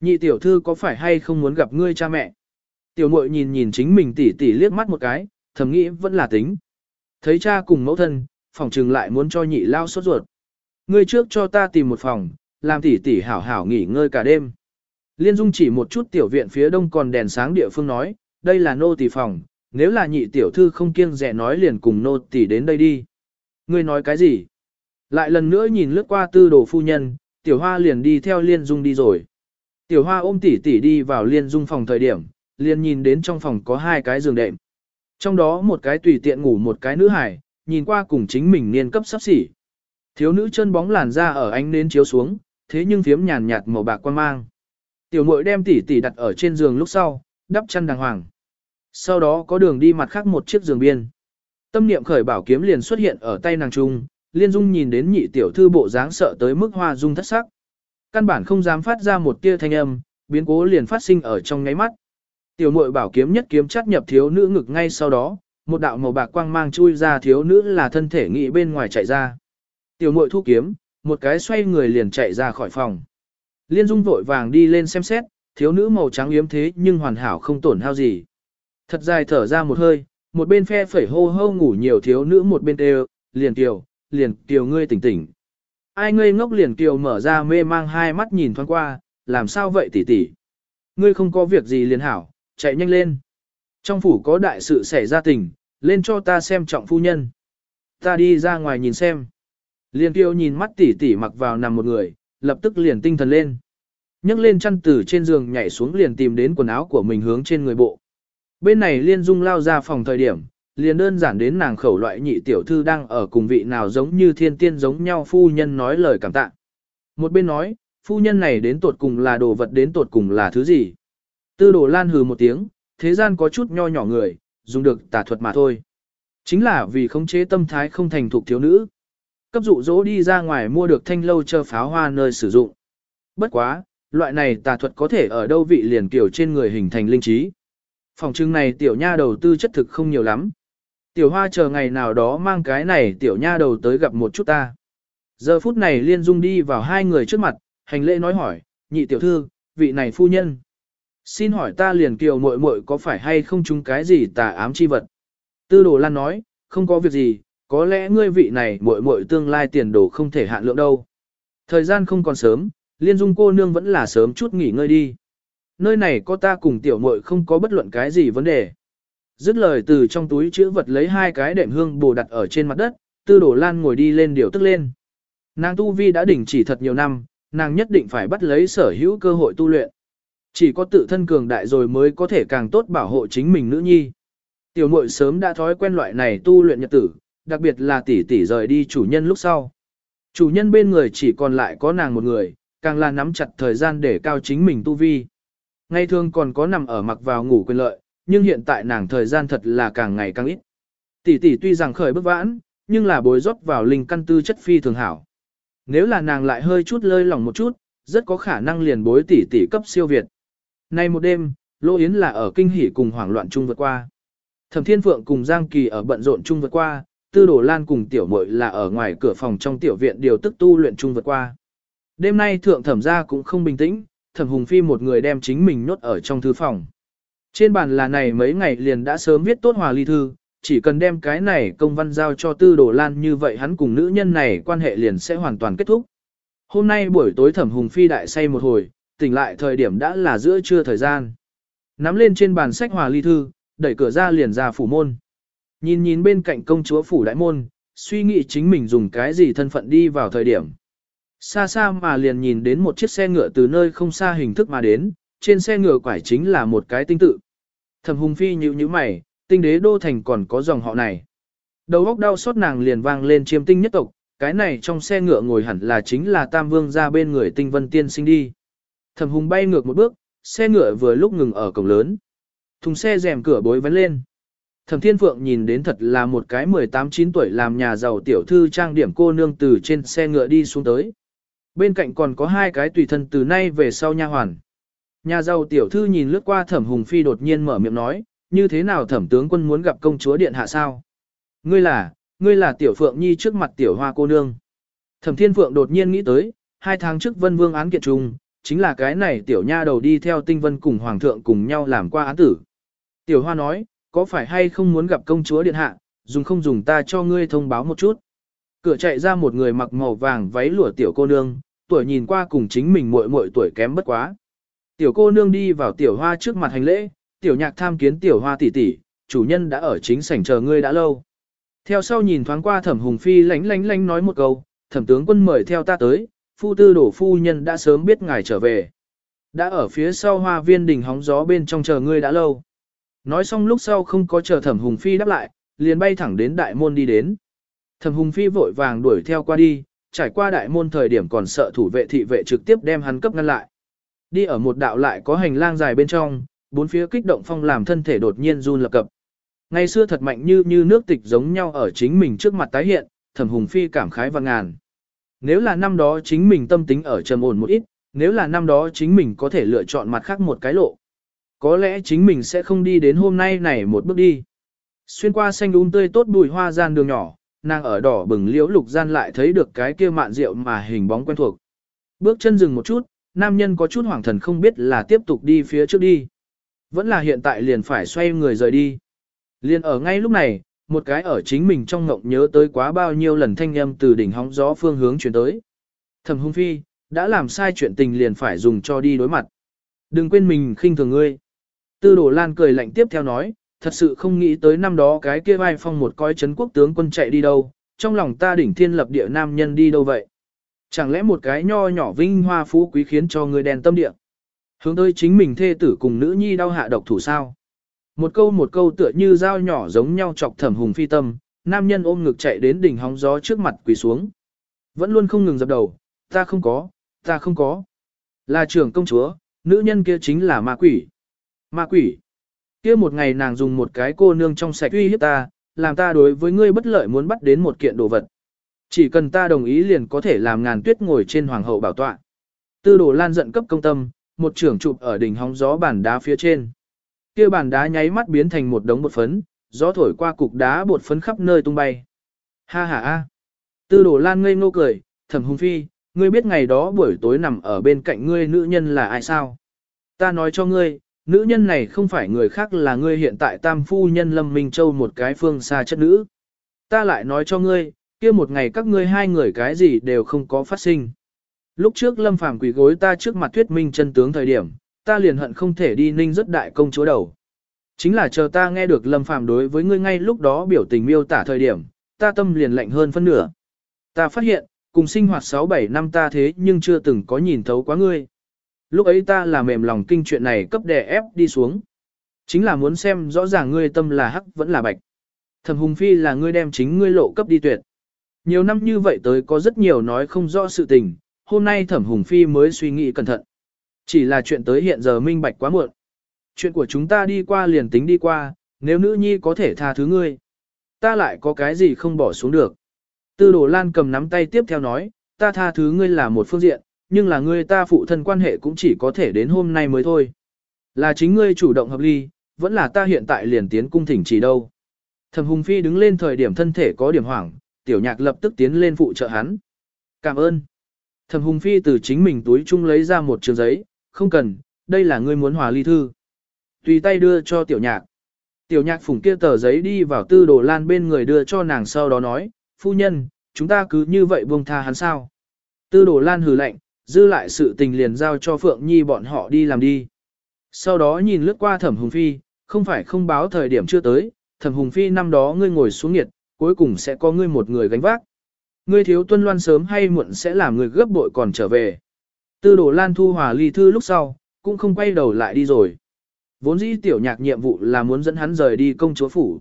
Nhị tiểu thư có phải hay không muốn gặp ngươi cha mẹ? Tiểu muội nhìn nhìn chính mình tỉ tỉ liếc mắt một cái, thầm nghĩ vẫn là tính. Thấy cha cùng mẫu thân, phòng trừng lại muốn cho nhị lao sốt ruột. Ngươi trước cho ta tìm một phòng, làm tỉ tỉ hảo hảo nghỉ ngơi cả đêm. Liên Dung chỉ một chút tiểu viện phía đông còn đèn sáng địa phương nói, đây là nô tỳ phòng, nếu là nhị tiểu thư không kiêng dè nói liền cùng nô tỳ đến đây đi. Ngươi nói cái gì? Lại lần nữa nhìn lướt qua tư đồ phu nhân, tiểu hoa liền đi theo Liên Dung đi rồi. Tiểu hoa ôm tỉ tỉ đi vào Liên Dung phòng thời điểm, liền nhìn đến trong phòng có hai cái giường đệm. Trong đó một cái tùy tiện ngủ một cái nữ hải, nhìn qua cùng chính mình niên cấp sắp xỉ. Thiếu nữ chân bóng làn ra ở ánh nến chiếu xuống, thế nhưng phiếm nhàn nhạt màu bạc quan mang. Tiểu muội đem tỷ tỷ đặt ở trên giường lúc sau, đắp chăn đàng hoàng. Sau đó có đường đi mặt khác một chiếc giường biên. Tâm niệm khởi bảo kiếm liền xuất hiện ở tay nàng trung, liên dung nhìn đến nhị tiểu thư bộ dáng sợ tới mức hoa dung thất sắc. Căn bản không dám phát ra một tia thanh âm, biến cố liền phát sinh ở trong ngáy mắt. Tiểu muội bảo kiếm nhất kiếm chắt nhập thiếu nữ ngực ngay sau đó, một đạo màu bạc quang mang chui ra thiếu nữ là thân thể nghị bên ngoài chạy ra. Tiểu muội thu kiếm, một cái xoay người liền chạy ra khỏi phòng. Liên Dung vội vàng đi lên xem xét, thiếu nữ màu trắng yếm thế nhưng hoàn hảo không tổn hao gì. Thật dài thở ra một hơi, một bên phe phẩy hô hô ngủ nhiều thiếu nữ một bên đều, liền tiểu, liền tiểu ngươi tỉnh tỉnh. Ai ngây ngốc liền tiểu mở ra mê mang hai mắt nhìn thoáng qua, làm sao vậy tỷ tỷ? Ngươi không có việc gì liền hảo, chạy nhanh lên. Trong phủ có đại sự xảy ra tình, lên cho ta xem trọng phu nhân. Ta đi ra ngoài nhìn xem. Liên kiêu nhìn mắt tỷ tỷ mặc vào nằm một người, lập tức liền tinh thần lên. nhấc lên chăn từ trên giường nhảy xuống liền tìm đến quần áo của mình hướng trên người bộ. Bên này liên dung lao ra phòng thời điểm, liền đơn giản đến nàng khẩu loại nhị tiểu thư đang ở cùng vị nào giống như thiên tiên giống nhau phu nhân nói lời cảm tạ. Một bên nói, phu nhân này đến tột cùng là đồ vật đến tột cùng là thứ gì. Tư đồ lan hừ một tiếng, thế gian có chút nho nhỏ người, dùng được tà thuật mà thôi. Chính là vì khống chế tâm thái không thành thục thiếu nữ. Cấp dụ dỗ đi ra ngoài mua được thanh lâu chờ pháo hoa nơi sử dụng. Bất quá, loại này tà thuật có thể ở đâu vị liền kiểu trên người hình thành linh trí. Phòng trưng này tiểu nha đầu tư chất thực không nhiều lắm. Tiểu hoa chờ ngày nào đó mang cái này tiểu nha đầu tới gặp một chút ta. Giờ phút này liên dung đi vào hai người trước mặt, hành lễ nói hỏi, nhị tiểu thư, vị này phu nhân. Xin hỏi ta liền kiều muội muội có phải hay không chúng cái gì tà ám chi vật? Tư đồ lan nói, không có việc gì, có lẽ ngươi vị này muội muội tương lai tiền đồ không thể hạn lượng đâu. Thời gian không còn sớm, liên dung cô nương vẫn là sớm chút nghỉ ngơi đi. Nơi này có ta cùng tiểu muội không có bất luận cái gì vấn đề. Dứt lời từ trong túi chữ vật lấy hai cái đệm hương bồ đặt ở trên mặt đất, tư đổ lan ngồi đi lên điều tức lên. Nàng tu vi đã đỉnh chỉ thật nhiều năm, nàng nhất định phải bắt lấy sở hữu cơ hội tu luyện. Chỉ có tự thân cường đại rồi mới có thể càng tốt bảo hộ chính mình nữ nhi. Tiểu muội sớm đã thói quen loại này tu luyện nhật tử, đặc biệt là tỷ tỷ rời đi chủ nhân lúc sau. Chủ nhân bên người chỉ còn lại có nàng một người, càng là nắm chặt thời gian để cao chính mình tu vi. Ngày thường còn có nằm ở mặc vào ngủ quyền lợi, nhưng hiện tại nàng thời gian thật là càng ngày càng ít. Tỷ tỷ tuy rằng khởi bước vãn, nhưng là bối rót vào linh căn tư chất phi thường hảo. Nếu là nàng lại hơi chút lơi lỏng một chút, rất có khả năng liền bối tỷ tỷ cấp siêu việt. Nay một đêm, Lô Yến là ở kinh hỉ cùng hoảng loạn chung vượt qua. Thẩm Thiên Phượng cùng Giang Kỳ ở bận rộn chung vượt qua, Tư Đồ Lan cùng Tiểu Muội là ở ngoài cửa phòng trong tiểu viện điều tức tu luyện chung vượt qua. Đêm nay thượng thẩm gia cũng không bình tĩnh, Thẩm Hùng Phi một người đem chính mình nhốt ở trong thư phòng. Trên bàn là này mấy ngày liền đã sớm viết tốt hòa ly thư, chỉ cần đem cái này công văn giao cho Tư Đồ Lan như vậy hắn cùng nữ nhân này quan hệ liền sẽ hoàn toàn kết thúc. Hôm nay buổi tối Thẩm Hùng Phi đại say một hồi, tỉnh lại thời điểm đã là giữa trưa thời gian. Nắm lên trên bàn sách hòa ly thư, đẩy cửa ra liền ra phủ môn. Nhìn nhìn bên cạnh công chúa phủ đại môn, suy nghĩ chính mình dùng cái gì thân phận đi vào thời điểm. Xa xa mà liền nhìn đến một chiếc xe ngựa từ nơi không xa hình thức mà đến, trên xe ngựa quải chính là một cái tinh tự. Thẩm Hùng Phi nhíu nhíu mày, tinh đế đô thành còn có dòng họ này. Đầu óc đau xót nàng liền vang lên chiêm tinh nhất tộc, cái này trong xe ngựa ngồi hẳn là chính là Tam Vương ra bên người tinh vân tiên sinh đi. Thẩm Hùng bay ngược một bước, xe ngựa vừa lúc ngừng ở cổng lớn. Thùng xe rèm cửa bối vén lên. Thẩm Thiên Phượng nhìn đến thật là một cái 18-9 tuổi làm nhà giàu tiểu thư trang điểm cô nương từ trên xe ngựa đi xuống tới. Bên cạnh còn có hai cái tùy thân từ nay về sau nha hoàn. Nhà giàu tiểu thư nhìn lướt qua thẩm hùng phi đột nhiên mở miệng nói, như thế nào thẩm tướng quân muốn gặp công chúa điện hạ sao? Ngươi là, ngươi là tiểu phượng nhi trước mặt tiểu hoa cô nương. Thẩm thiên phượng đột nhiên nghĩ tới, hai tháng trước vân vương án kiện trùng, chính là cái này tiểu nha đầu đi theo tinh vân cùng hoàng thượng cùng nhau làm qua án tử. Tiểu hoa nói, có phải hay không muốn gặp công chúa điện hạ, dùng không dùng ta cho ngươi thông báo một chút. Cửa chạy ra một người mặc màu vàng váy lụa tiểu cô nương, tuổi nhìn qua cùng chính mình muội muội tuổi kém bất quá. Tiểu cô nương đi vào tiểu hoa trước mặt hành lễ, tiểu nhạc tham kiến tiểu hoa tỷ tỷ, chủ nhân đã ở chính sảnh chờ ngươi đã lâu. Theo sau nhìn thoáng qua thẩm hùng phi lánh lánh lánh nói một câu, thẩm tướng quân mời theo ta tới, phu tư đổ phu nhân đã sớm biết ngài trở về. Đã ở phía sau hoa viên đỉnh hóng gió bên trong chờ ngươi đã lâu. Nói xong lúc sau không có chờ thẩm hùng phi đáp lại, liền bay thẳng đến đại môn đi đến. Thẩm hùng phi vội vàng đuổi theo qua đi, trải qua đại môn thời điểm còn sợ thủ vệ thị vệ trực tiếp đem hắn cấp ngăn lại. Đi ở một đạo lại có hành lang dài bên trong, bốn phía kích động phong làm thân thể đột nhiên run lập cập. Ngày xưa thật mạnh như như nước tịch giống nhau ở chính mình trước mặt tái hiện, thẩm hùng phi cảm khái và ngàn. Nếu là năm đó chính mình tâm tính ở trầm ổn một ít, nếu là năm đó chính mình có thể lựa chọn mặt khác một cái lộ. Có lẽ chính mình sẽ không đi đến hôm nay này một bước đi. Xuyên qua xanh đun tươi tốt bùi hoa gian đường nhỏ, nàng ở đỏ bừng liễu lục gian lại thấy được cái kia mạn rượu mà hình bóng quen thuộc. Bước chân dừng một chút, nam nhân có chút hoảng thần không biết là tiếp tục đi phía trước đi. Vẫn là hiện tại liền phải xoay người rời đi. Liền ở ngay lúc này, một cái ở chính mình trong ngộng nhớ tới quá bao nhiêu lần thanh âm từ đỉnh hóng gió phương hướng chuyển tới. Thẩm hung phi, đã làm sai chuyện tình liền phải dùng cho đi đối mặt. Đừng quên mình khinh thường ngươi. Tư đổ lan cười lạnh tiếp theo nói, thật sự không nghĩ tới năm đó cái kia vai phong một coi chấn quốc tướng quân chạy đi đâu, trong lòng ta đỉnh thiên lập địa nam nhân đi đâu vậy. Chẳng lẽ một cái nho nhỏ vinh hoa phú quý khiến cho người đèn tâm địa. Hướng tới chính mình thê tử cùng nữ nhi đau hạ độc thủ sao. Một câu một câu tựa như dao nhỏ giống nhau chọc thẩm hùng phi tâm, nam nhân ôm ngực chạy đến đỉnh hóng gió trước mặt quỳ xuống. Vẫn luôn không ngừng dập đầu, ta không có, ta không có. Là trưởng công chúa, nữ nhân kia chính là ma quỷ. Ma quỷ. kia một ngày nàng dùng một cái cô nương trong sạch uy hiếp ta, làm ta đối với ngươi bất lợi muốn bắt đến một kiện đồ vật. Chỉ cần ta đồng ý liền có thể làm ngàn tuyết ngồi trên hoàng hậu bảo tọa. Tư đồ lan giận cấp công tâm, một trưởng chụp ở đỉnh hóng gió bàn đá phía trên kia bàn đá nháy mắt biến thành một đống bột phấn, gió thổi qua cục đá bột phấn khắp nơi tung bay. Ha ha ha. Tư đồ lan ngây ngô cười, thẩm hùng phi, ngươi biết ngày đó buổi tối nằm ở bên cạnh ngươi nữ nhân là ai sao? Ta nói cho ngươi, nữ nhân này không phải người khác là ngươi hiện tại tam phu nhân Lâm Minh Châu một cái phương xa chất nữ. Ta lại nói cho ngươi, kia một ngày các ngươi hai người cái gì đều không có phát sinh. Lúc trước Lâm Phàm Quỷ gối ta trước mặt thuyết minh chân tướng thời điểm, ta liền hận không thể đi ninh rất đại công chúa đầu. Chính là chờ ta nghe được Lâm Phàm đối với ngươi ngay lúc đó biểu tình miêu tả thời điểm, ta tâm liền lạnh hơn phân nửa. Ta phát hiện, cùng sinh hoạt 6-7 năm ta thế nhưng chưa từng có nhìn thấu quá ngươi. Lúc ấy ta là mềm lòng kinh chuyện này cấp đè ép đi xuống. Chính là muốn xem rõ ràng ngươi tâm là hắc vẫn là bạch. Thẩm Hùng Phi là ngươi đem chính ngươi lộ cấp đi tuyệt. Nhiều năm như vậy tới có rất nhiều nói không rõ sự tình, hôm nay Thẩm Hùng Phi mới suy nghĩ cẩn thận. Chỉ là chuyện tới hiện giờ minh bạch quá muộn. Chuyện của chúng ta đi qua liền tính đi qua, nếu nữ nhi có thể tha thứ ngươi. Ta lại có cái gì không bỏ xuống được. Tư đồ lan cầm nắm tay tiếp theo nói, ta tha thứ ngươi là một phương diện, nhưng là ngươi ta phụ thân quan hệ cũng chỉ có thể đến hôm nay mới thôi. Là chính ngươi chủ động hợp ly, vẫn là ta hiện tại liền tiến cung thỉnh chỉ đâu. Thẩm Hùng Phi đứng lên thời điểm thân thể có điểm hoảng, tiểu nhạc lập tức tiến lên phụ trợ hắn. Cảm ơn. Thẩm Hùng Phi từ chính mình túi chung lấy ra một trường giấy, không cần, đây là ngươi muốn hòa ly thư. Tùy tay đưa cho tiểu nhạc. Tiểu nhạc phủng kia tờ giấy đi vào tư đồ lan bên người đưa cho nàng sau đó nói, phu nhân, chúng ta cứ như vậy buông tha hắn sao. Tư đồ lan hừ lạnh, dư lại sự tình liền giao cho Phượng Nhi bọn họ đi làm đi. Sau đó nhìn lướt qua thẩm hùng phi, không phải không báo thời điểm chưa tới, thẩm hùng phi năm đó ngươi ngồi xuống nghiệt, cuối cùng sẽ có ngươi một người gánh vác. Ngươi thiếu tuân loan sớm hay muộn sẽ làm người gấp bội còn trở về. Tư đồ lan thu hòa ly thư lúc sau, cũng không quay đầu lại đi rồi. Vốn dĩ tiểu nhạc nhiệm vụ là muốn dẫn hắn rời đi công chúa phủ.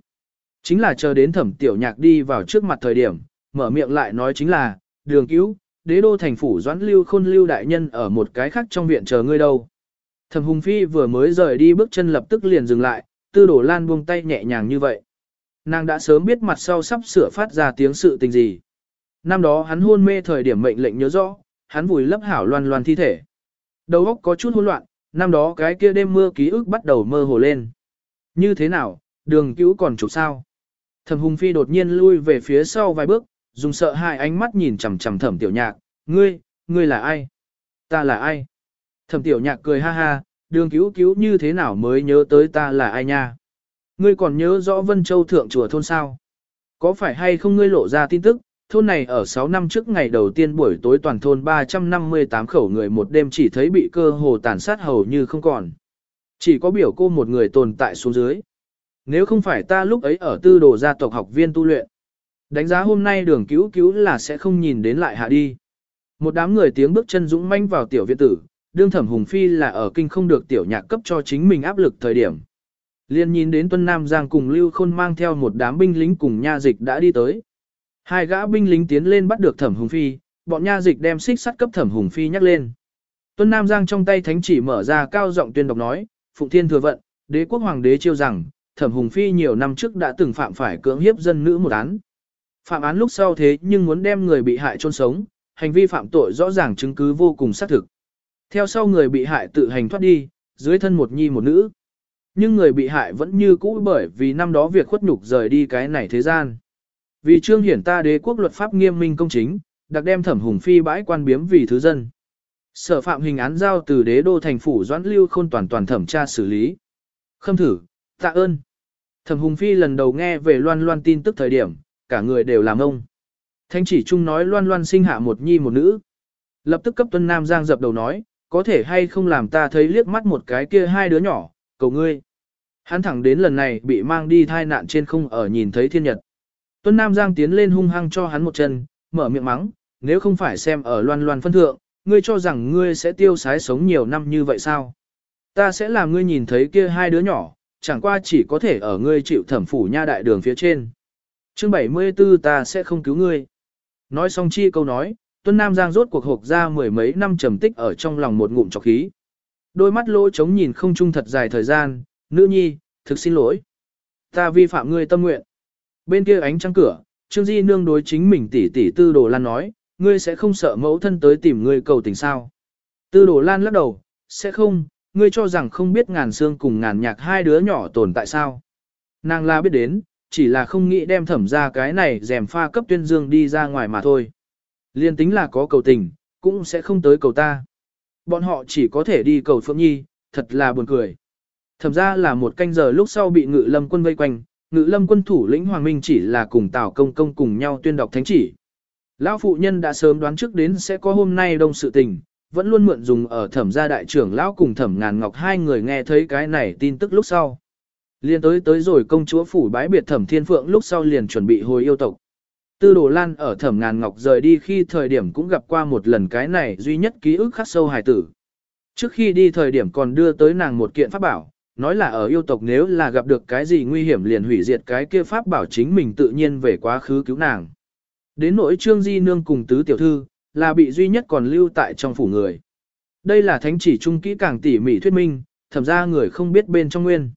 Chính là chờ đến thẩm tiểu nhạc đi vào trước mặt thời điểm, mở miệng lại nói chính là, đường cứu, đế đô thành phủ doãn lưu khôn lưu đại nhân ở một cái khác trong viện chờ ngươi đâu. Thẩm hùng phi vừa mới rời đi bước chân lập tức liền dừng lại, tư đổ lan buông tay nhẹ nhàng như vậy. Nàng đã sớm biết mặt sau sắp sửa phát ra tiếng sự tình gì. Năm đó hắn hôn mê thời điểm mệnh lệnh nhớ rõ, hắn vùi lấp hảo loan loan thi thể. Đầu óc có chút hỗn loạn, năm đó cái kia đêm mưa ký ức bắt đầu mơ hồ lên. Như thế nào, đường cứu còn chụp sao? Thẩm Hùng Phi đột nhiên lui về phía sau vài bước, dùng sợ hãi ánh mắt nhìn chằm chằm Thẩm Tiểu Nhạc, "Ngươi, ngươi là ai? Ta là ai?" Thẩm Tiểu Nhạc cười ha ha, "Đường cứu cứu như thế nào mới nhớ tới ta là ai nha? Ngươi còn nhớ rõ Vân Châu thượng chùa thôn sao? Có phải hay không ngươi lộ ra tin tức, thôn này ở 6 năm trước ngày đầu tiên buổi tối toàn thôn 358 khẩu người một đêm chỉ thấy bị cơ hồ tàn sát hầu như không còn. Chỉ có biểu cô một người tồn tại xuống dưới. Nếu không phải ta lúc ấy ở tư đồ gia tộc học viên tu luyện, đánh giá hôm nay đường cứu cứu là sẽ không nhìn đến lại hạ đi. Một đám người tiếng bước chân dũng manh vào tiểu viện tử, đương thẩm hùng phi là ở kinh không được tiểu nhạc cấp cho chính mình áp lực thời điểm. Liên nhìn đến Tuân Nam Giang cùng Lưu Khôn mang theo một đám binh lính cùng nha dịch đã đi tới. Hai gã binh lính tiến lên bắt được Thẩm Hùng Phi, bọn nha dịch đem xích sắt cấp Thẩm Hùng Phi nhắc lên. Tuân Nam Giang trong tay thánh chỉ mở ra cao giọng tuyên đọc nói, Phụng Thiên thừa vận, đế quốc hoàng đế chiêu rằng, Thẩm Hùng Phi nhiều năm trước đã từng phạm phải cưỡng hiếp dân nữ một án. Phạm án lúc sau thế nhưng muốn đem người bị hại chôn sống, hành vi phạm tội rõ ràng chứng cứ vô cùng xác thực. Theo sau người bị hại tự hành thoát đi, dưới thân một nhi một nữ. Nhưng người bị hại vẫn như cũ bởi vì năm đó việc khuất nhục rời đi cái này thế gian. Vì trương hiển ta đế quốc luật pháp nghiêm minh công chính, đặc đem thẩm hùng phi bãi quan biếm vì thứ dân. Sở phạm hình án giao từ đế đô thành phủ doãn lưu khôn toàn toàn thẩm tra xử lý. Khâm thử, tạ ơn. Thẩm hùng phi lần đầu nghe về loan loan tin tức thời điểm, cả người đều làm ông. Thanh chỉ chung nói loan loan sinh hạ một nhi một nữ. Lập tức cấp tuân nam giang dập đầu nói, có thể hay không làm ta thấy liếc mắt một cái kia hai đứa nhỏ, cầu ngươi. Hắn thẳng đến lần này bị mang đi thai nạn trên không ở nhìn thấy thiên nhật. Tuân Nam Giang tiến lên hung hăng cho hắn một chân, mở miệng mắng, nếu không phải xem ở loan loan phân thượng, ngươi cho rằng ngươi sẽ tiêu sái sống nhiều năm như vậy sao? Ta sẽ làm ngươi nhìn thấy kia hai đứa nhỏ, chẳng qua chỉ có thể ở ngươi chịu thẩm phủ nha đại đường phía trên. Chương 74 ta sẽ không cứu ngươi. Nói xong chi câu nói, Tuân Nam Giang rốt cuộc hộp ra mười mấy năm trầm tích ở trong lòng một ngụm trọc khí. Đôi mắt lỗ trống nhìn không chung thật dài thời gian, nữ nhi, thực xin lỗi. Ta vi phạm ngươi tâm nguyện. Bên kia ánh trăng cửa, Trương Di nương đối chính mình tỷ tỷ Tư Đồ Lan nói, ngươi sẽ không sợ mẫu thân tới tìm ngươi cầu tình sao. Tư Đồ Lan lắc đầu, sẽ không, ngươi cho rằng không biết ngàn xương cùng ngàn nhạc hai đứa nhỏ tồn tại sao. Nàng la biết đến, chỉ là không nghĩ đem thẩm ra cái này rèm pha cấp tuyên dương đi ra ngoài mà thôi. Liên tính là có cầu tình, cũng sẽ không tới cầu ta. Bọn họ chỉ có thể đi cầu Phượng Nhi, thật là buồn cười. Thẩm ra là một canh giờ lúc sau bị ngự lâm quân vây quanh, ngự lâm quân thủ lĩnh Hoàng Minh chỉ là cùng Tào Công Công cùng nhau tuyên đọc thánh chỉ. Lão phụ nhân đã sớm đoán trước đến sẽ có hôm nay đông sự tình, vẫn luôn mượn dùng ở thẩm gia đại trưởng lão cùng thẩm ngàn ngọc hai người nghe thấy cái này tin tức lúc sau. Liên tới tới rồi công chúa phủ bái biệt thẩm thiên phượng lúc sau liền chuẩn bị hồi yêu tộc. Tư đồ lan ở thẩm ngàn ngọc rời đi khi thời điểm cũng gặp qua một lần cái này duy nhất ký ức khắc sâu hài tử. Trước khi đi thời điểm còn đưa tới nàng một kiện pháp bảo, nói là ở yêu tộc nếu là gặp được cái gì nguy hiểm liền hủy diệt cái kia pháp bảo chính mình tự nhiên về quá khứ cứu nàng. Đến nỗi trương di nương cùng tứ tiểu thư, là bị duy nhất còn lưu tại trong phủ người. Đây là thánh chỉ trung kỹ càng tỉ mỉ thuyết minh, thẩm ra người không biết bên trong nguyên.